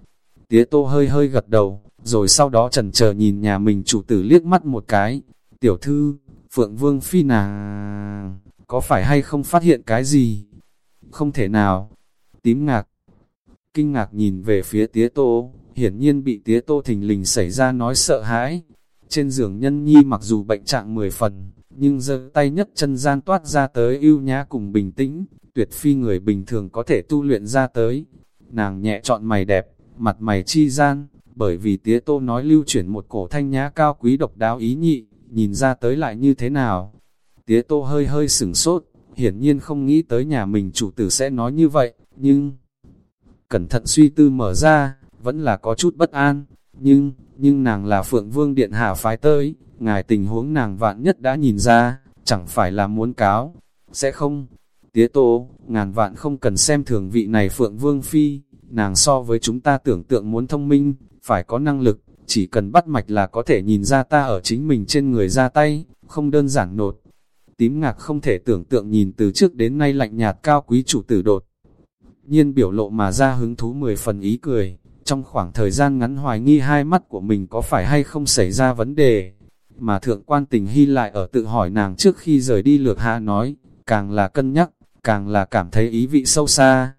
A: Tía tô hơi hơi gật đầu, rồi sau đó trần chờ nhìn nhà mình chủ tử liếc mắt một cái. Tiểu thư, Phượng Vương Phi nàng, có phải hay không phát hiện cái gì? Không thể nào. Tím ngạc, kinh ngạc nhìn về phía tía tô, hiển nhiên bị tía tô thình lình xảy ra nói sợ hãi. Trên giường nhân nhi mặc dù bệnh trạng 10 phần, nhưng giơ tay nhất chân gian toát ra tới ưu nhã cùng bình tĩnh, tuyệt phi người bình thường có thể tu luyện ra tới. Nàng nhẹ chọn mày đẹp, mặt mày chi gian, bởi vì tía tô nói lưu chuyển một cổ thanh nhã cao quý độc đáo ý nhị, nhìn ra tới lại như thế nào. Tía tô hơi hơi sửng sốt, hiển nhiên không nghĩ tới nhà mình chủ tử sẽ nói như vậy, nhưng... Cẩn thận suy tư mở ra, vẫn là có chút bất an, nhưng, nhưng nàng là Phượng Vương Điện Hạ phái tới, ngài tình huống nàng vạn nhất đã nhìn ra, chẳng phải là muốn cáo, sẽ không. Tía tô, ngàn vạn không cần xem thường vị này Phượng Vương Phi, nàng so với chúng ta tưởng tượng muốn thông minh, phải có năng lực, chỉ cần bắt mạch là có thể nhìn ra ta ở chính mình trên người ra tay, không đơn giản nột. tím ngạc không thể tưởng tượng nhìn từ trước đến nay lạnh nhạt cao quý chủ tử đột. Nhiên biểu lộ mà ra hứng thú mười phần ý cười, trong khoảng thời gian ngắn hoài nghi hai mắt của mình có phải hay không xảy ra vấn đề. Mà thượng quan tình hy lại ở tự hỏi nàng trước khi rời đi lược hạ nói, càng là cân nhắc, càng là cảm thấy ý vị sâu xa.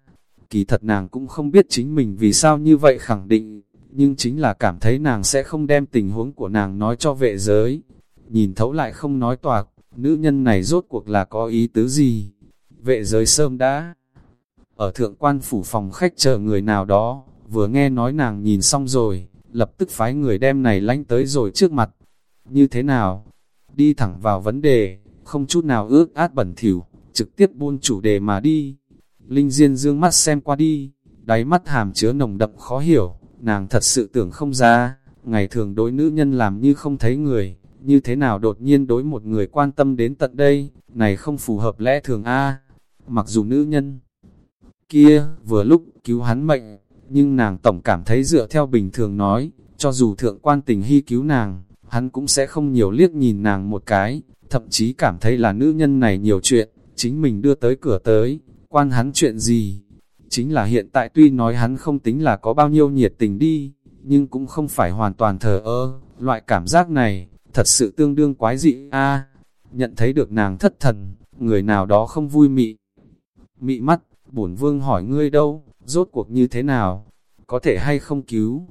A: Kỳ thật nàng cũng không biết chính mình vì sao như vậy khẳng định, nhưng chính là cảm thấy nàng sẽ không đem tình huống của nàng nói cho vệ giới. Nhìn thấu lại không nói toạc, nữ nhân này rốt cuộc là có ý tứ gì? Vệ giới sơm đã ở thượng quan phủ phòng khách chờ người nào đó, vừa nghe nói nàng nhìn xong rồi, lập tức phái người đem này lánh tới rồi trước mặt. Như thế nào? Đi thẳng vào vấn đề, không chút nào ước át bẩn thỉu, trực tiếp buôn chủ đề mà đi. Linh Diên dương mắt xem qua đi, đáy mắt hàm chứa nồng đậm khó hiểu, nàng thật sự tưởng không ra, ngày thường đối nữ nhân làm như không thấy người, như thế nào đột nhiên đối một người quan tâm đến tận đây, này không phù hợp lẽ thường a Mặc dù nữ nhân kia vừa lúc cứu hắn mệnh, nhưng nàng tổng cảm thấy dựa theo bình thường nói, cho dù thượng quan tình hy cứu nàng, hắn cũng sẽ không nhiều liếc nhìn nàng một cái, thậm chí cảm thấy là nữ nhân này nhiều chuyện, chính mình đưa tới cửa tới, quan hắn chuyện gì. Chính là hiện tại tuy nói hắn không tính là có bao nhiêu nhiệt tình đi, nhưng cũng không phải hoàn toàn thờ ơ, loại cảm giác này, thật sự tương đương quái dị a Nhận thấy được nàng thất thần, người nào đó không vui mị. Mị mắt, bổn vương hỏi ngươi đâu, rốt cuộc như thế nào, có thể hay không cứu.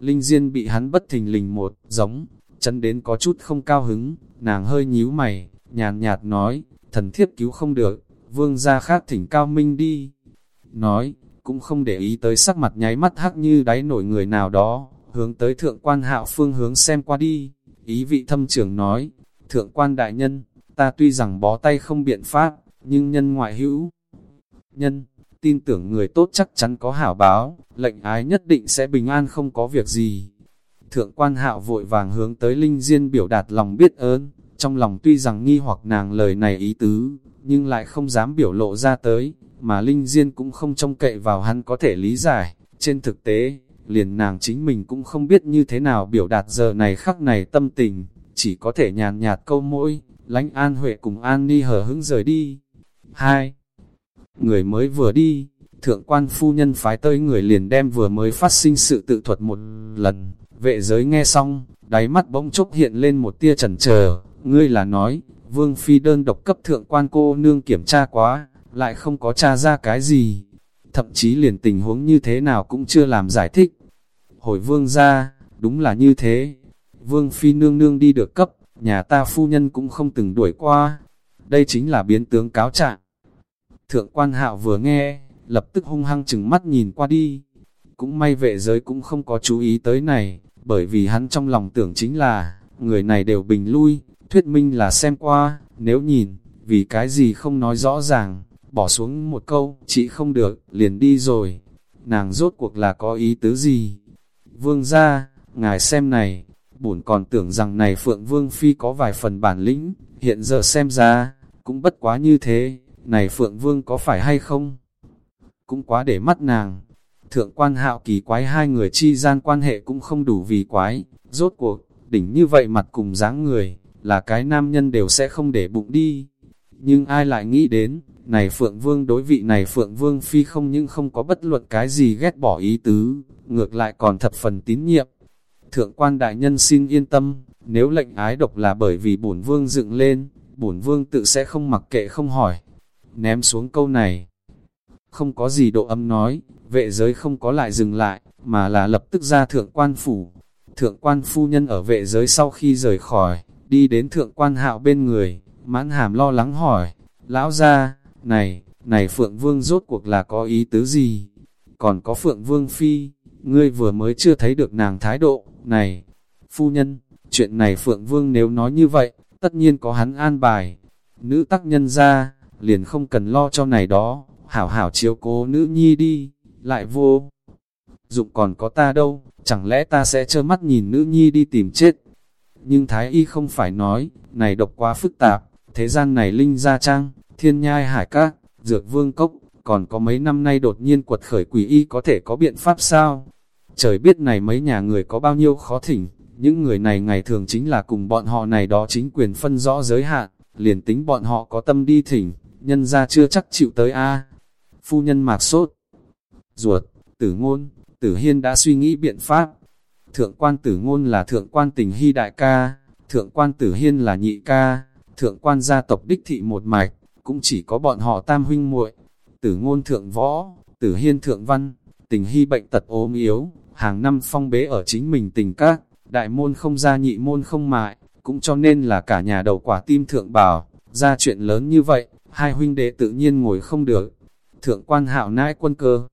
A: Linh Diên bị hắn bất thình lình một, giống, chân đến có chút không cao hứng, nàng hơi nhíu mày, nhàn nhạt nói, thần thiếp cứu không được, vương gia khác thỉnh cao minh đi. Nói, cũng không để ý tới sắc mặt nháy mắt hắc như đáy nổi người nào đó, hướng tới thượng quan hạo phương hướng xem qua đi. Ý vị thâm trưởng nói, thượng quan đại nhân, ta tuy rằng bó tay không biện pháp, nhưng nhân ngoại hữu. Nhân, tin tưởng người tốt chắc chắn có hảo báo, lệnh ái nhất định sẽ bình an không có việc gì. Thượng quan hạo vội vàng hướng tới Linh Diên biểu đạt lòng biết ơn, trong lòng tuy rằng nghi hoặc nàng lời này ý tứ, nhưng lại không dám biểu lộ ra tới, mà Linh Diên cũng không trông cậy vào hắn có thể lý giải. Trên thực tế, liền nàng chính mình cũng không biết như thế nào biểu đạt giờ này khắc này tâm tình, chỉ có thể nhàn nhạt câu mỗi, lánh An Huệ cùng An Ni hở hứng rời đi. 2. Người mới vừa đi, thượng quan phu nhân phái tới người liền đem vừa mới phát sinh sự tự thuật một lần, vệ giới nghe xong, đáy mắt bỗng chốc hiện lên một tia chần chờ. Ngươi là nói, vương phi đơn độc cấp thượng quan cô nương kiểm tra quá, lại không có tra ra cái gì, thậm chí liền tình huống như thế nào cũng chưa làm giải thích. Hồi vương ra, đúng là như thế, vương phi nương nương đi được cấp, nhà ta phu nhân cũng không từng đuổi qua, đây chính là biến tướng cáo trạng. Thượng quan hạo vừa nghe, lập tức hung hăng chừng mắt nhìn qua đi. Cũng may vệ giới cũng không có chú ý tới này, bởi vì hắn trong lòng tưởng chính là, người này đều bình lui, thuyết minh là xem qua, nếu nhìn, vì cái gì không nói rõ ràng, bỏ xuống một câu, chị không được, liền đi rồi. Nàng rốt cuộc là có ý tứ gì? Vương ra, ngài xem này, bổn còn tưởng rằng này Phượng Vương Phi có vài phần bản lĩnh, hiện giờ xem ra, cũng bất quá như thế, này Phượng Vương có phải hay không? Cũng quá để mắt nàng. Thượng quan hạo kỳ quái hai người chi gian quan hệ cũng không đủ vì quái, rốt cuộc, đỉnh như vậy mặt cùng dáng người, là cái nam nhân đều sẽ không để bụng đi. Nhưng ai lại nghĩ đến, này Phượng Vương đối vị này Phượng Vương Phi không những không có bất luận cái gì ghét bỏ ý tứ, ngược lại còn thập phần tín nhiệm. Thượng quan đại nhân xin yên tâm, nếu lệnh ái độc là bởi vì bổn vương dựng lên, bổn vương tự sẽ không mặc kệ không hỏi. Ném xuống câu này, không có gì độ âm nói, vệ giới không có lại dừng lại, mà là lập tức ra thượng quan phủ. Thượng quan phu nhân ở vệ giới sau khi rời khỏi, đi đến thượng quan hạo bên người, mãn hàm lo lắng hỏi, lão ra, này, này Phượng Vương rốt cuộc là có ý tứ gì? Còn có Phượng Vương Phi, ngươi vừa mới chưa thấy được nàng thái độ, này, phu nhân, chuyện này Phượng Vương nếu nói như vậy, tất nhiên có hắn an bài. Nữ tác nhân ra, liền không cần lo cho này đó, hảo hảo chiếu cố nữ nhi đi, lại vô. Dụng còn có ta đâu, chẳng lẽ ta sẽ trơ mắt nhìn nữ nhi đi tìm chết. Nhưng Thái Y không phải nói, này độc quá phức tạp, thế gian này linh gia trang, thiên nhai hải các, dược vương cốc, còn có mấy năm nay đột nhiên quật khởi quỷ y có thể có biện pháp sao? Trời biết này mấy nhà người có bao nhiêu khó thỉnh, những người này ngày thường chính là cùng bọn họ này đó chính quyền phân rõ giới hạn, liền tính bọn họ có tâm đi thỉnh, nhân ra chưa chắc chịu tới a Phu nhân mạc sốt, ruột, tử ngôn, tử hiên đã suy nghĩ biện pháp. Thượng quan tử ngôn là thượng quan tình hy đại ca, thượng quan tử hiên là nhị ca, thượng quan gia tộc đích thị một mạch, cũng chỉ có bọn họ tam huynh muội tử ngôn thượng võ, tử hiên thượng văn, tình hy bệnh tật ốm yếu, hàng năm phong bế ở chính mình tình các, đại môn không ra nhị môn không mại, cũng cho nên là cả nhà đầu quả tim thượng bảo, ra chuyện lớn như vậy, hai huynh đệ tự nhiên ngồi không được. Thượng quan hạo nãi quân cơ,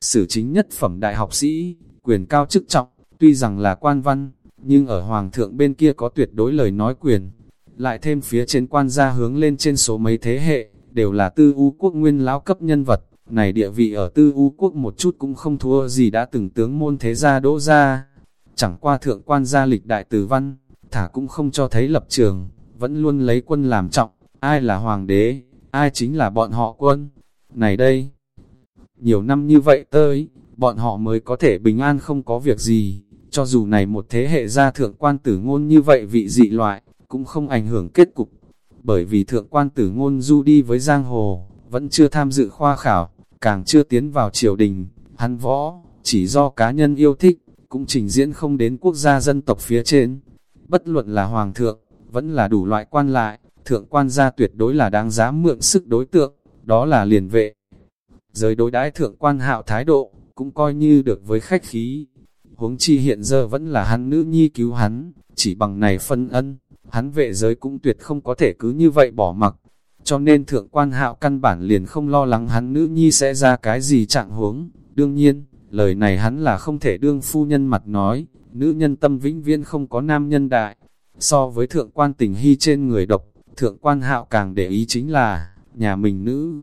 A: sử chính nhất phẩm đại học sĩ, quyền cao chức trọng, tuy rằng là quan văn, nhưng ở hoàng thượng bên kia có tuyệt đối lời nói quyền. Lại thêm phía trên quan gia hướng lên trên số mấy thế hệ, đều là tư u quốc nguyên lão cấp nhân vật, này địa vị ở tư u quốc một chút cũng không thua gì đã từng tướng môn thế gia đỗ ra. Chẳng qua thượng quan gia lịch đại tử văn, thả cũng không cho thấy lập trường, vẫn luôn lấy quân làm trọng, ai là hoàng đế, ai chính là bọn họ quân. Này đây, nhiều năm như vậy tới, bọn họ mới có thể bình an không có việc gì, cho dù này một thế hệ gia thượng quan tử ngôn như vậy vị dị loại, cũng không ảnh hưởng kết cục. Bởi vì thượng quan tử ngôn du đi với giang hồ, vẫn chưa tham dự khoa khảo, càng chưa tiến vào triều đình, hắn võ, chỉ do cá nhân yêu thích, cũng trình diễn không đến quốc gia dân tộc phía trên. Bất luận là hoàng thượng, vẫn là đủ loại quan lại, thượng quan gia tuyệt đối là đáng giá mượn sức đối tượng, đó là liền vệ. Giới đối đãi thượng quan hạo thái độ, cũng coi như được với khách khí. Huống chi hiện giờ vẫn là hắn nữ nhi cứu hắn, chỉ bằng này phân ân, hắn vệ giới cũng tuyệt không có thể cứ như vậy bỏ mặc. Cho nên thượng quan hạo căn bản liền không lo lắng hắn nữ nhi sẽ ra cái gì trạng huống. Đương nhiên, lời này hắn là không thể đương phu nhân mặt nói, nữ nhân tâm vĩnh viễn không có nam nhân đại. So với thượng quan tình hy trên người độc, thượng quan hạo càng để ý chính là, nhà mình nữ.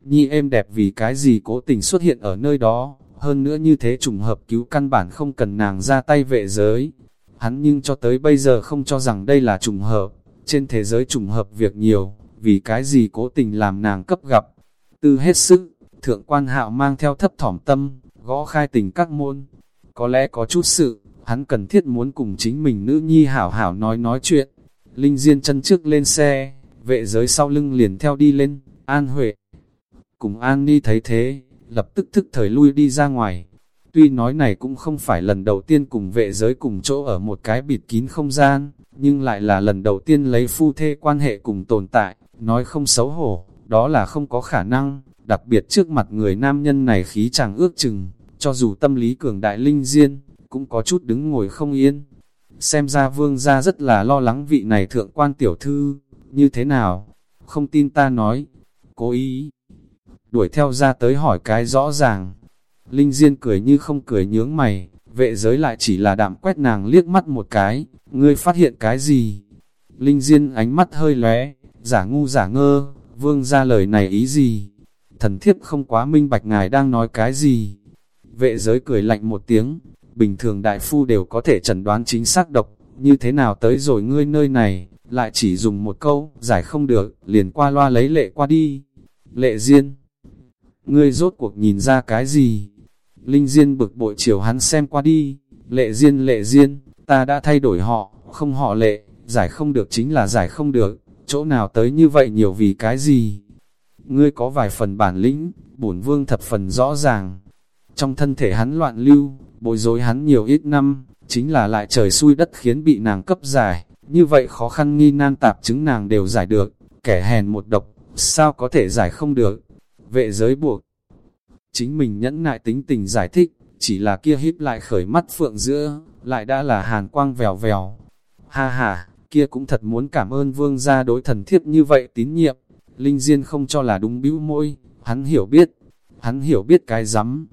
A: Nhi êm đẹp vì cái gì cố tình xuất hiện ở nơi đó, hơn nữa như thế trùng hợp cứu căn bản không cần nàng ra tay vệ giới. Hắn nhưng cho tới bây giờ không cho rằng đây là trùng hợp, trên thế giới trùng hợp việc nhiều, vì cái gì cố tình làm nàng cấp gặp. Tư hết sức, thượng quan hạo mang theo thấp thỏm tâm, gõ khai tình các môn. Có lẽ có chút sự, hắn cần thiết muốn cùng chính mình nữ nhi hảo hảo nói nói chuyện. Linh Diên chân trước lên xe, vệ giới sau lưng liền theo đi lên, An Huệ. Cùng An Ni thấy thế, lập tức thức thời lui đi ra ngoài. Tuy nói này cũng không phải lần đầu tiên cùng vệ giới cùng chỗ ở một cái bịt kín không gian, nhưng lại là lần đầu tiên lấy phu thê quan hệ cùng tồn tại, nói không xấu hổ, đó là không có khả năng, đặc biệt trước mặt người nam nhân này khí chàng ước chừng, cho dù tâm lý cường đại linh diên, cũng có chút đứng ngồi không yên. Xem ra vương gia rất là lo lắng vị này thượng quan tiểu thư, như thế nào? Không tin ta nói, cố ý. Đuổi theo ra tới hỏi cái rõ ràng. Linh Diên cười như không cười nhướng mày, vệ giới lại chỉ là đạm quét nàng liếc mắt một cái, ngươi phát hiện cái gì? Linh Diên ánh mắt hơi lóe, giả ngu giả ngơ, vương ra lời này ý gì? Thần thiếp không quá minh bạch ngài đang nói cái gì? Vệ giới cười lạnh một tiếng, bình thường đại phu đều có thể chẩn đoán chính xác độc, như thế nào tới rồi ngươi nơi này, lại chỉ dùng một câu, giải không được, liền qua loa lấy lệ qua đi. Lệ Diên, ngươi rốt cuộc nhìn ra cái gì? Linh Diên bực bội chiều hắn xem qua đi, lệ Diên lệ Diên, ta đã thay đổi họ, không họ lệ, giải không được chính là giải không được, chỗ nào tới như vậy nhiều vì cái gì? Ngươi có vài phần bản lĩnh, bổn vương thập phần rõ ràng. Trong thân thể hắn loạn lưu, bối rối hắn nhiều ít năm, chính là lại trời xui đất khiến bị nàng cấp giải, như vậy khó khăn nghi nan tạp chứng nàng đều giải được, kẻ hèn một độc, sao có thể giải không được, vệ giới buộc. Chính mình nhẫn nại tính tình giải thích, chỉ là kia híp lại khởi mắt phượng giữa, lại đã là hàn quang vèo vèo. Ha ha, kia cũng thật muốn cảm ơn vương gia đối thần thiếp như vậy tín nhiệm. Linh Diên không cho là đúng bĩu môi, hắn hiểu biết, hắn hiểu biết cái rắm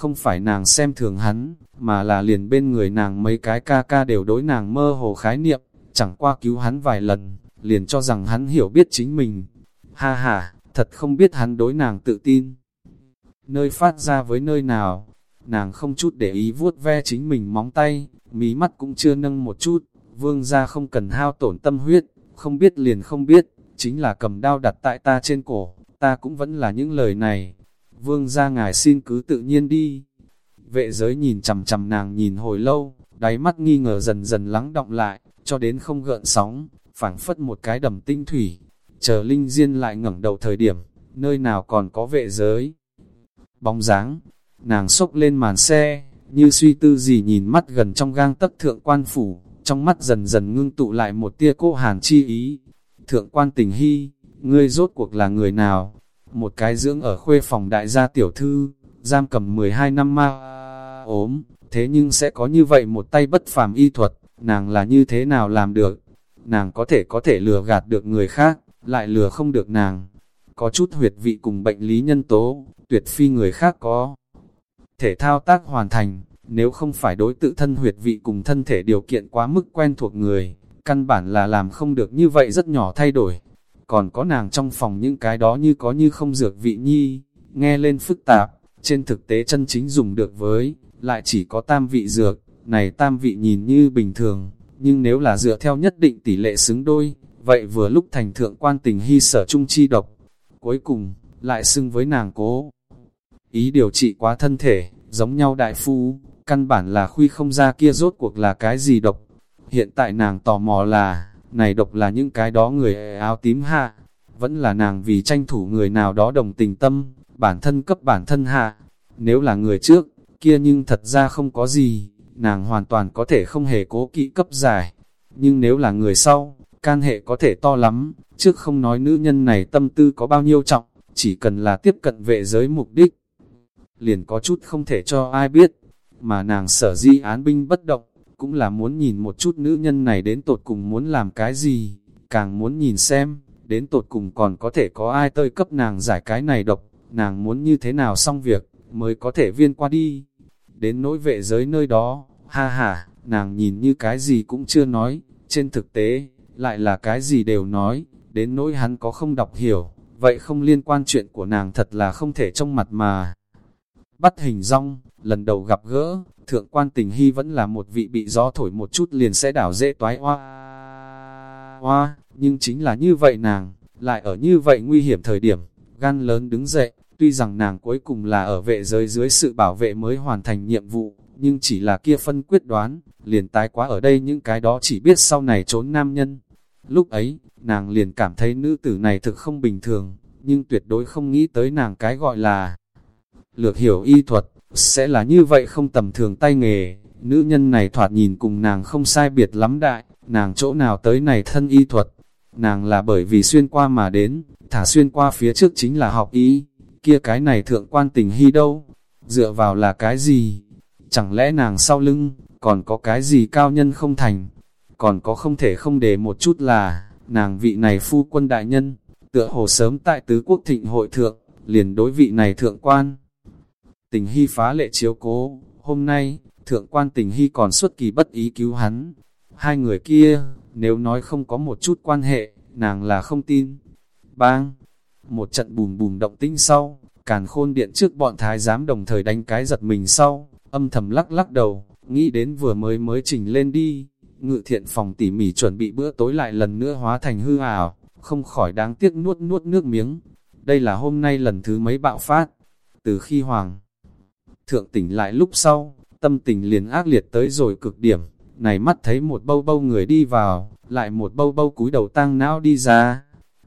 A: không phải nàng xem thường hắn, mà là liền bên người nàng mấy cái ca ca đều đối nàng mơ hồ khái niệm, chẳng qua cứu hắn vài lần, liền cho rằng hắn hiểu biết chính mình. Ha ha, thật không biết hắn đối nàng tự tin. Nơi phát ra với nơi nào, nàng không chút để ý vuốt ve chính mình móng tay, mí mắt cũng chưa nâng một chút, vương ra không cần hao tổn tâm huyết, không biết liền không biết, chính là cầm đao đặt tại ta trên cổ, ta cũng vẫn là những lời này. Vương ra ngài xin cứ tự nhiên đi. Vệ giới nhìn chầm chầm nàng nhìn hồi lâu, đáy mắt nghi ngờ dần dần lắng động lại, cho đến không gợn sóng, phảng phất một cái đầm tinh thủy. Chờ Linh Diên lại ngẩng đầu thời điểm, nơi nào còn có vệ giới. Bóng dáng, nàng sốc lên màn xe, như suy tư gì nhìn mắt gần trong gang tấc thượng quan phủ, trong mắt dần dần ngưng tụ lại một tia cô hàn chi ý. Thượng quan tình hy, ngươi rốt cuộc là người nào? Một cái dưỡng ở khuê phòng đại gia tiểu thư, giam cầm 12 năm ma ốm, thế nhưng sẽ có như vậy một tay bất phàm y thuật, nàng là như thế nào làm được? Nàng có thể có thể lừa gạt được người khác, lại lừa không được nàng. Có chút huyệt vị cùng bệnh lý nhân tố, tuyệt phi người khác có. Thể thao tác hoàn thành, nếu không phải đối tự thân huyệt vị cùng thân thể điều kiện quá mức quen thuộc người, căn bản là làm không được như vậy rất nhỏ thay đổi. Còn có nàng trong phòng những cái đó như có như không dược vị nhi, nghe lên phức tạp, trên thực tế chân chính dùng được với, lại chỉ có tam vị dược, này tam vị nhìn như bình thường, nhưng nếu là dựa theo nhất định tỷ lệ xứng đôi, vậy vừa lúc thành thượng quan tình hy sở trung chi độc. Cuối cùng, lại xưng với nàng cố. Ý điều trị quá thân thể, giống nhau đại phu, căn bản là khuy không ra kia rốt cuộc là cái gì độc. Hiện tại nàng tò mò là, này độc là những cái đó người áo tím hạ, vẫn là nàng vì tranh thủ người nào đó đồng tình tâm, bản thân cấp bản thân hạ. Nếu là người trước, kia nhưng thật ra không có gì, nàng hoàn toàn có thể không hề cố kỹ cấp giải. Nhưng nếu là người sau, can hệ có thể to lắm, trước không nói nữ nhân này tâm tư có bao nhiêu trọng, chỉ cần là tiếp cận vệ giới mục đích. Liền có chút không thể cho ai biết, mà nàng sở di án binh bất động, cũng là muốn nhìn một chút nữ nhân này đến tột cùng muốn làm cái gì, càng muốn nhìn xem, đến tột cùng còn có thể có ai tơi cấp nàng giải cái này độc, nàng muốn như thế nào xong việc, mới có thể viên qua đi. Đến nỗi vệ giới nơi đó, ha ha, nàng nhìn như cái gì cũng chưa nói, trên thực tế, lại là cái gì đều nói, đến nỗi hắn có không đọc hiểu, vậy không liên quan chuyện của nàng thật là không thể trong mặt mà. Bắt hình rong, lần đầu gặp gỡ, thượng quan tình hy vẫn là một vị bị gió thổi một chút liền sẽ đảo dễ toái hoa. Hoa, nhưng chính là như vậy nàng, lại ở như vậy nguy hiểm thời điểm, gan lớn đứng dậy, tuy rằng nàng cuối cùng là ở vệ giới dưới sự bảo vệ mới hoàn thành nhiệm vụ, nhưng chỉ là kia phân quyết đoán, liền tái quá ở đây những cái đó chỉ biết sau này trốn nam nhân. Lúc ấy, nàng liền cảm thấy nữ tử này thực không bình thường, nhưng tuyệt đối không nghĩ tới nàng cái gọi là lược hiểu y thuật, sẽ là như vậy không tầm thường tay nghề. Nữ nhân này thoạt nhìn cùng nàng không sai biệt lắm đại, nàng chỗ nào tới này thân y thuật. Nàng là bởi vì xuyên qua mà đến, thả xuyên qua phía trước chính là học y, kia cái này thượng quan tình hy đâu, dựa vào là cái gì? Chẳng lẽ nàng sau lưng, còn có cái gì cao nhân không thành? Còn có không thể không để một chút là, nàng vị này phu quân đại nhân, tựa hồ sớm tại tứ quốc thịnh hội thượng, liền đối vị này thượng quan. Tình hy phá lệ chiếu cố, hôm nay, thượng quan tình hy còn xuất kỳ bất ý cứu hắn. Hai người kia, nếu nói không có một chút quan hệ, nàng là không tin. Bang! Một trận bùm bùm động tinh sau, càn khôn điện trước bọn thái giám đồng thời đánh cái giật mình sau, âm thầm lắc lắc đầu, nghĩ đến vừa mới mới trình lên đi. Ngự thiện phòng tỉ mỉ chuẩn bị bữa tối lại lần nữa hóa thành hư ảo, không khỏi đáng tiếc nuốt nuốt nước miếng. Đây là hôm nay lần thứ mấy bạo phát. Từ khi Hoàng thượng tỉnh lại lúc sau, tâm tình liền ác liệt tới rồi cực điểm. Này mắt thấy một bâu bâu người đi vào, lại một bâu bâu cúi đầu tăng não đi ra.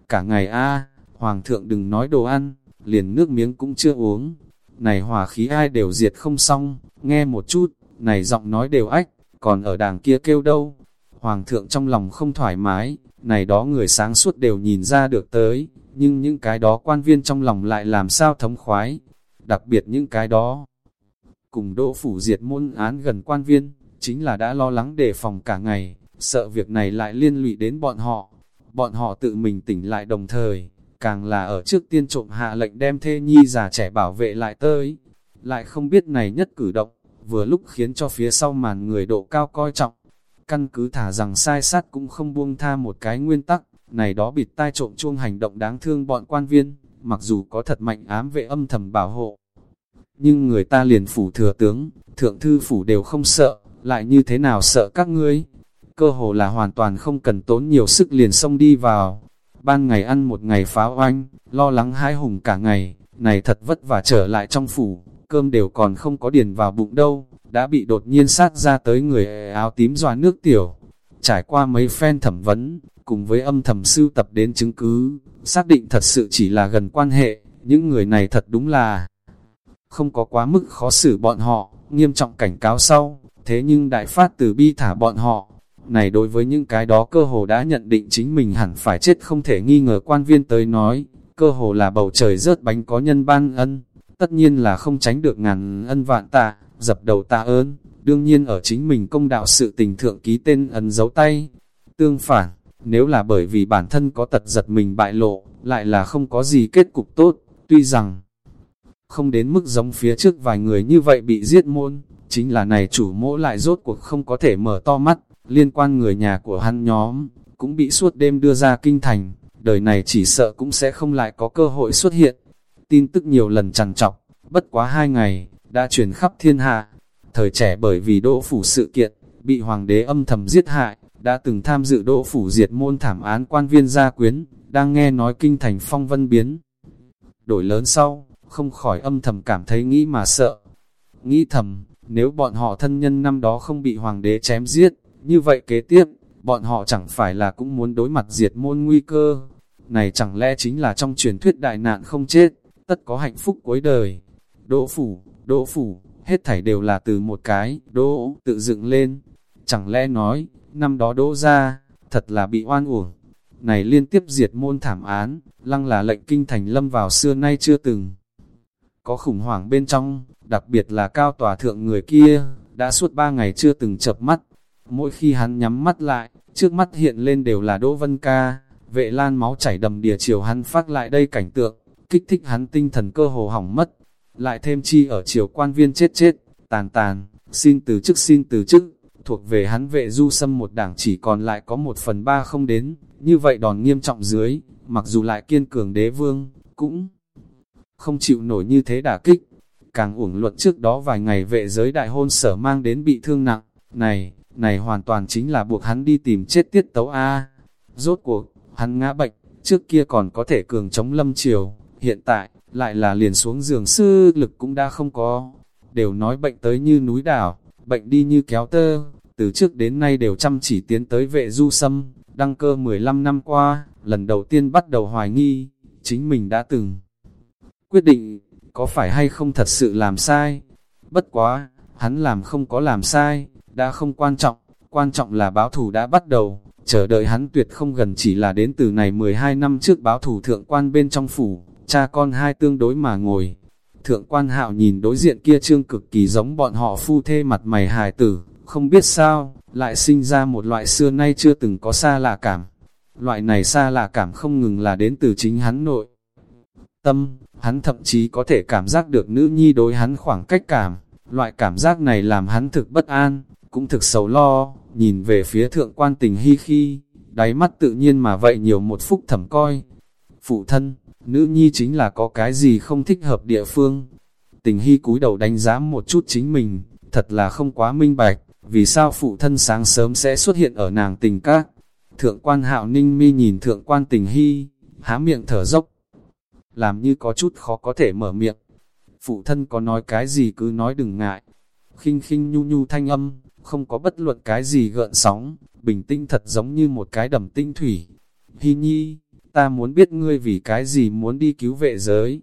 A: Cả ngày a Hoàng thượng đừng nói đồ ăn, liền nước miếng cũng chưa uống. Này hòa khí ai đều diệt không xong, nghe một chút, này giọng nói đều ách, còn ở đàng kia kêu đâu. Hoàng thượng trong lòng không thoải mái, này đó người sáng suốt đều nhìn ra được tới, nhưng những cái đó quan viên trong lòng lại làm sao thống khoái. Đặc biệt những cái đó, cùng đỗ phủ diệt môn án gần quan viên, chính là đã lo lắng đề phòng cả ngày, sợ việc này lại liên lụy đến bọn họ. Bọn họ tự mình tỉnh lại đồng thời, càng là ở trước tiên trộm hạ lệnh đem thê nhi già trẻ bảo vệ lại tới. Lại không biết này nhất cử động, vừa lúc khiến cho phía sau màn người độ cao coi trọng. Căn cứ thả rằng sai sát cũng không buông tha một cái nguyên tắc, này đó bịt tai trộm chuông hành động đáng thương bọn quan viên, mặc dù có thật mạnh ám vệ âm thầm bảo hộ. Nhưng người ta liền phủ thừa tướng, thượng thư phủ đều không sợ, lại như thế nào sợ các ngươi? Cơ hồ là hoàn toàn không cần tốn nhiều sức liền xông đi vào, ban ngày ăn một ngày pháo oanh, lo lắng hai hùng cả ngày, này thật vất vả trở lại trong phủ, cơm đều còn không có điền vào bụng đâu, đã bị đột nhiên sát ra tới người áo tím dòa nước tiểu. Trải qua mấy phen thẩm vấn, cùng với âm thầm sưu tập đến chứng cứ, xác định thật sự chỉ là gần quan hệ, những người này thật đúng là không có quá mức khó xử bọn họ, nghiêm trọng cảnh cáo sau, thế nhưng đại phát từ bi thả bọn họ. Này đối với những cái đó cơ hồ đã nhận định chính mình hẳn phải chết không thể nghi ngờ quan viên tới nói, cơ hồ là bầu trời rớt bánh có nhân ban ân, tất nhiên là không tránh được ngàn ân vạn tạ, dập đầu tạ ơn, đương nhiên ở chính mình công đạo sự tình thượng ký tên ấn dấu tay. Tương phản, nếu là bởi vì bản thân có tật giật mình bại lộ, lại là không có gì kết cục tốt, tuy rằng không đến mức giống phía trước vài người như vậy bị giết môn, chính là này chủ mỗ lại rốt cuộc không có thể mở to mắt, liên quan người nhà của hắn nhóm, cũng bị suốt đêm đưa ra kinh thành, đời này chỉ sợ cũng sẽ không lại có cơ hội xuất hiện. Tin tức nhiều lần trằn trọc, bất quá hai ngày, đã truyền khắp thiên hạ. Thời trẻ bởi vì đỗ phủ sự kiện, bị hoàng đế âm thầm giết hại, đã từng tham dự đỗ phủ diệt môn thảm án quan viên gia quyến, đang nghe nói kinh thành phong vân biến. Đổi lớn sau, không khỏi âm thầm cảm thấy nghĩ mà sợ. Nghĩ thầm, nếu bọn họ thân nhân năm đó không bị hoàng đế chém giết, như vậy kế tiếp, bọn họ chẳng phải là cũng muốn đối mặt diệt môn nguy cơ. Này chẳng lẽ chính là trong truyền thuyết đại nạn không chết, tất có hạnh phúc cuối đời. Đỗ phủ, đỗ phủ, hết thảy đều là từ một cái, đỗ, tự dựng lên. Chẳng lẽ nói, năm đó đỗ ra, thật là bị oan uổng. Này liên tiếp diệt môn thảm án, lăng là lệnh kinh thành lâm vào xưa nay chưa từng. Có khủng hoảng bên trong, đặc biệt là cao tòa thượng người kia, đã suốt ba ngày chưa từng chập mắt. Mỗi khi hắn nhắm mắt lại, trước mắt hiện lên đều là Đỗ Vân Ca, vệ lan máu chảy đầm đìa chiều hắn phát lại đây cảnh tượng, kích thích hắn tinh thần cơ hồ hỏng mất. Lại thêm chi ở chiều quan viên chết chết, tàn tàn, xin từ chức xin từ chức, thuộc về hắn vệ du xâm một đảng chỉ còn lại có một phần ba không đến, như vậy đòn nghiêm trọng dưới, mặc dù lại kiên cường đế vương, cũng không chịu nổi như thế đả kích. Càng uổng luận trước đó vài ngày vệ giới đại hôn sở mang đến bị thương nặng, này, này hoàn toàn chính là buộc hắn đi tìm chết tiết tấu A. Rốt cuộc, hắn ngã bệnh, trước kia còn có thể cường chống lâm chiều, hiện tại, lại là liền xuống giường sư lực cũng đã không có. Đều nói bệnh tới như núi đảo, bệnh đi như kéo tơ, từ trước đến nay đều chăm chỉ tiến tới vệ du sâm, đăng cơ 15 năm qua, lần đầu tiên bắt đầu hoài nghi, chính mình đã từng quyết định, có phải hay không thật sự làm sai. Bất quá, hắn làm không có làm sai, đã không quan trọng, quan trọng là báo thủ đã bắt đầu, chờ đợi hắn tuyệt không gần chỉ là đến từ này 12 năm trước báo thủ thượng quan bên trong phủ, cha con hai tương đối mà ngồi. Thượng quan hạo nhìn đối diện kia trương cực kỳ giống bọn họ phu thê mặt mày hài tử, không biết sao, lại sinh ra một loại xưa nay chưa từng có xa lạ cảm. Loại này xa lạ cảm không ngừng là đến từ chính hắn nội. Tâm, hắn thậm chí có thể cảm giác được nữ nhi đối hắn khoảng cách cảm, loại cảm giác này làm hắn thực bất an, cũng thực sầu lo, nhìn về phía thượng quan tình hy khi, đáy mắt tự nhiên mà vậy nhiều một phút thẩm coi. Phụ thân, nữ nhi chính là có cái gì không thích hợp địa phương. Tình hy cúi đầu đánh giá một chút chính mình, thật là không quá minh bạch, vì sao phụ thân sáng sớm sẽ xuất hiện ở nàng tình các. Thượng quan hạo ninh mi nhìn thượng quan tình hy, há miệng thở dốc, làm như có chút khó có thể mở miệng. Phụ thân có nói cái gì cứ nói đừng ngại. khinh khinh nhu nhu thanh âm, không có bất luận cái gì gợn sóng, bình tĩnh thật giống như một cái đầm tinh thủy. Hy nhi, ta muốn biết ngươi vì cái gì muốn đi cứu vệ giới.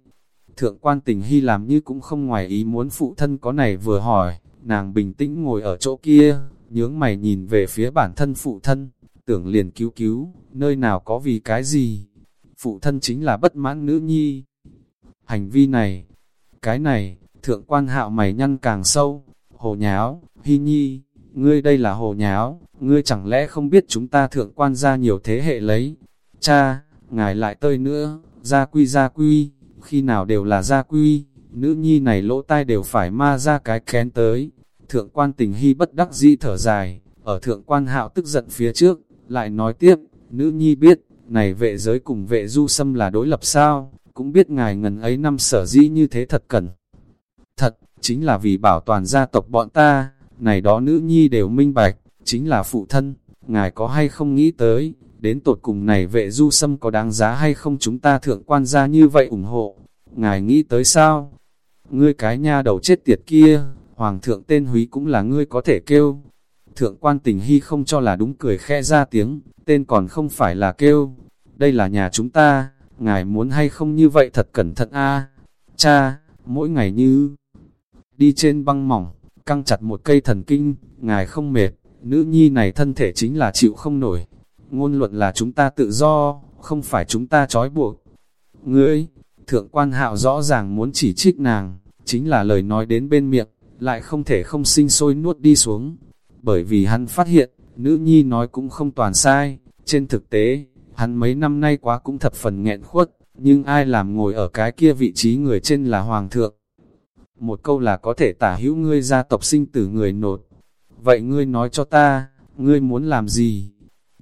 A: Thượng quan tình hy làm như cũng không ngoài ý muốn phụ thân có này vừa hỏi, nàng bình tĩnh ngồi ở chỗ kia, nhướng mày nhìn về phía bản thân phụ thân, tưởng liền cứu cứu, nơi nào có vì cái gì phụ thân chính là bất mãn nữ nhi. Hành vi này, cái này, thượng quan hạo mày nhăn càng sâu, hồ nháo, hy nhi, ngươi đây là hồ nháo, ngươi chẳng lẽ không biết chúng ta thượng quan ra nhiều thế hệ lấy. Cha, ngài lại tơi nữa, gia quy gia quy, khi nào đều là gia quy, nữ nhi này lỗ tai đều phải ma ra cái kén tới. Thượng quan tình hy bất đắc dĩ thở dài, ở thượng quan hạo tức giận phía trước, lại nói tiếp, nữ nhi biết, này vệ giới cùng vệ du xâm là đối lập sao, cũng biết ngài ngần ấy năm sở dĩ như thế thật cẩn. Thật, chính là vì bảo toàn gia tộc bọn ta, này đó nữ nhi đều minh bạch, chính là phụ thân, ngài có hay không nghĩ tới, đến tột cùng này vệ du xâm có đáng giá hay không chúng ta thượng quan gia như vậy ủng hộ, ngài nghĩ tới sao? Ngươi cái nha đầu chết tiệt kia, hoàng thượng tên húy cũng là ngươi có thể kêu. Thượng quan tình hy không cho là đúng cười khe ra tiếng, tên còn không phải là kêu. Đây là nhà chúng ta, ngài muốn hay không như vậy thật cẩn thận a Cha, mỗi ngày như đi trên băng mỏng, căng chặt một cây thần kinh, ngài không mệt, nữ nhi này thân thể chính là chịu không nổi. Ngôn luận là chúng ta tự do, không phải chúng ta trói buộc. Ngươi, thượng quan hạo rõ ràng muốn chỉ trích nàng, chính là lời nói đến bên miệng, lại không thể không sinh sôi nuốt đi xuống. Bởi vì hắn phát hiện, nữ nhi nói cũng không toàn sai, trên thực tế, hắn mấy năm nay quá cũng thập phần nghẹn khuất, nhưng ai làm ngồi ở cái kia vị trí người trên là hoàng thượng. Một câu là có thể tả hữu ngươi gia tộc sinh tử người nột. Vậy ngươi nói cho ta, ngươi muốn làm gì?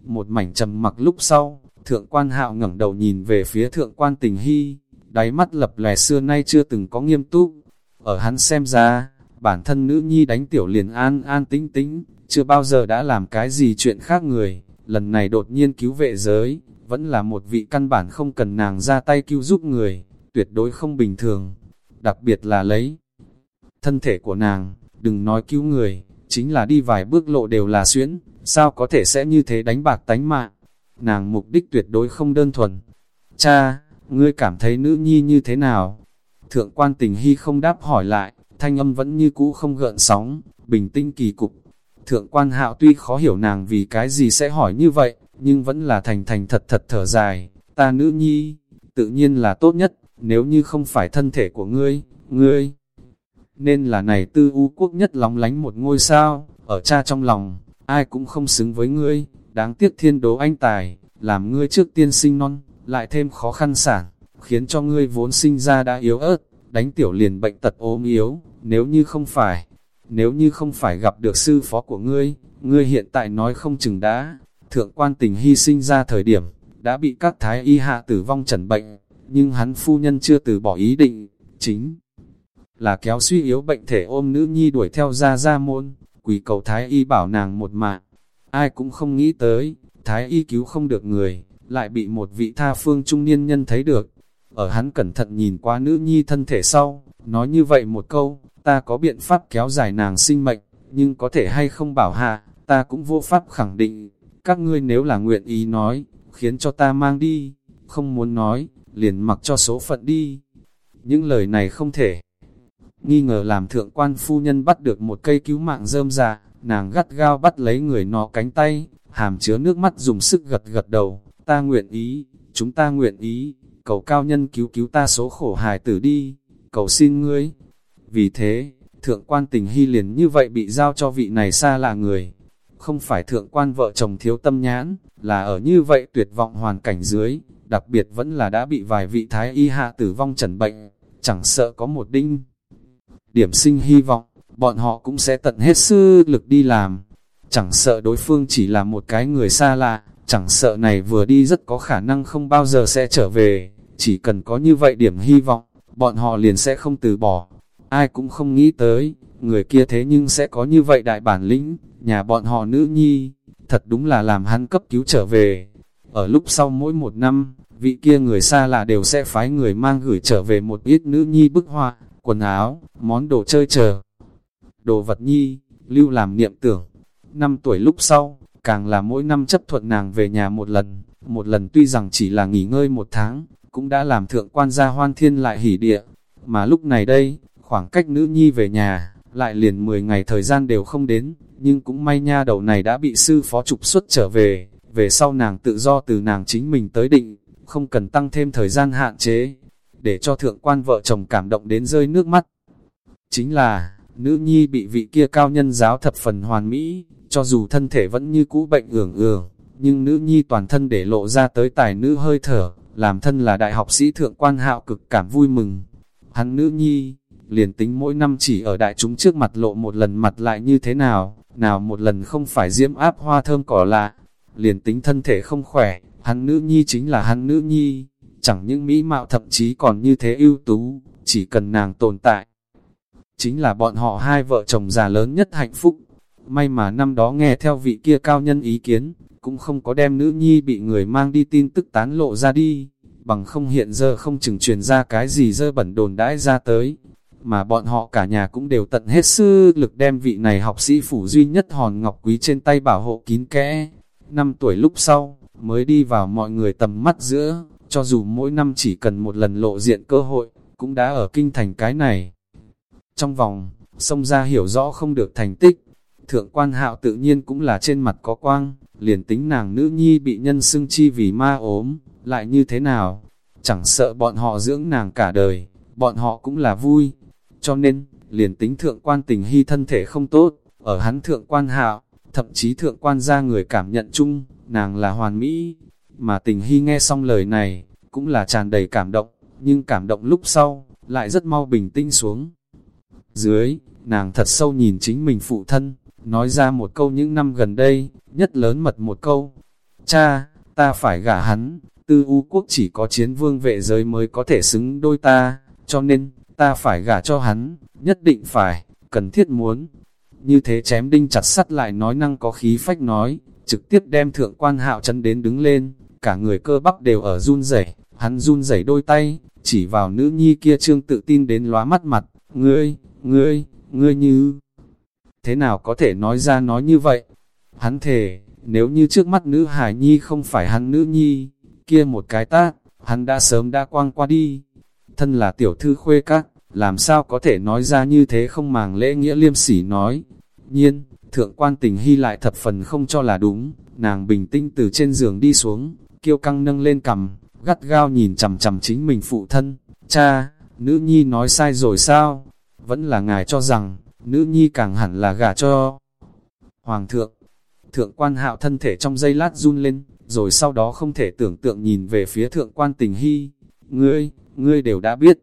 A: Một mảnh trầm mặc lúc sau, thượng quan hạo ngẩng đầu nhìn về phía thượng quan tình hy, đáy mắt lập lè xưa nay chưa từng có nghiêm túc. Ở hắn xem ra, bản thân nữ nhi đánh tiểu liền an an tính tính, chưa bao giờ đã làm cái gì chuyện khác người, lần này đột nhiên cứu vệ giới, vẫn là một vị căn bản không cần nàng ra tay cứu giúp người, tuyệt đối không bình thường, đặc biệt là lấy thân thể của nàng, đừng nói cứu người, chính là đi vài bước lộ đều là xuyễn, sao có thể sẽ như thế đánh bạc tánh mạng, nàng mục đích tuyệt đối không đơn thuần. Cha, ngươi cảm thấy nữ nhi như thế nào? Thượng quan tình hy không đáp hỏi lại, thanh âm vẫn như cũ không gợn sóng, bình tĩnh kỳ cục. Thượng quan hạo tuy khó hiểu nàng vì cái gì sẽ hỏi như vậy, nhưng vẫn là thành thành thật thật thở dài, ta nữ nhi, tự nhiên là tốt nhất, nếu như không phải thân thể của ngươi, ngươi. Nên là này tư u quốc nhất lóng lánh một ngôi sao, ở cha trong lòng, ai cũng không xứng với ngươi, đáng tiếc thiên đố anh tài, làm ngươi trước tiên sinh non, lại thêm khó khăn sản, khiến cho ngươi vốn sinh ra đã yếu ớt, đánh tiểu liền bệnh tật ốm yếu, nếu như không phải, nếu như không phải gặp được sư phó của ngươi, ngươi hiện tại nói không chừng đã, thượng quan tình hy sinh ra thời điểm, đã bị các thái y hạ tử vong trần bệnh, nhưng hắn phu nhân chưa từ bỏ ý định, chính là kéo suy yếu bệnh thể ôm nữ nhi đuổi theo ra ra môn, quỷ cầu thái y bảo nàng một mạng, ai cũng không nghĩ tới, thái y cứu không được người, lại bị một vị tha phương trung niên nhân thấy được, ở hắn cẩn thận nhìn qua nữ nhi thân thể sau, nói như vậy một câu, ta có biện pháp kéo dài nàng sinh mệnh, nhưng có thể hay không bảo hạ, ta cũng vô pháp khẳng định, các ngươi nếu là nguyện ý nói, khiến cho ta mang đi, không muốn nói, liền mặc cho số phận đi. Những lời này không thể. Nghi ngờ làm thượng quan phu nhân bắt được một cây cứu mạng rơm ra, nàng gắt gao bắt lấy người nó cánh tay, hàm chứa nước mắt dùng sức gật gật đầu, ta nguyện ý, chúng ta nguyện ý, cầu cao nhân cứu cứu ta số khổ hài tử đi, cầu xin ngươi. Vì thế, thượng quan tình hy liền như vậy bị giao cho vị này xa lạ người. Không phải thượng quan vợ chồng thiếu tâm nhãn, là ở như vậy tuyệt vọng hoàn cảnh dưới, đặc biệt vẫn là đã bị vài vị thái y hạ tử vong trần bệnh, chẳng sợ có một đinh. Điểm sinh hy vọng, bọn họ cũng sẽ tận hết sư lực đi làm. Chẳng sợ đối phương chỉ là một cái người xa lạ, chẳng sợ này vừa đi rất có khả năng không bao giờ sẽ trở về. Chỉ cần có như vậy điểm hy vọng, bọn họ liền sẽ không từ bỏ. Ai cũng không nghĩ tới, người kia thế nhưng sẽ có như vậy đại bản lĩnh, nhà bọn họ nữ nhi, thật đúng là làm hắn cấp cứu trở về. Ở lúc sau mỗi một năm, vị kia người xa lạ đều sẽ phái người mang gửi trở về một ít nữ nhi bức họa, quần áo, món đồ chơi chờ. Đồ vật nhi, lưu làm niệm tưởng. Năm tuổi lúc sau, càng là mỗi năm chấp thuận nàng về nhà một lần, một lần tuy rằng chỉ là nghỉ ngơi một tháng, cũng đã làm thượng quan gia hoan thiên lại hỉ địa. Mà lúc này đây, khoảng cách nữ nhi về nhà, lại liền 10 ngày thời gian đều không đến, nhưng cũng may nha đầu này đã bị sư phó trục xuất trở về, về sau nàng tự do từ nàng chính mình tới định, không cần tăng thêm thời gian hạn chế, để cho thượng quan vợ chồng cảm động đến rơi nước mắt. Chính là, nữ nhi bị vị kia cao nhân giáo thập phần hoàn mỹ, cho dù thân thể vẫn như cũ bệnh ưởng ưởng, nhưng nữ nhi toàn thân để lộ ra tới tài nữ hơi thở, làm thân là đại học sĩ thượng quan hạo cực cảm vui mừng. Hắn nữ nhi, liền tính mỗi năm chỉ ở đại chúng trước mặt lộ một lần mặt lại như thế nào, nào một lần không phải diễm áp hoa thơm cỏ lạ, liền tính thân thể không khỏe, hắn nữ nhi chính là hắn nữ nhi, chẳng những mỹ mạo thậm chí còn như thế ưu tú, chỉ cần nàng tồn tại. Chính là bọn họ hai vợ chồng già lớn nhất hạnh phúc. May mà năm đó nghe theo vị kia cao nhân ý kiến, cũng không có đem nữ nhi bị người mang đi tin tức tán lộ ra đi, bằng không hiện giờ không chừng truyền ra cái gì dơ bẩn đồn đãi ra tới. mà bọn họ cả nhà cũng đều tận hết sư lực đem vị này học sĩ phủ duy nhất hòn ngọc quý trên tay bảo hộ kín kẽ. Năm tuổi lúc sau, mới đi vào mọi người tầm mắt giữa, cho dù mỗi năm chỉ cần một lần lộ diện cơ hội, cũng đã ở kinh thành cái này. Trong vòng, sông ra hiểu rõ không được thành tích, thượng quan hạo tự nhiên cũng là trên mặt có quang, liền tính nàng nữ nhi bị nhân xưng chi vì ma ốm, lại như thế nào, chẳng sợ bọn họ dưỡng nàng cả đời, bọn họ cũng là vui. Cho nên, liền tính thượng quan tình hy thân thể không tốt, ở hắn thượng quan hạo, thậm chí thượng quan ra người cảm nhận chung, nàng là hoàn mỹ. Mà tình hy nghe xong lời này, cũng là tràn đầy cảm động, nhưng cảm động lúc sau, lại rất mau bình tĩnh xuống. Dưới, nàng thật sâu nhìn chính mình phụ thân, nói ra một câu những năm gần đây, nhất lớn mật một câu. Cha, ta phải gả hắn, tư u quốc chỉ có chiến vương vệ giới mới có thể xứng đôi ta, cho nên, ta phải gả cho hắn, nhất định phải, cần thiết muốn. Như thế chém đinh chặt sắt lại nói năng có khí phách nói, trực tiếp đem thượng quan hạo chân đến đứng lên, cả người cơ bắp đều ở run rẩy hắn run rẩy đôi tay, chỉ vào nữ nhi kia trương tự tin đến lóa mắt mặt, ngươi, ngươi, ngươi như... Thế nào có thể nói ra nói như vậy? Hắn thề, nếu như trước mắt nữ hải nhi không phải hắn nữ nhi, kia một cái tát, hắn đã sớm đã quang qua đi. Thân là tiểu thư khuê các, làm sao có thể nói ra như thế không màng lễ nghĩa liêm sỉ nói. Nhiên, thượng quan tình hy lại thập phần không cho là đúng, nàng bình tĩnh từ trên giường đi xuống, kiêu căng nâng lên cầm, gắt gao nhìn chầm chầm chính mình phụ thân. Cha, nữ nhi nói sai rồi sao? Vẫn là ngài cho rằng, nữ nhi càng hẳn là gả cho. Hoàng thượng, thượng quan hạo thân thể trong giây lát run lên, rồi sau đó không thể tưởng tượng nhìn về phía thượng quan tình hy. Ngươi, ngươi đều đã biết.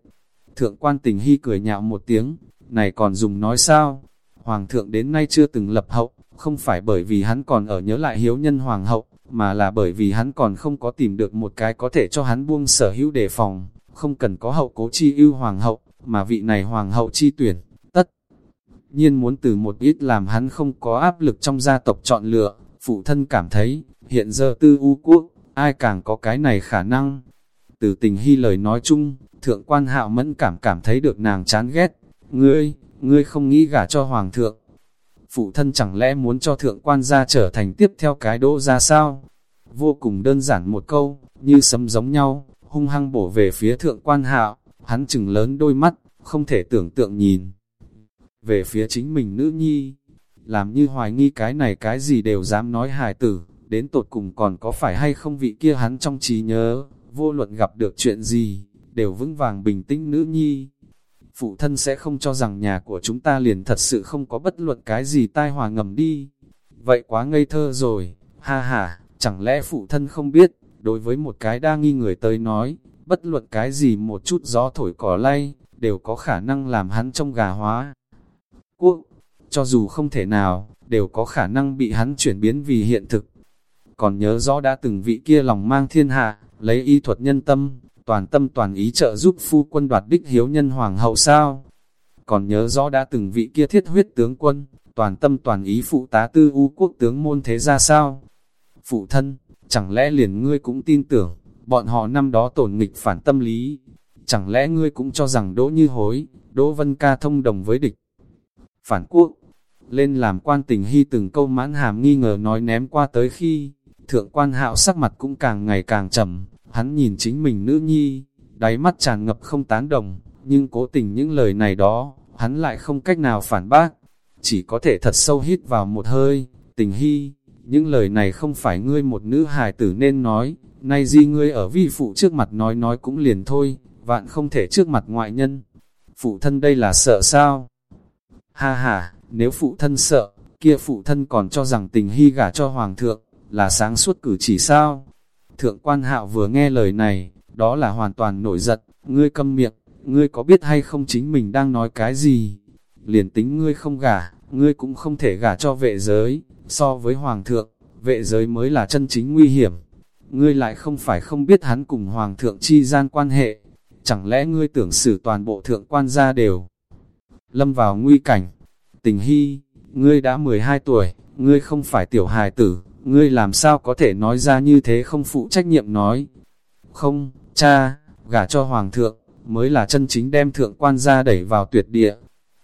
A: Thượng quan tình hy cười nhạo một tiếng, này còn dùng nói sao? Hoàng thượng đến nay chưa từng lập hậu, không phải bởi vì hắn còn ở nhớ lại hiếu nhân hoàng hậu, mà là bởi vì hắn còn không có tìm được một cái có thể cho hắn buông sở hữu đề phòng, không cần có hậu cố chi ưu hoàng hậu, mà vị này hoàng hậu chi tuyển, nhiên muốn từ một ít làm hắn không có áp lực trong gia tộc chọn lựa, phụ thân cảm thấy, hiện giờ tư u quốc, ai càng có cái này khả năng. Từ tình hy lời nói chung, thượng quan hạo mẫn cảm cảm thấy được nàng chán ghét, ngươi, ngươi không nghĩ gả cho hoàng thượng. Phụ thân chẳng lẽ muốn cho thượng quan gia trở thành tiếp theo cái đỗ ra sao? Vô cùng đơn giản một câu, như sấm giống nhau, hung hăng bổ về phía thượng quan hạo, hắn chừng lớn đôi mắt, không thể tưởng tượng nhìn. Về phía chính mình nữ nhi, làm như hoài nghi cái này cái gì đều dám nói hài tử, đến tột cùng còn có phải hay không vị kia hắn trong trí nhớ, vô luận gặp được chuyện gì, đều vững vàng bình tĩnh nữ nhi. Phụ thân sẽ không cho rằng nhà của chúng ta liền thật sự không có bất luận cái gì tai hòa ngầm đi. Vậy quá ngây thơ rồi, ha ha, chẳng lẽ phụ thân không biết, đối với một cái đa nghi người tới nói, bất luận cái gì một chút gió thổi cỏ lay, đều có khả năng làm hắn trong gà hóa. Quốc, cho dù không thể nào, đều có khả năng bị hắn chuyển biến vì hiện thực. Còn nhớ rõ đã từng vị kia lòng mang thiên hạ, lấy y thuật nhân tâm, toàn tâm toàn ý trợ giúp phu quân đoạt đích hiếu nhân hoàng hậu sao? Còn nhớ rõ đã từng vị kia thiết huyết tướng quân, toàn tâm toàn ý phụ tá tư u quốc tướng môn thế ra sao? Phụ thân, chẳng lẽ liền ngươi cũng tin tưởng, bọn họ năm đó tổn nghịch phản tâm lý, chẳng lẽ ngươi cũng cho rằng đỗ như hối, đỗ vân ca thông đồng với địch? Phản quốc, lên làm quan tình hy từng câu mãn hàm nghi ngờ nói ném qua tới khi, thượng quan hạo sắc mặt cũng càng ngày càng trầm, hắn nhìn chính mình nữ nhi, đáy mắt tràn ngập không tán đồng, nhưng cố tình những lời này đó, hắn lại không cách nào phản bác, chỉ có thể thật sâu hít vào một hơi, tình hy, những lời này không phải ngươi một nữ hài tử nên nói, nay di ngươi ở vi phụ trước mặt nói nói cũng liền thôi, vạn không thể trước mặt ngoại nhân. Phụ thân đây là sợ sao? Ha ha, nếu phụ thân sợ, kia phụ thân còn cho rằng tình hy gả cho hoàng thượng, là sáng suốt cử chỉ sao? Thượng quan hạo vừa nghe lời này, đó là hoàn toàn nổi giận, ngươi câm miệng, ngươi có biết hay không chính mình đang nói cái gì? Liền tính ngươi không gả, ngươi cũng không thể gả cho vệ giới, so với hoàng thượng, vệ giới mới là chân chính nguy hiểm. Ngươi lại không phải không biết hắn cùng hoàng thượng chi gian quan hệ, chẳng lẽ ngươi tưởng xử toàn bộ thượng quan gia đều lâm vào nguy cảnh. Tình hy, ngươi đã 12 tuổi, ngươi không phải tiểu hài tử, ngươi làm sao có thể nói ra như thế không phụ trách nhiệm nói. Không, cha, gả cho hoàng thượng, mới là chân chính đem thượng quan ra đẩy vào tuyệt địa.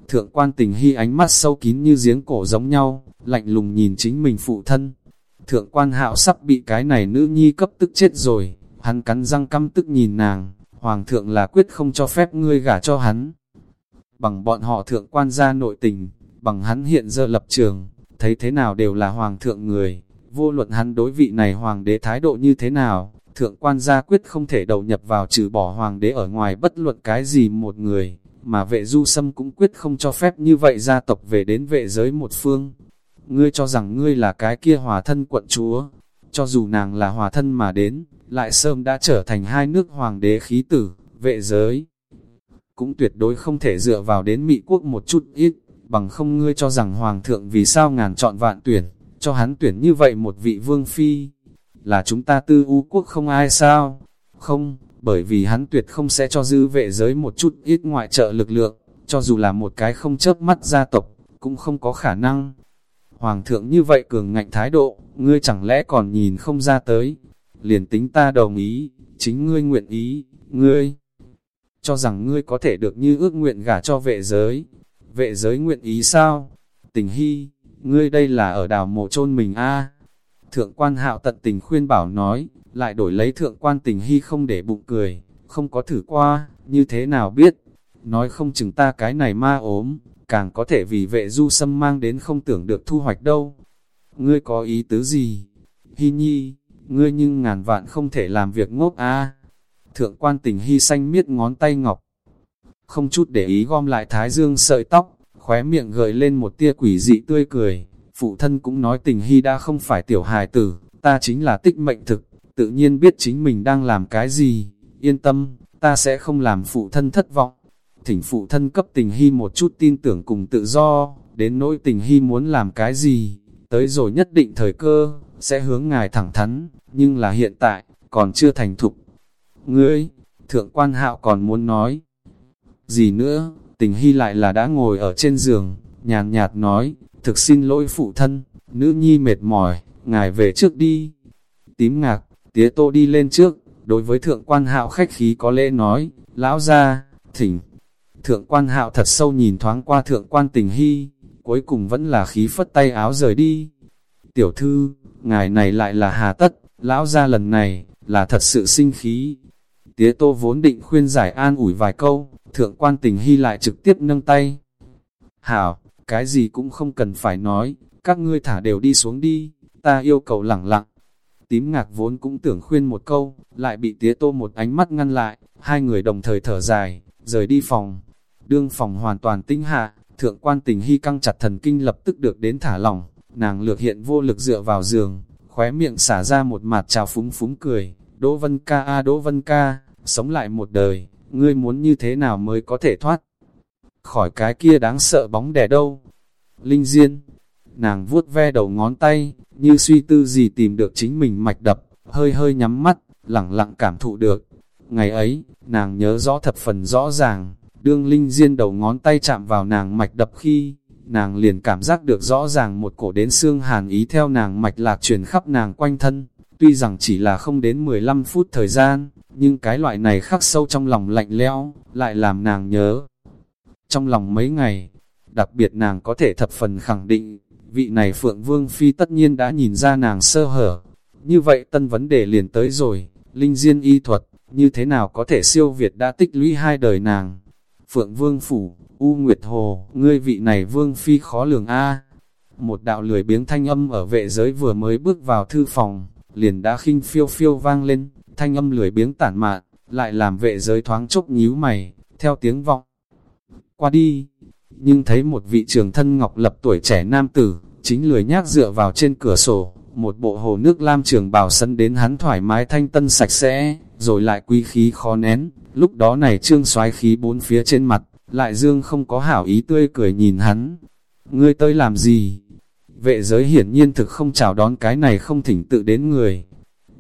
A: Thượng quan tình hy ánh mắt sâu kín như giếng cổ giống nhau, lạnh lùng nhìn chính mình phụ thân. Thượng quan hạo sắp bị cái này nữ nhi cấp tức chết rồi, hắn cắn răng căm tức nhìn nàng, hoàng thượng là quyết không cho phép ngươi gả cho hắn. Bằng bọn họ thượng quan gia nội tình, bằng hắn hiện giờ lập trường, thấy thế nào đều là hoàng thượng người, vô luận hắn đối vị này hoàng đế thái độ như thế nào, thượng quan gia quyết không thể đầu nhập vào trừ bỏ hoàng đế ở ngoài bất luận cái gì một người, mà vệ du sâm cũng quyết không cho phép như vậy gia tộc về đến vệ giới một phương. Ngươi cho rằng ngươi là cái kia hòa thân quận chúa, cho dù nàng là hòa thân mà đến, lại sớm đã trở thành hai nước hoàng đế khí tử, vệ giới. Cũng tuyệt đối không thể dựa vào đến Mỹ quốc một chút ít, bằng không ngươi cho rằng hoàng thượng vì sao ngàn chọn vạn tuyển, cho hắn tuyển như vậy một vị vương phi. Là chúng ta tư u quốc không ai sao? Không, bởi vì hắn tuyệt không sẽ cho dư vệ giới một chút ít ngoại trợ lực lượng, cho dù là một cái không chớp mắt gia tộc, cũng không có khả năng. Hoàng thượng như vậy cường ngạnh thái độ, ngươi chẳng lẽ còn nhìn không ra tới. Liền tính ta đồng ý, chính ngươi nguyện ý, ngươi cho rằng ngươi có thể được như ước nguyện gả cho vệ giới. Vệ giới nguyện ý sao? Tình hy, ngươi đây là ở đào mộ chôn mình a Thượng quan hạo tận tình khuyên bảo nói, lại đổi lấy thượng quan tình hy không để bụng cười, không có thử qua, như thế nào biết, nói không chừng ta cái này ma ốm, càng có thể vì vệ du sâm mang đến không tưởng được thu hoạch đâu. Ngươi có ý tứ gì? Hy nhi, ngươi nhưng ngàn vạn không thể làm việc ngốc a Thượng quan tình hy xanh miết ngón tay ngọc, không chút để ý gom lại thái dương sợi tóc, khóe miệng gợi lên một tia quỷ dị tươi cười. Phụ thân cũng nói tình hy đã không phải tiểu hài tử, ta chính là tích mệnh thực, tự nhiên biết chính mình đang làm cái gì, yên tâm, ta sẽ không làm phụ thân thất vọng. Thỉnh phụ thân cấp tình hy một chút tin tưởng cùng tự do, đến nỗi tình hy muốn làm cái gì, tới rồi nhất định thời cơ, sẽ hướng ngài thẳng thắn, nhưng là hiện tại, còn chưa thành thục. Ngươi, thượng quan hạo còn muốn nói gì nữa, tình hy lại là đã ngồi ở trên giường, nhàn nhạt nói, thực xin lỗi phụ thân, nữ nhi mệt mỏi, ngài về trước đi. Tím ngạc, tía tô đi lên trước, đối với thượng quan hạo khách khí có lễ nói, lão ra, thỉnh. Thượng quan hạo thật sâu nhìn thoáng qua thượng quan tình hy, cuối cùng vẫn là khí phất tay áo rời đi. Tiểu thư, ngài này lại là hà tất, lão ra lần này, là thật sự sinh khí. Tía tô vốn định khuyên giải an ủi vài câu, thượng quan tình hy lại trực tiếp nâng tay. Hảo, cái gì cũng không cần phải nói, các ngươi thả đều đi xuống đi, ta yêu cầu lẳng lặng. Tím ngạc vốn cũng tưởng khuyên một câu, lại bị tía tô một ánh mắt ngăn lại, hai người đồng thời thở dài, rời đi phòng. Đương phòng hoàn toàn tinh hạ, thượng quan tình hy căng chặt thần kinh lập tức được đến thả lỏng, nàng lược hiện vô lực dựa vào giường, khóe miệng xả ra một mặt trào phúng phúng cười, Đỗ Vân Ca a Đỗ Vân Ca, sống lại một đời, ngươi muốn như thế nào mới có thể thoát khỏi cái kia đáng sợ bóng đè đâu. Linh Diên, nàng vuốt ve đầu ngón tay, như suy tư gì tìm được chính mình mạch đập, hơi hơi nhắm mắt, lặng lặng cảm thụ được. Ngày ấy, nàng nhớ rõ thập phần rõ ràng, đương Linh Diên đầu ngón tay chạm vào nàng mạch đập khi, nàng liền cảm giác được rõ ràng một cổ đến xương hàn ý theo nàng mạch lạc truyền khắp nàng quanh thân. Tuy rằng chỉ là không đến 15 phút thời gian, nhưng cái loại này khắc sâu trong lòng lạnh lẽo, lại làm nàng nhớ. Trong lòng mấy ngày, đặc biệt nàng có thể thập phần khẳng định, vị này Phượng Vương Phi tất nhiên đã nhìn ra nàng sơ hở. Như vậy tân vấn đề liền tới rồi, linh diên y thuật, như thế nào có thể siêu Việt đã tích lũy hai đời nàng. Phượng Vương Phủ, U Nguyệt Hồ, ngươi vị này Vương Phi khó lường A. Một đạo lười biếng thanh âm ở vệ giới vừa mới bước vào thư phòng, liền đã khinh phiêu phiêu vang lên, thanh âm lười biếng tản mạn, lại làm vệ giới thoáng chốc nhíu mày, theo tiếng vọng. Qua đi, nhưng thấy một vị trường thân ngọc lập tuổi trẻ nam tử, chính lười nhác dựa vào trên cửa sổ, một bộ hồ nước lam trường bào sân đến hắn thoải mái thanh tân sạch sẽ, rồi lại quý khí khó nén, lúc đó này trương xoái khí bốn phía trên mặt, lại dương không có hảo ý tươi cười nhìn hắn. Ngươi tới làm gì? Vệ giới hiển nhiên thực không chào đón cái này không thỉnh tự đến người.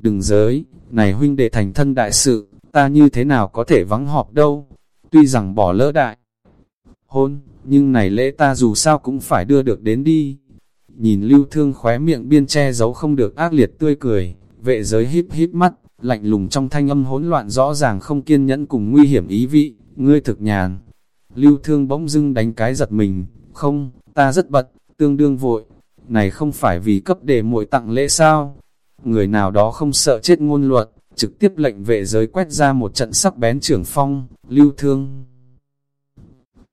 A: Đừng giới, này huynh đệ thành thân đại sự, ta như thế nào có thể vắng họp đâu. Tuy rằng bỏ lỡ đại hôn, nhưng này lễ ta dù sao cũng phải đưa được đến đi. Nhìn lưu thương khóe miệng biên che giấu không được ác liệt tươi cười, vệ giới híp híp mắt, lạnh lùng trong thanh âm hỗn loạn rõ ràng không kiên nhẫn cùng nguy hiểm ý vị, ngươi thực nhàn. Lưu thương bỗng dưng đánh cái giật mình, không, ta rất bận, tương đương vội, này không phải vì cấp để muội tặng lễ sao? Người nào đó không sợ chết ngôn luật, trực tiếp lệnh vệ giới quét ra một trận sắc bén trưởng phong, lưu thương.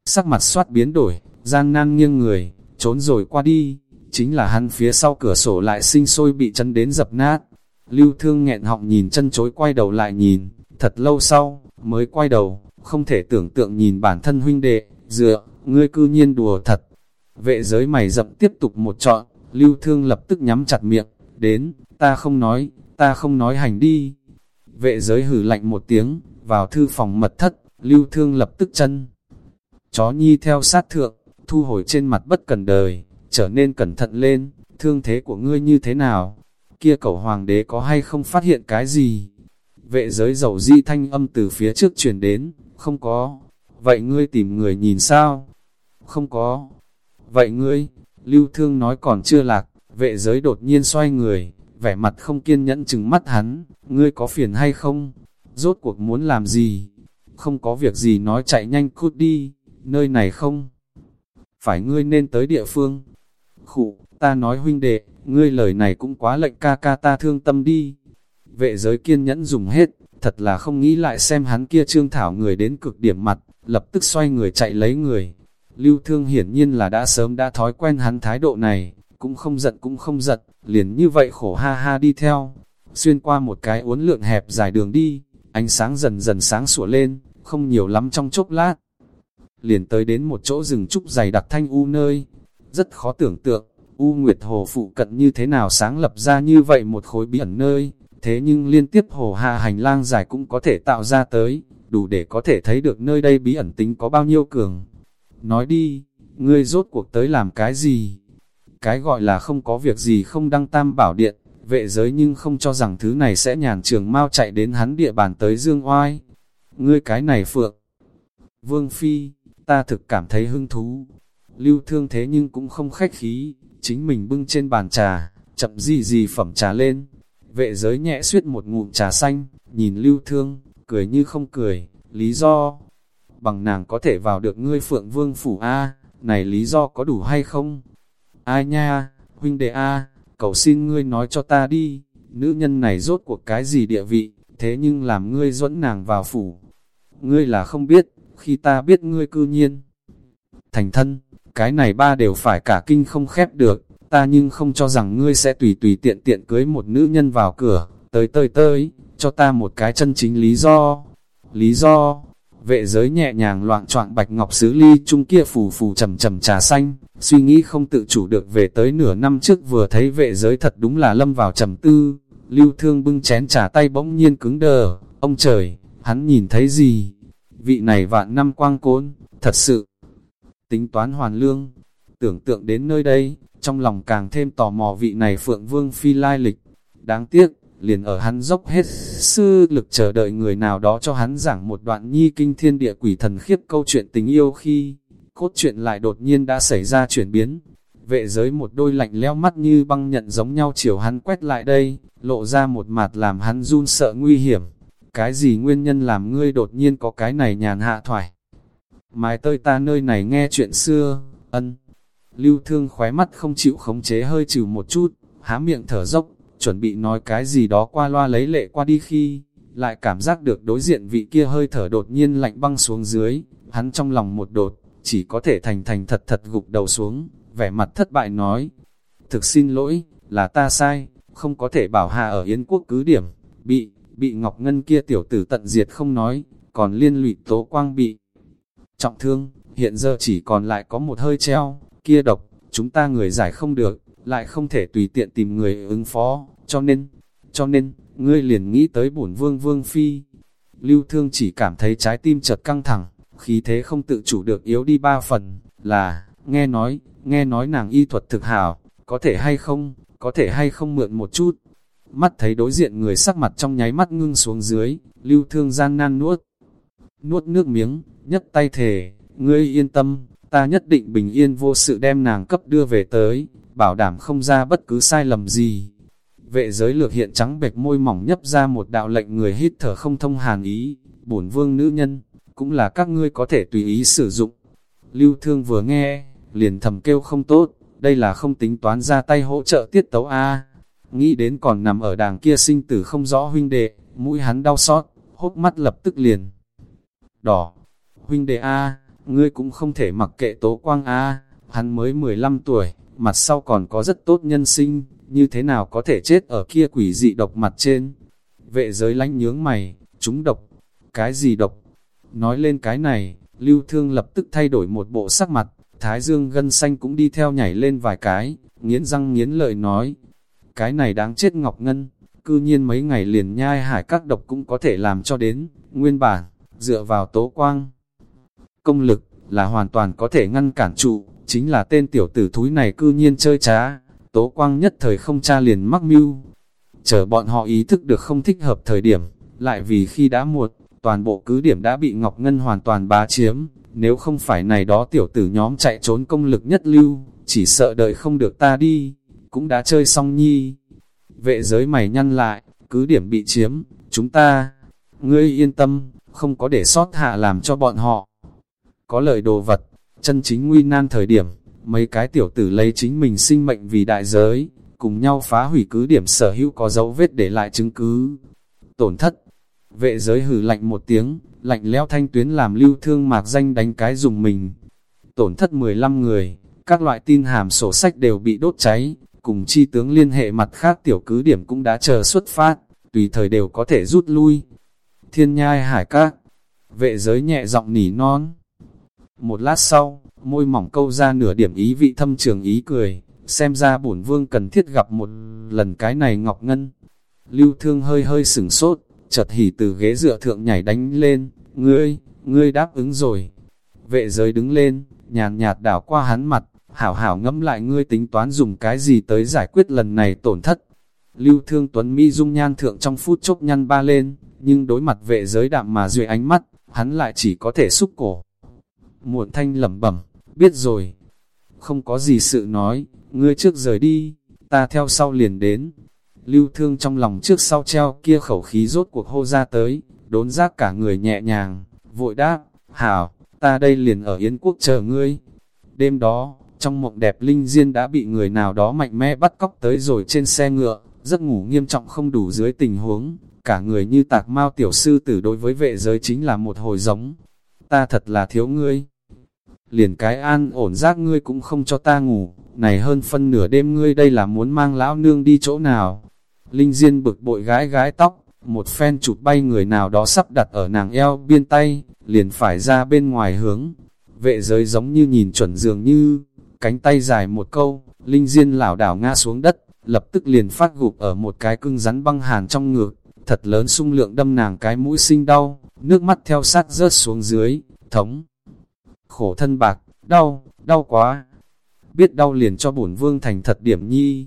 A: Sắc mặt soát biến đổi, gian nan nghiêng người, trốn rồi qua đi, chính là hắn phía sau cửa sổ lại sinh sôi bị chân đến dập nát. Lưu thương nghẹn họng nhìn chân chối quay đầu lại nhìn, thật lâu sau, mới quay đầu, không thể tưởng tượng nhìn bản thân huynh đệ, dựa, ngươi cư nhiên đùa thật. Vệ giới mày dập tiếp tục một trọn, lưu thương lập tức nhắm chặt miệng, đến, ta không nói, ta không nói hành đi. Vệ giới hử lạnh một tiếng, vào thư phòng mật thất, lưu thương lập tức chân. Chó nhi theo sát thượng, thu hồi trên mặt bất cần đời, trở nên cẩn thận lên, thương thế của ngươi như thế nào? Kia cậu hoàng đế có hay không phát hiện cái gì? Vệ giới dầu di thanh âm từ phía trước truyền đến, không có. Vậy ngươi tìm người nhìn sao? Không có. Vậy ngươi, lưu thương nói còn chưa lạc, vệ giới đột nhiên xoay người, vẻ mặt không kiên nhẫn chừng mắt hắn, ngươi có phiền hay không? Rốt cuộc muốn làm gì? Không có việc gì nói chạy nhanh cút đi, nơi này không? Phải ngươi nên tới địa phương. Khụ, ta nói huynh đệ, ngươi lời này cũng quá lệnh ca ca ta thương tâm đi. Vệ giới kiên nhẫn dùng hết, thật là không nghĩ lại xem hắn kia trương thảo người đến cực điểm mặt, lập tức xoay người chạy lấy người. Lưu thương hiển nhiên là đã sớm đã thói quen hắn thái độ này, cũng không giận cũng không giật, liền như vậy khổ ha ha đi theo. Xuyên qua một cái uốn lượn hẹp dài đường đi, ánh sáng dần dần sáng sủa lên, không nhiều lắm trong chốc lát. Liền tới đến một chỗ rừng trúc dày đặc thanh u nơi, rất khó tưởng tượng, U Nguyệt Hồ phụ cận như thế nào sáng lập ra như vậy một khối bí ẩn nơi, thế nhưng liên tiếp hồ hạ hành lang dài cũng có thể tạo ra tới, đủ để có thể thấy được nơi đây bí ẩn tính có bao nhiêu cường. Nói đi, ngươi rốt cuộc tới làm cái gì? Cái gọi là không có việc gì không đăng tam bảo điện, vệ giới nhưng không cho rằng thứ này sẽ nhàn trường mau chạy đến hắn địa bàn tới dương oai. Ngươi cái này phượng. Vương Phi, ta thực cảm thấy hứng thú. Lưu thương thế nhưng cũng không khách khí, chính mình bưng trên bàn trà, chậm gì gì phẩm trà lên. Vệ giới nhẹ suyết một ngụm trà xanh, nhìn lưu thương, cười như không cười, lý do. Bằng nàng có thể vào được ngươi phượng vương phủ A, này lý do có đủ hay không? Ai nha, huynh đệ A, cầu xin ngươi nói cho ta đi, nữ nhân này rốt cuộc cái gì địa vị, thế nhưng làm ngươi dẫn nàng vào phủ. Ngươi là không biết, khi ta biết ngươi cư nhiên. Thành thân, cái này ba đều phải cả kinh không khép được, ta nhưng không cho rằng ngươi sẽ tùy tùy tiện tiện cưới một nữ nhân vào cửa, tới tới tới, cho ta một cái chân chính lý do. Lý do, vệ giới nhẹ nhàng loạn choạng bạch ngọc sứ ly chung kia phù phù trầm trầm trà xanh, suy nghĩ không tự chủ được về tới nửa năm trước vừa thấy vệ giới thật đúng là lâm vào trầm tư, lưu thương bưng chén trà tay bỗng nhiên cứng đờ, ông trời, hắn nhìn thấy gì? Vị này vạn năm quang côn, thật sự, tính toán hoàn lương. Tưởng tượng đến nơi đây, trong lòng càng thêm tò mò vị này Phượng Vương Phi lai lịch. Đáng tiếc, liền ở hắn dốc hết sư lực chờ đợi người nào đó cho hắn giảng một đoạn nhi kinh thiên địa quỷ thần khiếp câu chuyện tình yêu khi cốt truyện lại đột nhiên đã xảy ra chuyển biến. Vệ giới một đôi lạnh leo mắt như băng nhận giống nhau chiều hắn quét lại đây, lộ ra một mặt làm hắn run sợ nguy hiểm. Cái gì nguyên nhân làm ngươi đột nhiên có cái này nhàn hạ thoải? Mái tơi ta nơi này nghe chuyện xưa, ân. Lưu thương khóe mắt không chịu khống chế hơi trừ một chút, há miệng thở dốc, chuẩn bị nói cái gì đó qua loa lấy lệ qua đi khi, lại cảm giác được đối diện vị kia hơi thở đột nhiên lạnh băng xuống dưới, hắn trong lòng một đột, chỉ có thể thành thành thật thật gục đầu xuống, vẻ mặt thất bại nói, thực xin lỗi, là ta sai, không có thể bảo hạ ở Yến quốc cứ điểm, bị, bị Ngọc Ngân kia tiểu tử tận diệt không nói, còn liên lụy tố quang bị trọng thương, hiện giờ chỉ còn lại có một hơi treo, kia độc, chúng ta người giải không được, lại không thể tùy tiện tìm người ứng phó, cho nên, cho nên, ngươi liền nghĩ tới bổn vương vương phi. Lưu thương chỉ cảm thấy trái tim chợt căng thẳng, khí thế không tự chủ được yếu đi ba phần, là, nghe nói, nghe nói nàng y thuật thực hảo, có thể hay không, có thể hay không mượn một chút. Mắt thấy đối diện người sắc mặt trong nháy mắt ngưng xuống dưới, lưu thương gian nan nuốt. Nuốt nước miếng, nhấc tay thề, ngươi yên tâm, ta nhất định bình yên vô sự đem nàng cấp đưa về tới, bảo đảm không ra bất cứ sai lầm gì. vệ giới lược hiện trắng bệch môi mỏng nhấp ra một đạo lệnh người hít thở không thông hàn ý, bổn vương nữ nhân, cũng là các ngươi có thể tùy ý sử dụng. Lưu thương vừa nghe, liền thầm kêu không tốt, đây là không tính toán ra tay hỗ trợ tiết tấu A. Nghĩ đến còn nằm ở đàng kia sinh tử không rõ huynh đệ, mũi hắn đau xót, hốc mắt lập tức liền. Đỏ, huynh đệ A, ngươi cũng không thể mặc kệ tố quang A, hắn mới 15 tuổi, mặt sau còn có rất tốt nhân sinh, như thế nào có thể chết ở kia quỷ dị độc mặt trên. Vệ giới lánh nhướng mày, chúng độc, cái gì độc? Nói lên cái này, lưu thương lập tức thay đổi một bộ sắc mặt, thái dương gân xanh cũng đi theo nhảy lên vài cái, nghiến răng nghiến lợi nói, cái này đáng chết Ngọc Ngân, cư nhiên mấy ngày liền nhai hải các độc cũng có thể làm cho đến, nguyên bản, dựa vào tố quang. Công lực, là hoàn toàn có thể ngăn cản trụ, chính là tên tiểu tử thúi này cư nhiên chơi trá, tố quang nhất thời không cha liền mắc mưu. Chờ bọn họ ý thức được không thích hợp thời điểm, lại vì khi đã muộn, toàn bộ cứ điểm đã bị Ngọc Ngân hoàn toàn bá chiếm, nếu không phải này đó tiểu tử nhóm chạy trốn công lực nhất lưu, chỉ sợ đợi không được ta đi, cũng đã chơi xong nhi. Vệ giới mày nhăn lại, cứ điểm bị chiếm, chúng ta, ngươi yên tâm, không có để sót hạ làm cho bọn họ. Có lời đồ vật, chân chính nguy nan thời điểm, mấy cái tiểu tử lấy chính mình sinh mệnh vì đại giới, cùng nhau phá hủy cứ điểm sở hữu có dấu vết để lại chứng cứ. Tổn thất, vệ giới hử lạnh một tiếng, lạnh lẽo thanh tuyến làm lưu thương mạc danh đánh cái dùng mình. Tổn thất 15 người, các loại tin hàm sổ sách đều bị đốt cháy, cùng chi tướng liên hệ mặt khác tiểu cứ điểm cũng đã chờ xuất phát, tùy thời đều có thể rút lui. Thiên nhai hải các, vệ giới nhẹ giọng nỉ non. Một lát sau, môi mỏng câu ra nửa điểm ý vị thâm trường ý cười, xem ra bổn vương cần thiết gặp một lần cái này ngọc ngân. Lưu thương hơi hơi sửng sốt, chợt hỉ từ ghế dựa thượng nhảy đánh lên, ngươi, ngươi đáp ứng rồi. Vệ giới đứng lên, nhàn nhạt đảo qua hắn mặt, hảo hảo ngẫm lại ngươi tính toán dùng cái gì tới giải quyết lần này tổn thất. Lưu Thương Tuấn Mi dung nhan thượng trong phút chốc nhăn ba lên, nhưng đối mặt vệ giới đạm mà duy ánh mắt, hắn lại chỉ có thể xúc cổ. Muộn thanh lẩm bẩm, biết rồi. Không có gì sự nói, ngươi trước rời đi, ta theo sau liền đến. Lưu Thương trong lòng trước sau treo kia khẩu khí rốt cuộc hô ra tới, đốn giác cả người nhẹ nhàng, vội đáp, hảo, ta đây liền ở Yến Quốc chờ ngươi. Đêm đó, trong mộng đẹp Linh Diên đã bị người nào đó mạnh mẽ bắt cóc tới rồi trên xe ngựa, giấc ngủ nghiêm trọng không đủ dưới tình huống, cả người như tạc mao tiểu sư tử đối với vệ giới chính là một hồi giống. Ta thật là thiếu ngươi. Liền cái an ổn giác ngươi cũng không cho ta ngủ, này hơn phân nửa đêm ngươi đây là muốn mang lão nương đi chỗ nào. Linh Diên bực bội gái gái tóc, một phen chụp bay người nào đó sắp đặt ở nàng eo biên tay, liền phải ra bên ngoài hướng. Vệ giới giống như nhìn chuẩn dường như, cánh tay dài một câu, Linh Diên lảo đảo ngã xuống đất, lập tức liền phát gục ở một cái cưng rắn băng hàn trong ngực, thật lớn sung lượng đâm nàng cái mũi sinh đau, nước mắt theo sát rớt xuống dưới, thống. Khổ thân bạc, đau, đau quá. Biết đau liền cho bổn vương thành thật điểm nhi.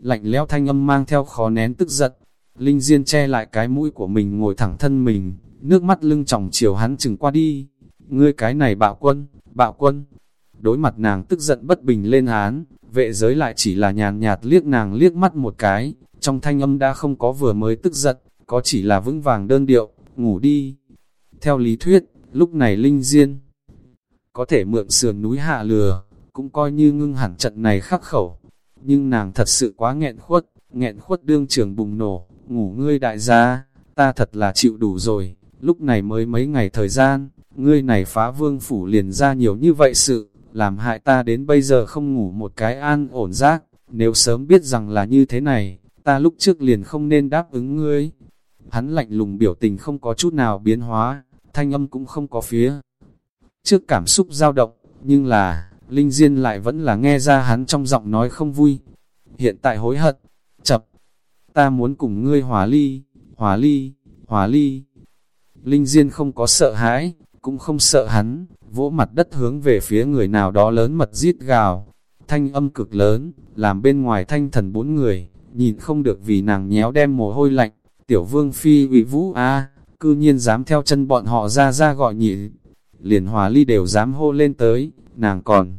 A: Lạnh lẽo thanh âm mang theo khó nén tức giận. Linh Diên che lại cái mũi của mình ngồi thẳng thân mình, nước mắt lưng tròng chiều hắn chừng qua đi. Ngươi cái này bạo quân, bạo quân, đối mặt nàng tức giận bất bình lên án, vệ giới lại chỉ là nhàn nhạt liếc nàng liếc mắt một cái, trong thanh âm đã không có vừa mới tức giận, có chỉ là vững vàng đơn điệu, ngủ đi. Theo lý thuyết, lúc này Linh Diên có thể mượn sườn núi hạ lừa, cũng coi như ngưng hẳn trận này khắc khẩu. Nhưng nàng thật sự quá nghẹn khuất, nghẹn khuất đương trường bùng nổ, ngủ ngươi đại gia, ta thật là chịu đủ rồi, lúc này mới mấy ngày thời gian, ngươi này phá vương phủ liền ra nhiều như vậy sự, làm hại ta đến bây giờ không ngủ một cái an ổn giác, nếu sớm biết rằng là như thế này, ta lúc trước liền không nên đáp ứng ngươi. Hắn lạnh lùng biểu tình không có chút nào biến hóa, thanh âm cũng không có phía. Trước cảm xúc dao động, nhưng là, Linh Diên lại vẫn là nghe ra hắn trong giọng nói không vui. Hiện tại hối hận, chập, ta muốn cùng ngươi hòa ly, hòa ly, hòa ly. Linh Diên không có sợ hãi, cũng không sợ hắn, vỗ mặt đất hướng về phía người nào đó lớn mật giết gào. Thanh âm cực lớn, làm bên ngoài thanh thần bốn người, nhìn không được vì nàng nhéo đem mồ hôi lạnh. Tiểu vương phi ủy vũ a cư nhiên dám theo chân bọn họ ra ra gọi nhị. Liền hòa ly đều dám hô lên tới, nàng còn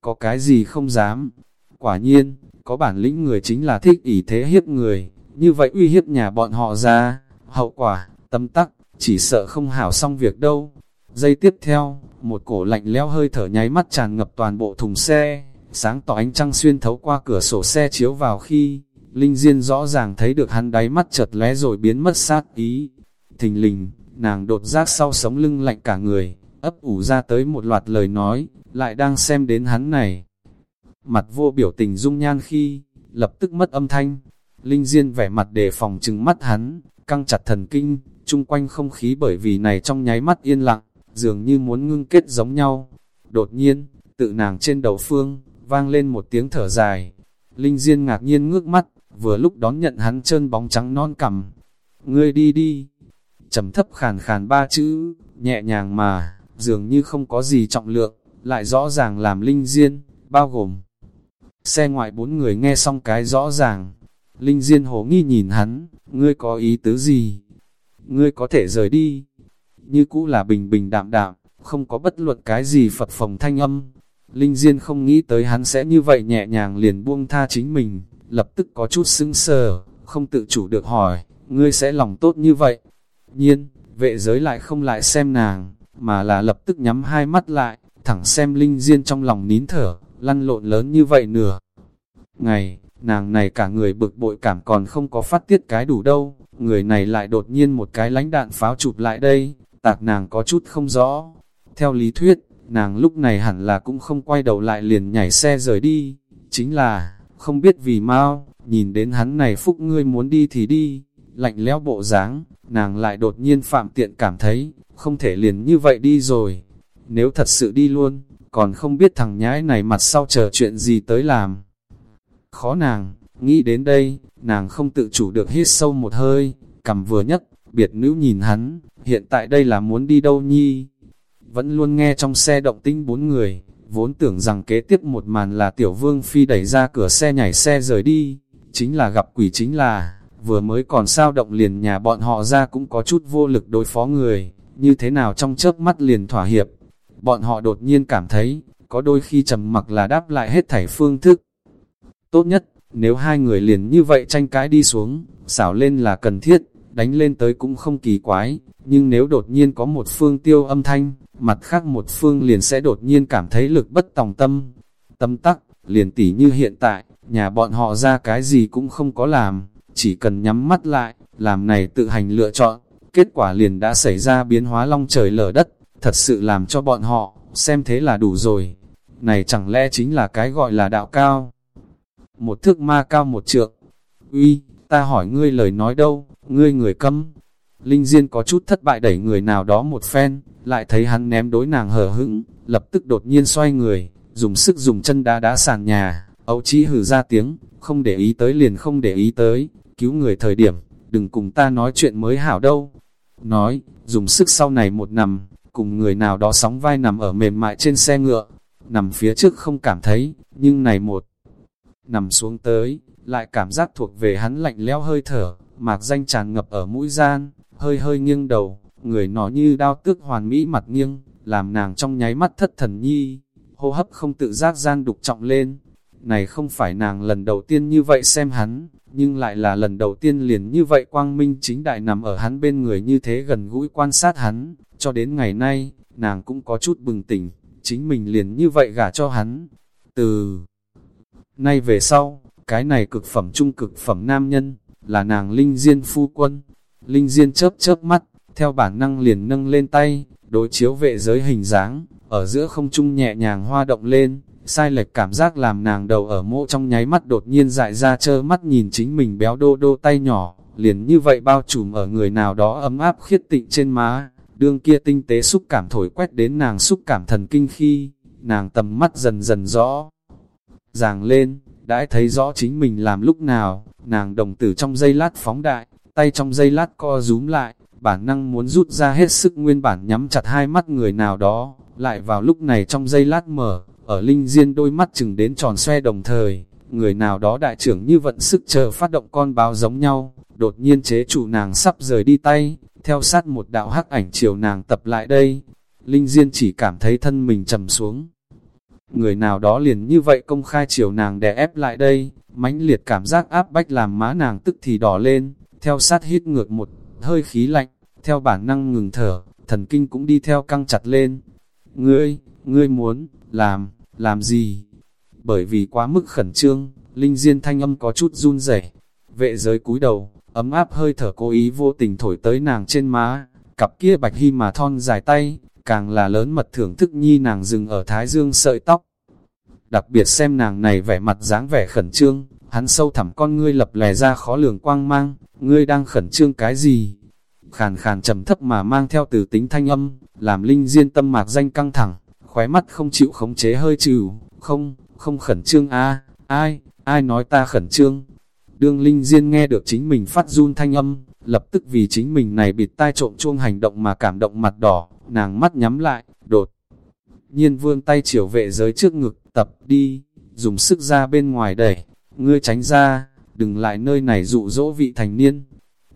A: có cái gì không dám. Quả nhiên, có bản lĩnh người chính là thích ỷ thế hiếp người, như vậy uy hiếp nhà bọn họ ra, hậu quả, tâm tắc, chỉ sợ không hảo xong việc đâu. Giây tiếp theo, một cổ lạnh leo hơi thở nháy mắt tràn ngập toàn bộ thùng xe, sáng tỏ ánh trăng xuyên thấu qua cửa sổ xe chiếu vào khi, Linh Diên rõ ràng thấy được hắn đáy mắt chợt lé rồi biến mất sát ý. Thình lình, nàng đột giác sau sống lưng lạnh cả người, ấp ủ ra tới một loạt lời nói, lại đang xem đến hắn này. Mặt vô biểu tình dung nhan khi, lập tức mất âm thanh. Linh Diên vẻ mặt đề phòng trừng mắt hắn, căng chặt thần kinh, chung quanh không khí bởi vì này trong nháy mắt yên lặng, dường như muốn ngưng kết giống nhau. Đột nhiên, tự nàng trên đầu phương, vang lên một tiếng thở dài. Linh Diên ngạc nhiên ngước mắt, vừa lúc đón nhận hắn trơn bóng trắng non cằm. Ngươi đi đi. trầm thấp khàn khàn ba chữ, nhẹ nhàng mà, dường như không có gì trọng lượng, lại rõ ràng làm Linh Diên, bao gồm. Xe ngoại bốn người nghe xong cái rõ ràng. Linh Diên hồ nghi nhìn hắn, ngươi có ý tứ gì? Ngươi có thể rời đi. Như cũ là bình bình đạm đạm, không có bất luận cái gì phật phòng thanh âm. Linh Diên không nghĩ tới hắn sẽ như vậy nhẹ nhàng liền buông tha chính mình, lập tức có chút sững sờ, không tự chủ được hỏi, ngươi sẽ lòng tốt như vậy. Nhiên, vệ giới lại không lại xem nàng, mà là lập tức nhắm hai mắt lại, thẳng xem Linh Diên trong lòng nín thở, lăn lộn lớn như vậy nửa. Ngày, nàng này cả người bực bội cảm còn không có phát tiết cái đủ đâu, người này lại đột nhiên một cái lánh đạn pháo chụp lại đây, tạc nàng có chút không rõ. Theo lý thuyết, nàng lúc này hẳn là cũng không quay đầu lại liền nhảy xe rời đi, chính là, không biết vì mau, nhìn đến hắn này phúc ngươi muốn đi thì đi, lạnh lẽo bộ dáng, nàng lại đột nhiên phạm tiện cảm thấy, không thể liền như vậy đi rồi. Nếu thật sự đi luôn, còn không biết thằng nhãi này mặt sau chờ chuyện gì tới làm. Khó nàng, nghĩ đến đây, nàng không tự chủ được hít sâu một hơi, cầm vừa nhất, biệt nữ nhìn hắn, hiện tại đây là muốn đi đâu nhi. Vẫn luôn nghe trong xe động tinh bốn người, vốn tưởng rằng kế tiếp một màn là tiểu vương phi đẩy ra cửa xe nhảy xe rời đi, chính là gặp quỷ chính là, vừa mới còn sao động liền nhà bọn họ ra cũng có chút vô lực đối phó người, như thế nào trong chớp mắt liền thỏa hiệp. Bọn họ đột nhiên cảm thấy, có đôi khi trầm mặc là đáp lại hết thảy phương thức. Tốt nhất, nếu hai người liền như vậy tranh cãi đi xuống, xảo lên là cần thiết, đánh lên tới cũng không kỳ quái, nhưng nếu đột nhiên có một phương tiêu âm thanh, mặt khác một phương liền sẽ đột nhiên cảm thấy lực bất tòng tâm. Tâm tắc, liền tỉ như hiện tại, nhà bọn họ ra cái gì cũng không có làm, chỉ cần nhắm mắt lại, làm này tự hành lựa chọn, kết quả liền đã xảy ra biến hóa long trời lở đất, thật sự làm cho bọn họ, xem thế là đủ rồi. Này chẳng lẽ chính là cái gọi là đạo cao? Một thước ma cao một trượng. Uy, ta hỏi ngươi lời nói đâu, ngươi người câm. Linh Diên có chút thất bại đẩy người nào đó một phen, lại thấy hắn ném đối nàng hờ hững, lập tức đột nhiên xoay người, dùng sức dùng chân đá đá sàn nhà, ấu trí hử ra tiếng, không để ý tới liền không để ý tới, cứu người thời điểm, đừng cùng ta nói chuyện mới hảo đâu. Nói, dùng sức sau này một nằm, cùng người nào đó sóng vai nằm ở mềm mại trên xe ngựa, nằm phía trước không cảm thấy, nhưng này một, nằm xuống tới, lại cảm giác thuộc về hắn lạnh lẽo hơi thở, mạc danh tràn ngập ở mũi gian, hơi hơi nghiêng đầu, người nó như đao tước hoàn mỹ mặt nghiêng, làm nàng trong nháy mắt thất thần nhi, hô hấp không tự giác gian đục trọng lên. Này không phải nàng lần đầu tiên như vậy xem hắn, nhưng lại là lần đầu tiên liền như vậy quang minh chính đại nằm ở hắn bên người như thế gần gũi quan sát hắn, cho đến ngày nay, nàng cũng có chút bừng tỉnh, chính mình liền như vậy gả cho hắn. Từ nay về sau, cái này cực phẩm trung cực phẩm nam nhân, là nàng Linh Diên phu quân. Linh Diên chớp chớp mắt, theo bản năng liền nâng lên tay, đối chiếu vệ giới hình dáng, ở giữa không trung nhẹ nhàng hoa động lên, sai lệch cảm giác làm nàng đầu ở mộ trong nháy mắt đột nhiên dại ra chơ mắt nhìn chính mình béo đô đô tay nhỏ, liền như vậy bao trùm ở người nào đó ấm áp khiết tịnh trên má, đương kia tinh tế xúc cảm thổi quét đến nàng xúc cảm thần kinh khi, nàng tầm mắt dần dần rõ, ràng lên, đã thấy rõ chính mình làm lúc nào, nàng đồng tử trong dây lát phóng đại, tay trong dây lát co rúm lại, bản năng muốn rút ra hết sức nguyên bản nhắm chặt hai mắt người nào đó, lại vào lúc này trong dây lát mở, ở linh diên đôi mắt chừng đến tròn xoe đồng thời, người nào đó đại trưởng như vận sức chờ phát động con báo giống nhau, đột nhiên chế chủ nàng sắp rời đi tay, theo sát một đạo hắc ảnh chiều nàng tập lại đây, linh diên chỉ cảm thấy thân mình trầm xuống. Người nào đó liền như vậy công khai chiều nàng đè ép lại đây, mãnh liệt cảm giác áp bách làm má nàng tức thì đỏ lên, theo sát hít ngược một hơi khí lạnh, theo bản năng ngừng thở, thần kinh cũng đi theo căng chặt lên. Ngươi, ngươi muốn, làm, làm gì? Bởi vì quá mức khẩn trương, Linh Diên thanh âm có chút run rẩy. Vệ giới cúi đầu, ấm áp hơi thở cố ý vô tình thổi tới nàng trên má, cặp kia bạch hy mà thon dài tay, càng là lớn mật thưởng thức nhi nàng dừng ở thái dương sợi tóc. Đặc biệt xem nàng này vẻ mặt dáng vẻ khẩn trương, hắn sâu thẳm con ngươi lập lè ra khó lường quang mang, ngươi đang khẩn trương cái gì? Khàn khàn trầm thấp mà mang theo từ tính thanh âm, làm linh diên tâm mạc danh căng thẳng, khóe mắt không chịu khống chế hơi trừ, không, không khẩn trương a ai, ai nói ta khẩn trương? Đương linh diên nghe được chính mình phát run thanh âm, lập tức vì chính mình này bịt tai trộm chuông hành động mà cảm động mặt đỏ, nàng mắt nhắm lại, đột. Nhiên vươn tay chiều vệ giới trước ngực, tập đi, dùng sức ra bên ngoài đẩy, ngươi tránh ra, đừng lại nơi này dụ dỗ vị thành niên.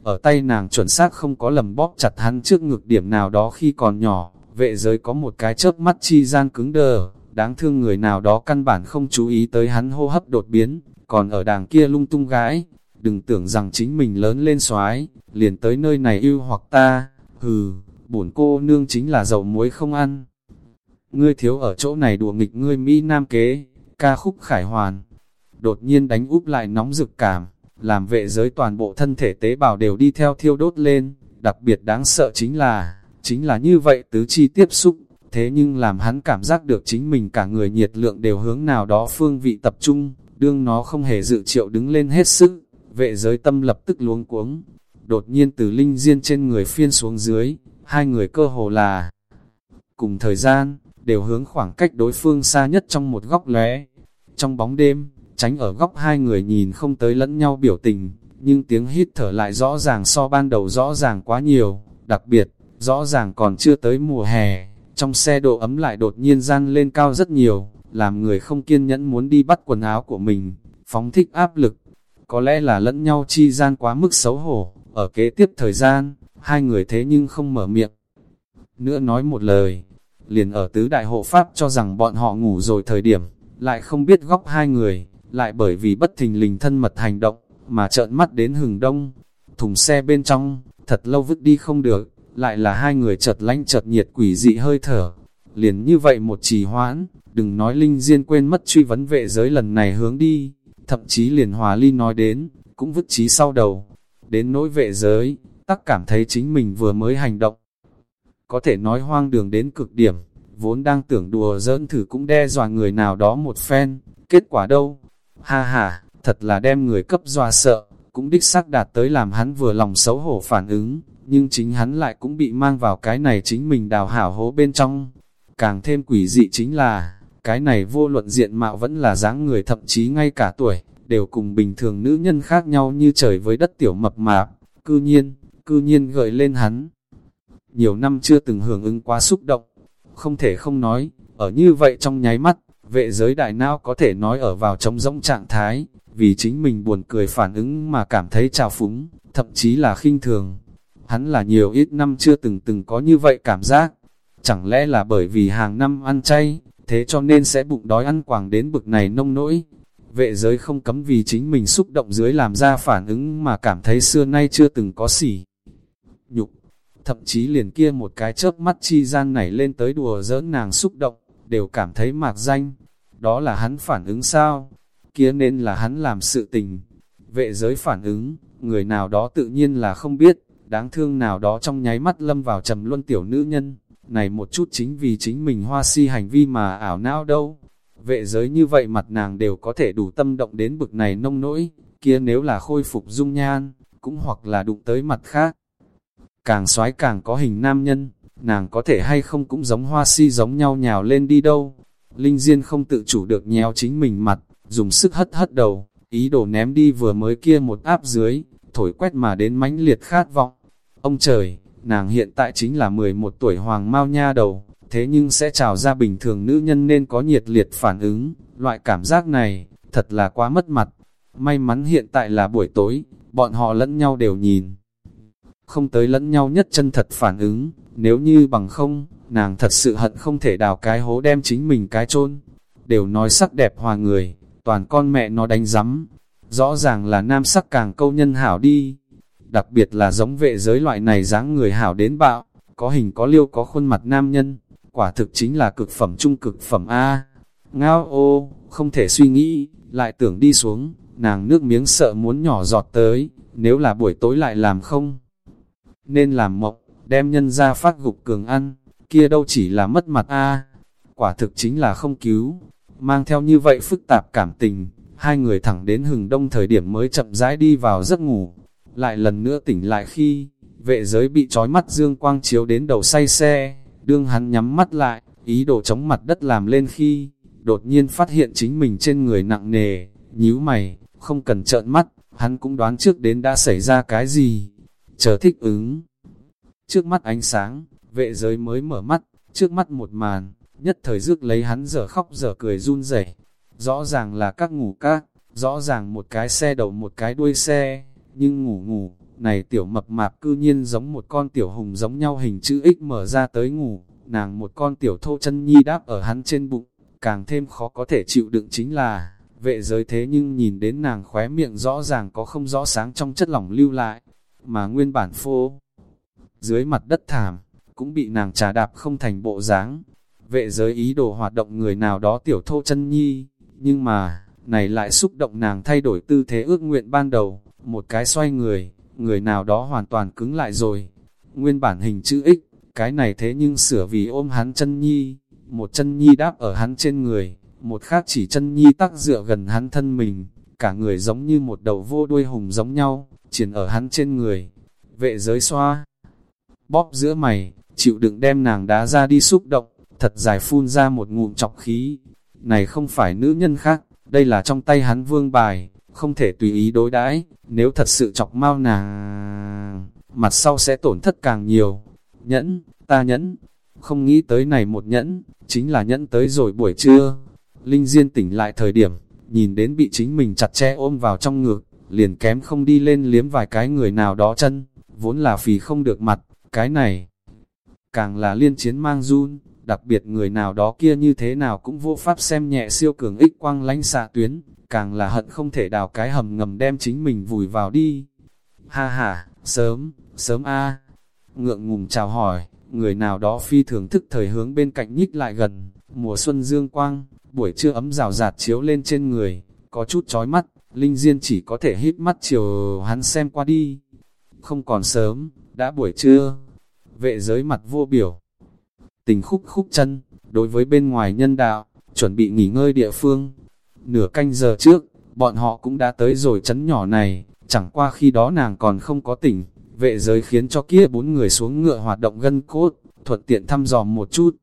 A: Ở tay nàng chuẩn xác không có lầm bóp chặt hắn trước ngực điểm nào đó khi còn nhỏ, vệ giới có một cái chớp mắt chi gian cứng đờ, đáng thương người nào đó căn bản không chú ý tới hắn hô hấp đột biến, còn ở đàng kia lung tung gái, đừng tưởng rằng chính mình lớn lên xoái, liền tới nơi này yêu hoặc ta, hừ, bổn cô nương chính là dầu muối không ăn. Ngươi thiếu ở chỗ này đùa nghịch ngươi Mỹ Nam kế, ca khúc khải hoàn, đột nhiên đánh úp lại nóng rực cảm, làm vệ giới toàn bộ thân thể tế bào đều đi theo thiêu đốt lên, đặc biệt đáng sợ chính là, chính là như vậy tứ chi tiếp xúc, thế nhưng làm hắn cảm giác được chính mình cả người nhiệt lượng đều hướng nào đó phương vị tập trung, đương nó không hề dự triệu đứng lên hết sức, vệ giới tâm lập tức luống cuống, đột nhiên từ linh diên trên người phiên xuống dưới, hai người cơ hồ là cùng thời gian, đều hướng khoảng cách đối phương xa nhất trong một góc lóe. Trong bóng đêm, tránh ở góc hai người nhìn không tới lẫn nhau biểu tình, nhưng tiếng hít thở lại rõ ràng so ban đầu rõ ràng quá nhiều, đặc biệt, rõ ràng còn chưa tới mùa hè, trong xe độ ấm lại đột nhiên gian lên cao rất nhiều, làm người không kiên nhẫn muốn đi bắt quần áo của mình, phóng thích áp lực. Có lẽ là lẫn nhau chi gian quá mức xấu hổ, ở kế tiếp thời gian, hai người thế nhưng không mở miệng. Nữa nói một lời, liền ở tứ đại hộ pháp cho rằng bọn họ ngủ rồi thời điểm, lại không biết góc hai người, lại bởi vì bất thình lình thân mật hành động, mà trợn mắt đến hừng đông. Thùng xe bên trong, thật lâu vứt đi không được, lại là hai người chợt lánh chợt nhiệt quỷ dị hơi thở. Liền như vậy một trì hoãn, đừng nói Linh Diên quên mất truy vấn vệ giới lần này hướng đi, thậm chí liền hòa ly nói đến, cũng vứt trí sau đầu. Đến nỗi vệ giới, tắc cảm thấy chính mình vừa mới hành động. Có thể nói hoang đường đến cực điểm, vốn đang tưởng đùa dỡn thử cũng đe dọa người nào đó một phen, kết quả đâu? Ha ha, thật là đem người cấp dọa sợ, cũng đích xác đạt tới làm hắn vừa lòng xấu hổ phản ứng, nhưng chính hắn lại cũng bị mang vào cái này chính mình đào hảo hố bên trong. Càng thêm quỷ dị chính là, cái này vô luận diện mạo vẫn là dáng người thậm chí ngay cả tuổi, đều cùng bình thường nữ nhân khác nhau như trời với đất tiểu mập mạp, cư nhiên, cư nhiên gợi lên hắn. Nhiều năm chưa từng hưởng ứng quá xúc động, không thể không nói, ở như vậy trong nháy mắt, vệ giới đại não có thể nói ở vào trống rỗng trạng thái, vì chính mình buồn cười phản ứng mà cảm thấy trào phúng, thậm chí là khinh thường. Hắn là nhiều ít năm chưa từng từng có như vậy cảm giác, chẳng lẽ là bởi vì hàng năm ăn chay, thế cho nên sẽ bụng đói ăn quảng đến bực này nông nỗi. Vệ giới không cấm vì chính mình xúc động dưới làm ra phản ứng mà cảm thấy xưa nay chưa từng có xỉ. Nhục, thậm chí liền kia một cái chớp mắt chi gian nảy lên tới đùa giỡn nàng xúc động, đều cảm thấy mạc danh. Đó là hắn phản ứng sao? Kia nên là hắn làm sự tình. Vệ giới phản ứng, người nào đó tự nhiên là không biết, đáng thương nào đó trong nháy mắt lâm vào trầm luân tiểu nữ nhân. Này một chút chính vì chính mình hoa si hành vi mà ảo não đâu. Vệ giới như vậy mặt nàng đều có thể đủ tâm động đến bực này nông nỗi, kia nếu là khôi phục dung nhan, cũng hoặc là đụng tới mặt khác. Càng xoái càng có hình nam nhân, nàng có thể hay không cũng giống hoa si giống nhau nhào lên đi đâu. Linh Diên không tự chủ được nhéo chính mình mặt, dùng sức hất hất đầu, ý đồ ném đi vừa mới kia một áp dưới, thổi quét mà đến mãnh liệt khát vọng. Ông trời, nàng hiện tại chính là 11 tuổi hoàng mau nha đầu, thế nhưng sẽ trào ra bình thường nữ nhân nên có nhiệt liệt phản ứng, loại cảm giác này, thật là quá mất mặt. May mắn hiện tại là buổi tối, bọn họ lẫn nhau đều nhìn. Không tới lẫn nhau nhất chân thật phản ứng, nếu như bằng không, nàng thật sự hận không thể đào cái hố đem chính mình cái chôn đều nói sắc đẹp hòa người, toàn con mẹ nó đánh rắm. Rõ ràng là nam sắc càng câu nhân hảo đi. Đặc biệt là giống vệ giới loại này dáng người hảo đến bạo, có hình có liêu có khuôn mặt nam nhân, quả thực chính là cực phẩm trung cực phẩm A. Ngao ô, không thể suy nghĩ, lại tưởng đi xuống, nàng nước miếng sợ muốn nhỏ giọt tới, nếu là buổi tối lại làm không. Nên làm mộng, đem nhân ra phát gục cường ăn, kia đâu chỉ là mất mặt a Quả thực chính là không cứu, mang theo như vậy phức tạp cảm tình, hai người thẳng đến hừng đông thời điểm mới chậm rãi đi vào giấc ngủ. Lại lần nữa tỉnh lại khi, vệ giới bị trói mắt dương quang chiếu đến đầu say xe, đương hắn nhắm mắt lại, ý đồ chống mặt đất làm lên khi, đột nhiên phát hiện chính mình trên người nặng nề, nhíu mày, không cần trợn mắt, hắn cũng đoán trước đến đã xảy ra cái gì, chờ thích ứng. Trước mắt ánh sáng, vệ giới mới mở mắt, trước mắt một màn, nhất thời rước lấy hắn giờ khóc giờ cười run rẩy. Rõ ràng là các ngủ các, rõ ràng một cái xe đầu một cái đuôi xe, nhưng ngủ ngủ, này tiểu mập mạp cư nhiên giống một con tiểu hùng giống nhau hình chữ X mở ra tới ngủ, nàng một con tiểu thô chân nhi đáp ở hắn trên bụng, càng thêm khó có thể chịu đựng chính là, vệ giới thế nhưng nhìn đến nàng khóe miệng rõ ràng có không rõ sáng trong chất lỏng lưu lại, mà nguyên bản phô. Dưới mặt đất thảm, cũng bị nàng trà đạp không thành bộ dáng. Vệ giới ý đồ hoạt động người nào đó tiểu thô chân nhi, nhưng mà, này lại xúc động nàng thay đổi tư thế ước nguyện ban đầu, một cái xoay người, người nào đó hoàn toàn cứng lại rồi. Nguyên bản hình chữ X, cái này thế nhưng sửa vì ôm hắn chân nhi, một chân nhi đáp ở hắn trên người, một khác chỉ chân nhi tắc dựa gần hắn thân mình, cả người giống như một đầu vô đuôi hùng giống nhau, triển ở hắn trên người. Vệ giới xoa, bóp giữa mày, chịu đựng đem nàng đá ra đi xúc động, thật dài phun ra một ngụm chọc khí. Này không phải nữ nhân khác, đây là trong tay hắn vương bài, không thể tùy ý đối đãi nếu thật sự chọc mau nàng, mặt sau sẽ tổn thất càng nhiều. Nhẫn, ta nhẫn, không nghĩ tới này một nhẫn, chính là nhẫn tới rồi buổi trưa. Linh Diên tỉnh lại thời điểm, nhìn đến bị chính mình chặt chẽ ôm vào trong ngực, liền kém không đi lên liếm vài cái người nào đó chân, vốn là phì không được mặt, cái này. Càng là liên chiến mang run, đặc biệt người nào đó kia như thế nào cũng vô pháp xem nhẹ siêu cường ích quang lánh xạ tuyến, càng là hận không thể đào cái hầm ngầm đem chính mình vùi vào đi. Ha ha, sớm, sớm a Ngượng ngùng chào hỏi, người nào đó phi thường thức thời hướng bên cạnh nhích lại gần, mùa xuân dương quang, buổi trưa ấm rào rạt chiếu lên trên người, có chút chói mắt, Linh Diên chỉ có thể hít mắt chiều hắn xem qua đi. Không còn sớm, đã buổi trưa, vệ giới mặt vô biểu. Tình khúc khúc chân, đối với bên ngoài nhân đạo, chuẩn bị nghỉ ngơi địa phương. Nửa canh giờ trước, bọn họ cũng đã tới rồi chấn nhỏ này, chẳng qua khi đó nàng còn không có tỉnh. Vệ giới khiến cho kia bốn người xuống ngựa hoạt động gân cốt, thuận tiện thăm dò một chút.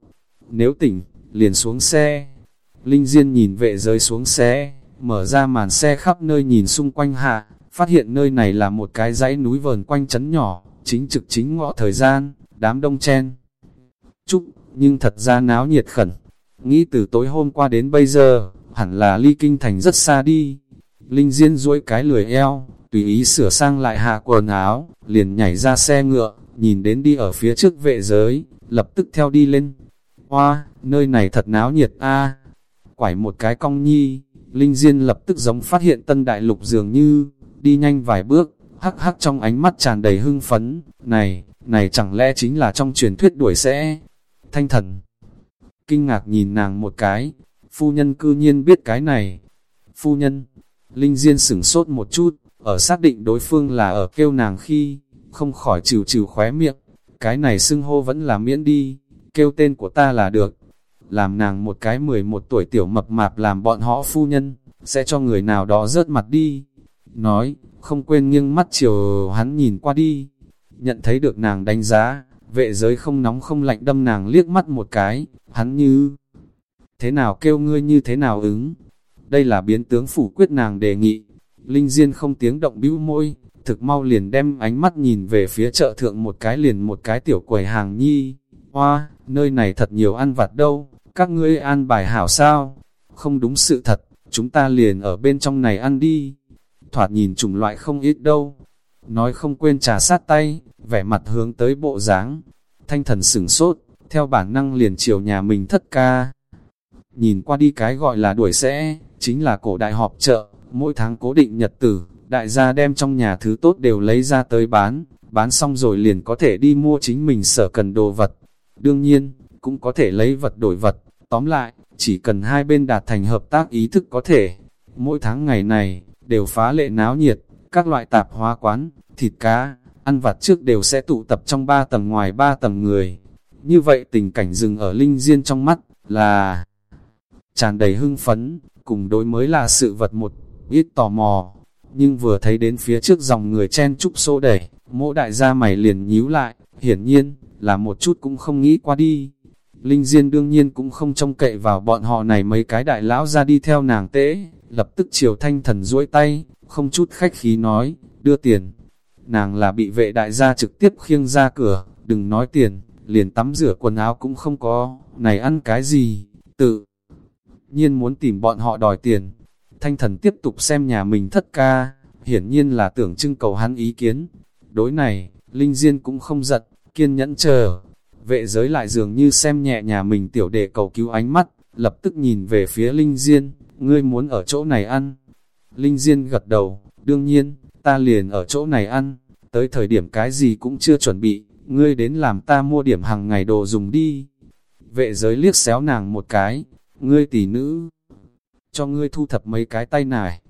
A: Nếu tỉnh, liền xuống xe. Linh Diên nhìn vệ giới xuống xe, mở ra màn xe khắp nơi nhìn xung quanh hạ, phát hiện nơi này là một cái dãy núi vờn quanh chấn nhỏ, chính trực chính ngọ thời gian, đám đông chen. Chúc, nhưng thật ra náo nhiệt khẩn. Nghĩ từ tối hôm qua đến bây giờ, hẳn là ly kinh thành rất xa đi. Linh Diên duỗi cái lười eo, tùy ý sửa sang lại hạ quần áo, liền nhảy ra xe ngựa, nhìn đến đi ở phía trước vệ giới, lập tức theo đi lên. Hoa, nơi này thật náo nhiệt a Quải một cái cong nhi, Linh Diên lập tức giống phát hiện tân đại lục dường như, đi nhanh vài bước, hắc hắc trong ánh mắt tràn đầy hưng phấn, này, này chẳng lẽ chính là trong truyền thuyết đuổi sẽ. Thanh thần, kinh ngạc nhìn nàng một cái, phu nhân cư nhiên biết cái này. Phu nhân, Linh Diên sửng sốt một chút, ở xác định đối phương là ở kêu nàng khi, không khỏi trừ trừ khóe miệng, cái này xưng hô vẫn là miễn đi, kêu tên của ta là được. Làm nàng một cái 11 tuổi tiểu mập mạp làm bọn họ phu nhân, sẽ cho người nào đó rớt mặt đi. Nói, không quên nghiêng mắt chiều hắn nhìn qua đi, nhận thấy được nàng đánh giá, vệ giới không nóng không lạnh đâm nàng liếc mắt một cái, hắn như, thế nào kêu ngươi như thế nào ứng, đây là biến tướng phủ quyết nàng đề nghị, Linh Diên không tiếng động bĩu môi, thực mau liền đem ánh mắt nhìn về phía chợ thượng một cái liền một cái tiểu quầy hàng nhi, hoa, nơi này thật nhiều ăn vặt đâu, các ngươi ăn bài hảo sao, không đúng sự thật, chúng ta liền ở bên trong này ăn đi. Thoạt nhìn chủng loại không ít đâu. Nói không quên trà sát tay, vẻ mặt hướng tới bộ dáng. Thanh thần sửng sốt, theo bản năng liền chiều nhà mình thất ca nhìn qua đi cái gọi là đuổi sẽ, chính là cổ đại họp chợ, mỗi tháng cố định nhật tử, đại gia đem trong nhà thứ tốt đều lấy ra tới bán, bán xong rồi liền có thể đi mua chính mình sở cần đồ vật. Đương nhiên, cũng có thể lấy vật đổi vật, tóm lại, chỉ cần hai bên đạt thành hợp tác ý thức có thể. Mỗi tháng ngày này, đều phá lệ náo nhiệt, các loại tạp hóa quán, thịt cá, ăn vặt trước đều sẽ tụ tập trong ba tầng ngoài ba tầng người. Như vậy tình cảnh dừng ở linh diên trong mắt, là tràn đầy hưng phấn, cùng đối mới là sự vật một ít tò mò. Nhưng vừa thấy đến phía trước dòng người chen chúc xô đẩy, mỗ đại gia mày liền nhíu lại, hiển nhiên, là một chút cũng không nghĩ qua đi. Linh Diên đương nhiên cũng không trông cậy vào bọn họ này mấy cái đại lão ra đi theo nàng tễ, lập tức chiều thanh thần duỗi tay, không chút khách khí nói, đưa tiền. Nàng là bị vệ đại gia trực tiếp khiêng ra cửa, đừng nói tiền, liền tắm rửa quần áo cũng không có, này ăn cái gì, tự nhiên muốn tìm bọn họ đòi tiền. Thanh thần tiếp tục xem nhà mình thất ca, hiển nhiên là tưởng trưng cầu hắn ý kiến. Đối này, Linh Diên cũng không giận, kiên nhẫn chờ. Vệ giới lại dường như xem nhẹ nhà mình tiểu đệ cầu cứu ánh mắt, lập tức nhìn về phía Linh Diên, ngươi muốn ở chỗ này ăn. Linh Diên gật đầu, đương nhiên, ta liền ở chỗ này ăn, tới thời điểm cái gì cũng chưa chuẩn bị, ngươi đến làm ta mua điểm hàng ngày đồ dùng đi. Vệ giới liếc xéo nàng một cái, ngươi tỷ nữ, cho ngươi thu thập mấy cái tay nải.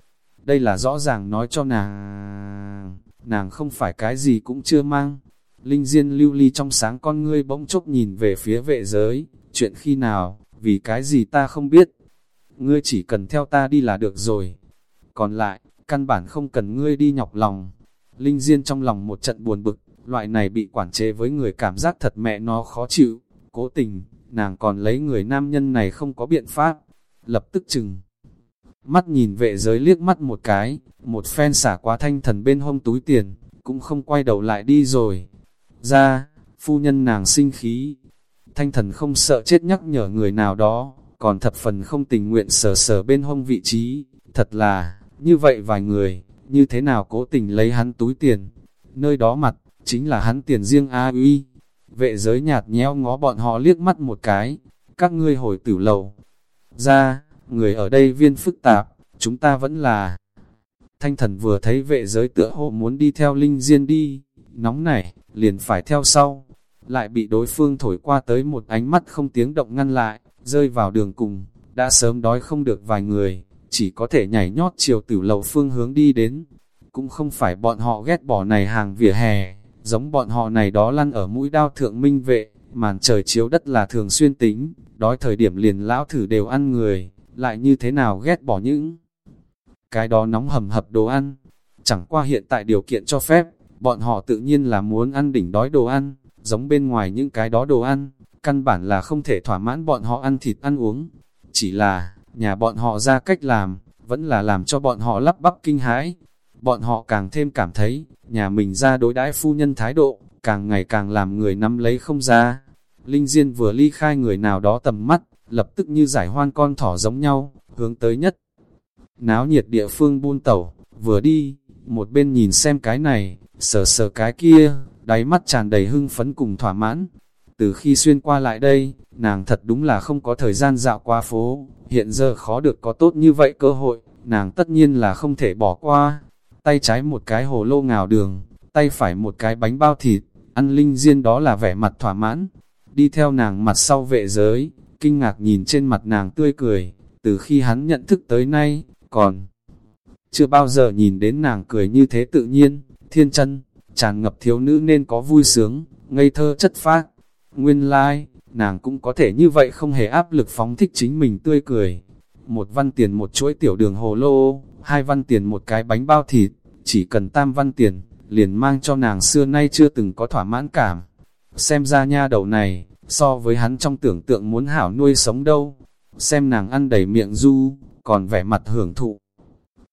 A: Đây là rõ ràng nói cho nàng, nàng không phải cái gì cũng chưa mang. Linh Diên lưu ly trong sáng con ngươi bỗng chốc nhìn về phía vệ giới, chuyện khi nào, vì cái gì ta không biết. Ngươi chỉ cần theo ta đi là được rồi. Còn lại, căn bản không cần ngươi đi nhọc lòng. Linh Diên trong lòng một trận buồn bực, loại này bị quản chế với người cảm giác thật mẹ nó khó chịu. Cố tình, nàng còn lấy người nam nhân này không có biện pháp. Lập tức chừng. Mắt nhìn vệ giới liếc mắt một cái, một phen xả quá thanh thần bên hông túi tiền, cũng không quay đầu lại đi rồi. Ra, phu nhân nàng sinh khí. Thanh thần không sợ chết nhắc nhở người nào đó, còn thập phần không tình nguyện sờ sờ bên hông vị trí. Thật là, như vậy vài người, như thế nào cố tình lấy hắn túi tiền. Nơi đó mặt, chính là hắn tiền riêng A uy. Vệ giới nhạt nhẽo ngó bọn họ liếc mắt một cái, các ngươi hồi tử lầu. Ra, người ở đây viên phức tạp, chúng ta vẫn là... Thanh thần vừa thấy vệ giới tựa hồ muốn đi theo linh diên đi, nóng nảy, liền phải theo sau, lại bị đối phương thổi qua tới một ánh mắt không tiếng động ngăn lại, rơi vào đường cùng, đã sớm đói không được vài người, chỉ có thể nhảy nhót chiều tử lầu phương hướng đi đến. Cũng không phải bọn họ ghét bỏ này hàng vỉa hè, giống bọn họ này đó lăn ở mũi đao thượng minh vệ, màn trời chiếu đất là thường xuyên tính, đói thời điểm liền lão thử đều ăn người, lại như thế nào ghét bỏ những cái đó nóng hầm hập đồ ăn. Chẳng qua hiện tại điều kiện cho phép, bọn họ tự nhiên là muốn ăn đỉnh đói đồ ăn, giống bên ngoài những cái đó đồ ăn, căn bản là không thể thỏa mãn bọn họ ăn thịt ăn uống. Chỉ là, nhà bọn họ ra cách làm, vẫn là làm cho bọn họ lắp bắp kinh hãi. Bọn họ càng thêm cảm thấy, nhà mình ra đối đãi phu nhân thái độ, càng ngày càng làm người nắm lấy không ra. Linh Diên vừa ly khai người nào đó tầm mắt, lập tức như giải hoan con thỏ giống nhau, hướng tới nhất. Náo nhiệt địa phương buôn tẩu, vừa đi, một bên nhìn xem cái này, sờ sờ cái kia, đáy mắt tràn đầy hưng phấn cùng thỏa mãn. Từ khi xuyên qua lại đây, nàng thật đúng là không có thời gian dạo qua phố, hiện giờ khó được có tốt như vậy cơ hội, nàng tất nhiên là không thể bỏ qua. Tay trái một cái hồ lô ngào đường, tay phải một cái bánh bao thịt, ăn linh diên đó là vẻ mặt thỏa mãn. Đi theo nàng mặt sau vệ giới, kinh ngạc nhìn trên mặt nàng tươi cười, từ khi hắn nhận thức tới nay, còn chưa bao giờ nhìn đến nàng cười như thế tự nhiên, thiên chân, tràn ngập thiếu nữ nên có vui sướng, ngây thơ chất phác. Nguyên lai, like, nàng cũng có thể như vậy không hề áp lực phóng thích chính mình tươi cười. Một văn tiền một chuỗi tiểu đường hồ lô, hai văn tiền một cái bánh bao thịt, chỉ cần tam văn tiền, liền mang cho nàng xưa nay chưa từng có thỏa mãn cảm. Xem ra nha đầu này, so với hắn trong tưởng tượng muốn hảo nuôi sống đâu. Xem nàng ăn đầy miệng du, còn vẻ mặt hưởng thụ.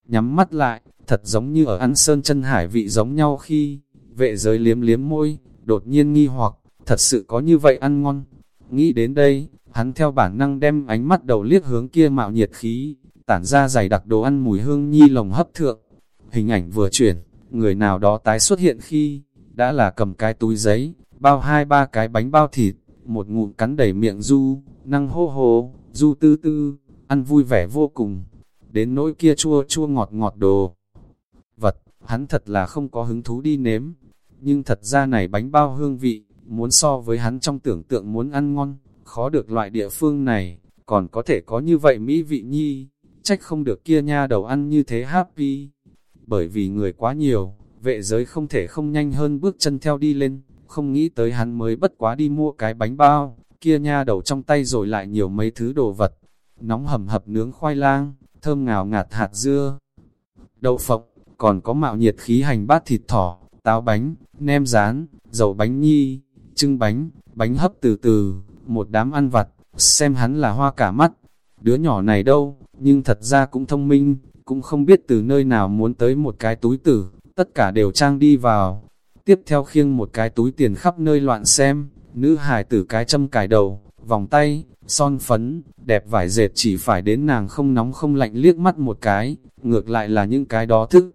A: Nhắm mắt lại, thật giống như ở ăn sơn chân hải vị giống nhau khi, vệ giới liếm liếm môi, đột nhiên nghi hoặc, thật sự có như vậy ăn ngon. Nghĩ đến đây, hắn theo bản năng đem ánh mắt đầu liếc hướng kia mạo nhiệt khí, tản ra dày đặc đồ ăn mùi hương nhi lồng hấp thượng. Hình ảnh vừa chuyển, người nào đó tái xuất hiện khi, đã là cầm cái túi giấy, bao hai ba cái bánh bao thịt, một ngụm cắn đầy miệng du, năng hô hô, du tư tư, ăn vui vẻ vô cùng, đến nỗi kia chua chua ngọt ngọt đồ. Vật, hắn thật là không có hứng thú đi nếm, nhưng thật ra này bánh bao hương vị, muốn so với hắn trong tưởng tượng muốn ăn ngon, khó được loại địa phương này, còn có thể có như vậy mỹ vị nhi, trách không được kia nha đầu ăn như thế happy. Bởi vì người quá nhiều, vệ giới không thể không nhanh hơn bước chân theo đi lên, không nghĩ tới hắn mới bất quá đi mua cái bánh bao, kia nha đầu trong tay rồi lại nhiều mấy thứ đồ vật, nóng hầm hập nướng khoai lang, thơm ngào ngạt hạt dưa, đậu phộng, còn có mạo nhiệt khí hành bát thịt thỏ, táo bánh, nem rán, dầu bánh nhi, trưng bánh, bánh hấp từ từ, một đám ăn vặt, xem hắn là hoa cả mắt. Đứa nhỏ này đâu, nhưng thật ra cũng thông minh, cũng không biết từ nơi nào muốn tới một cái túi tử, tất cả đều trang đi vào. Tiếp theo khiêng một cái túi tiền khắp nơi loạn xem, nữ hài tử cái châm cài đầu, vòng tay, son phấn, đẹp vải dệt chỉ phải đến nàng không nóng không lạnh liếc mắt một cái, ngược lại là những cái đó thức.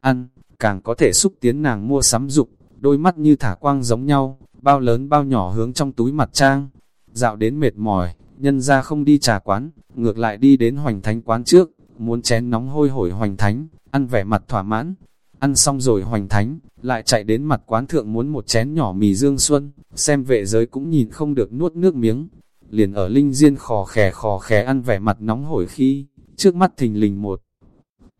A: Ăn, càng có thể xúc tiến nàng mua sắm dục, đôi mắt như thả quang giống nhau, bao lớn bao nhỏ hướng trong túi mặt trang. Dạo đến mệt mỏi, nhân ra không đi trà quán, ngược lại đi đến hoành thánh quán trước, muốn chén nóng hôi hổi hoành thánh, ăn vẻ mặt thỏa mãn. Ăn xong rồi hoành thánh, lại chạy đến mặt quán thượng muốn một chén nhỏ mì dương xuân, xem vệ giới cũng nhìn không được nuốt nước miếng. Liền ở linh diên khò khè khò khè ăn vẻ mặt nóng hổi khi, trước mắt thình lình một.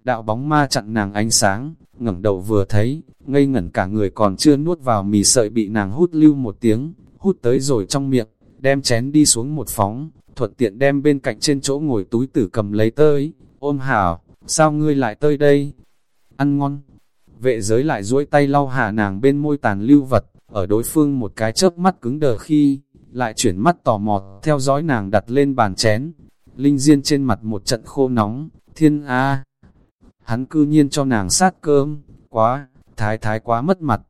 A: Đạo bóng ma chặn nàng ánh sáng, ngẩng đầu vừa thấy, ngây ngẩn cả người còn chưa nuốt vào mì sợi bị nàng hút lưu một tiếng, hút tới rồi trong miệng, đem chén đi xuống một phóng, thuận tiện đem bên cạnh trên chỗ ngồi túi tử cầm lấy tới, ôm hảo, sao ngươi lại tới đây? Ăn ngon. Vệ giới lại duỗi tay lau hạ nàng bên môi tàn lưu vật, ở đối phương một cái chớp mắt cứng đờ khi, lại chuyển mắt tò mò, theo dõi nàng đặt lên bàn chén. Linh Diên trên mặt một trận khô nóng, thiên a Hắn cư nhiên cho nàng sát cơm, quá, thái thái quá mất mặt.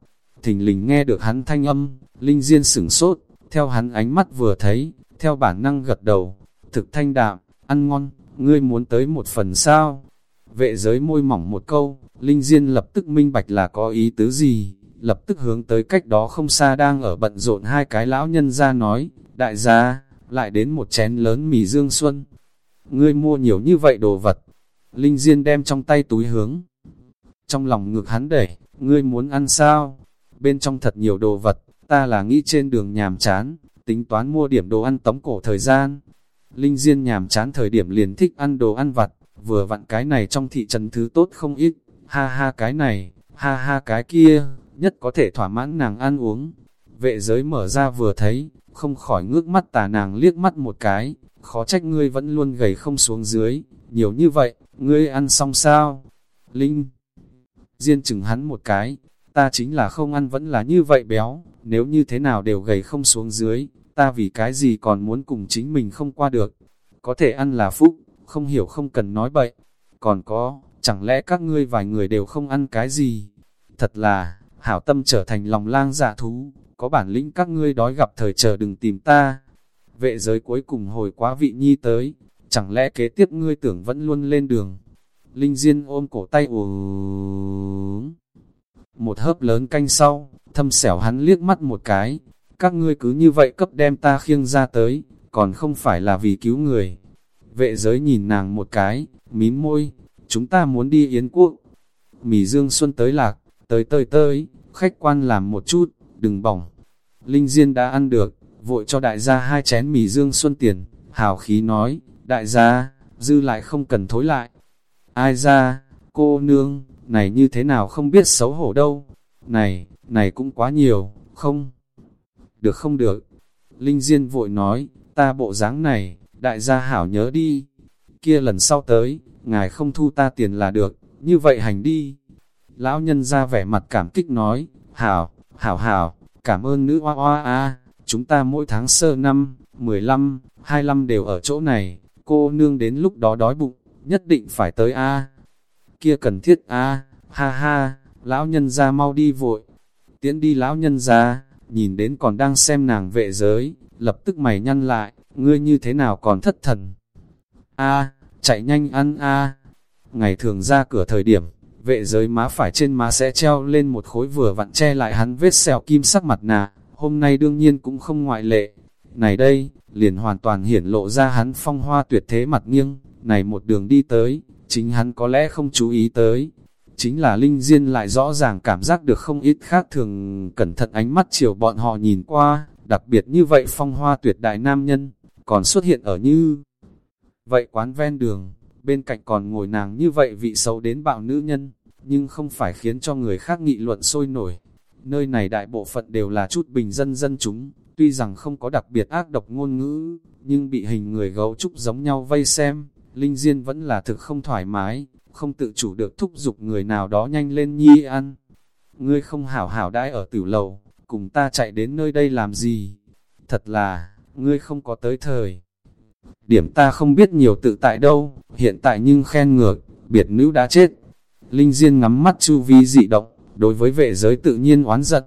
A: Thình lình nghe được hắn thanh âm, Linh Diên sửng sốt, theo hắn ánh mắt vừa thấy, theo bản năng gật đầu, thực thanh đạm, ăn ngon, ngươi muốn tới một phần sao? Vệ giới môi mỏng một câu, Linh Diên lập tức minh bạch là có ý tứ gì, lập tức hướng tới cách đó không xa đang ở bận rộn hai cái lão nhân ra nói, đại gia, lại đến một chén lớn mì dương xuân. Ngươi mua nhiều như vậy đồ vật, Linh Diên đem trong tay túi hướng. Trong lòng ngực hắn đẩy, ngươi muốn ăn sao? Bên trong thật nhiều đồ vật, ta là nghĩ trên đường nhàm chán, tính toán mua điểm đồ ăn tống cổ thời gian. Linh Diên nhàm chán thời điểm liền thích ăn đồ ăn vặt, vừa vặn cái này trong thị trấn thứ tốt không ít, ha ha cái này, ha ha cái kia, nhất có thể thỏa mãn nàng ăn uống. Vệ giới mở ra vừa thấy, không khỏi ngước mắt tà nàng liếc mắt một cái, khó trách ngươi vẫn luôn gầy không xuống dưới, nhiều như vậy, ngươi ăn xong sao? Linh Diên chừng hắn một cái, ta chính là không ăn vẫn là như vậy béo, nếu như thế nào đều gầy không xuống dưới, ta vì cái gì còn muốn cùng chính mình không qua được. Có thể ăn là phúc, không hiểu không cần nói bậy. Còn có, chẳng lẽ các ngươi vài người đều không ăn cái gì? Thật là, hảo tâm trở thành lòng lang dạ thú, có bản lĩnh các ngươi đói gặp thời chờ đừng tìm ta. Vệ giới cuối cùng hồi quá vị nhi tới, chẳng lẽ kế tiếp ngươi tưởng vẫn luôn lên đường. Linh Diên ôm cổ tay uống. Một hớp lớn canh sau, thâm xẻo hắn liếc mắt một cái. Các ngươi cứ như vậy cấp đem ta khiêng ra tới, còn không phải là vì cứu người. Vệ giới nhìn nàng một cái, mím môi, chúng ta muốn đi Yến Quốc. Mì Dương Xuân tới lạc, tới tới tới, khách quan làm một chút, đừng bỏng. Linh Diên đã ăn được, vội cho đại gia hai chén mì Dương Xuân tiền, hào khí nói, đại gia, dư lại không cần thối lại. Ai ra, cô nương, này như thế nào không biết xấu hổ đâu. Này, này cũng quá nhiều, không? Được không được? Linh Diên vội nói, ta bộ dáng này, đại gia hảo nhớ đi. Kia lần sau tới, ngài không thu ta tiền là được, như vậy hành đi. Lão nhân ra vẻ mặt cảm kích nói, hảo, hảo hảo, cảm ơn nữ hoa hoa a chúng ta mỗi tháng sơ năm, 15, 25 đều ở chỗ này, cô nương đến lúc đó đói bụng, nhất định phải tới a Kia cần thiết a ha ha, lão nhân ra mau đi vội. Tiến đi lão nhân ra, nhìn đến còn đang xem nàng vệ giới, lập tức mày nhăn lại, ngươi như thế nào còn thất thần. a chạy nhanh ăn a Ngày thường ra cửa thời điểm, vệ giới má phải trên má sẽ treo lên một khối vừa vặn che lại hắn vết sẹo kim sắc mặt nạ, hôm nay đương nhiên cũng không ngoại lệ. Này đây, liền hoàn toàn hiển lộ ra hắn phong hoa tuyệt thế mặt nghiêng, này một đường đi tới, chính hắn có lẽ không chú ý tới. Chính là Linh Diên lại rõ ràng cảm giác được không ít khác thường cẩn thận ánh mắt chiều bọn họ nhìn qua, đặc biệt như vậy phong hoa tuyệt đại nam nhân, còn xuất hiện ở như vậy quán ven đường, bên cạnh còn ngồi nàng như vậy vị xấu đến bạo nữ nhân, nhưng không phải khiến cho người khác nghị luận sôi nổi. Nơi này đại bộ phận đều là chút bình dân dân chúng, tuy rằng không có đặc biệt ác độc ngôn ngữ, nhưng bị hình người gấu trúc giống nhau vây xem, Linh Diên vẫn là thực không thoải mái, không tự chủ được thúc giục người nào đó nhanh lên nhi ăn. Ngươi không hảo hảo đãi ở tử lầu, cùng ta chạy đến nơi đây làm gì? Thật là, ngươi không có tới thời. Điểm ta không biết nhiều tự tại đâu, hiện tại nhưng khen ngược, biệt nữ đã chết. Linh Diên ngắm mắt chu vi dị động, đối với vệ giới tự nhiên oán giận,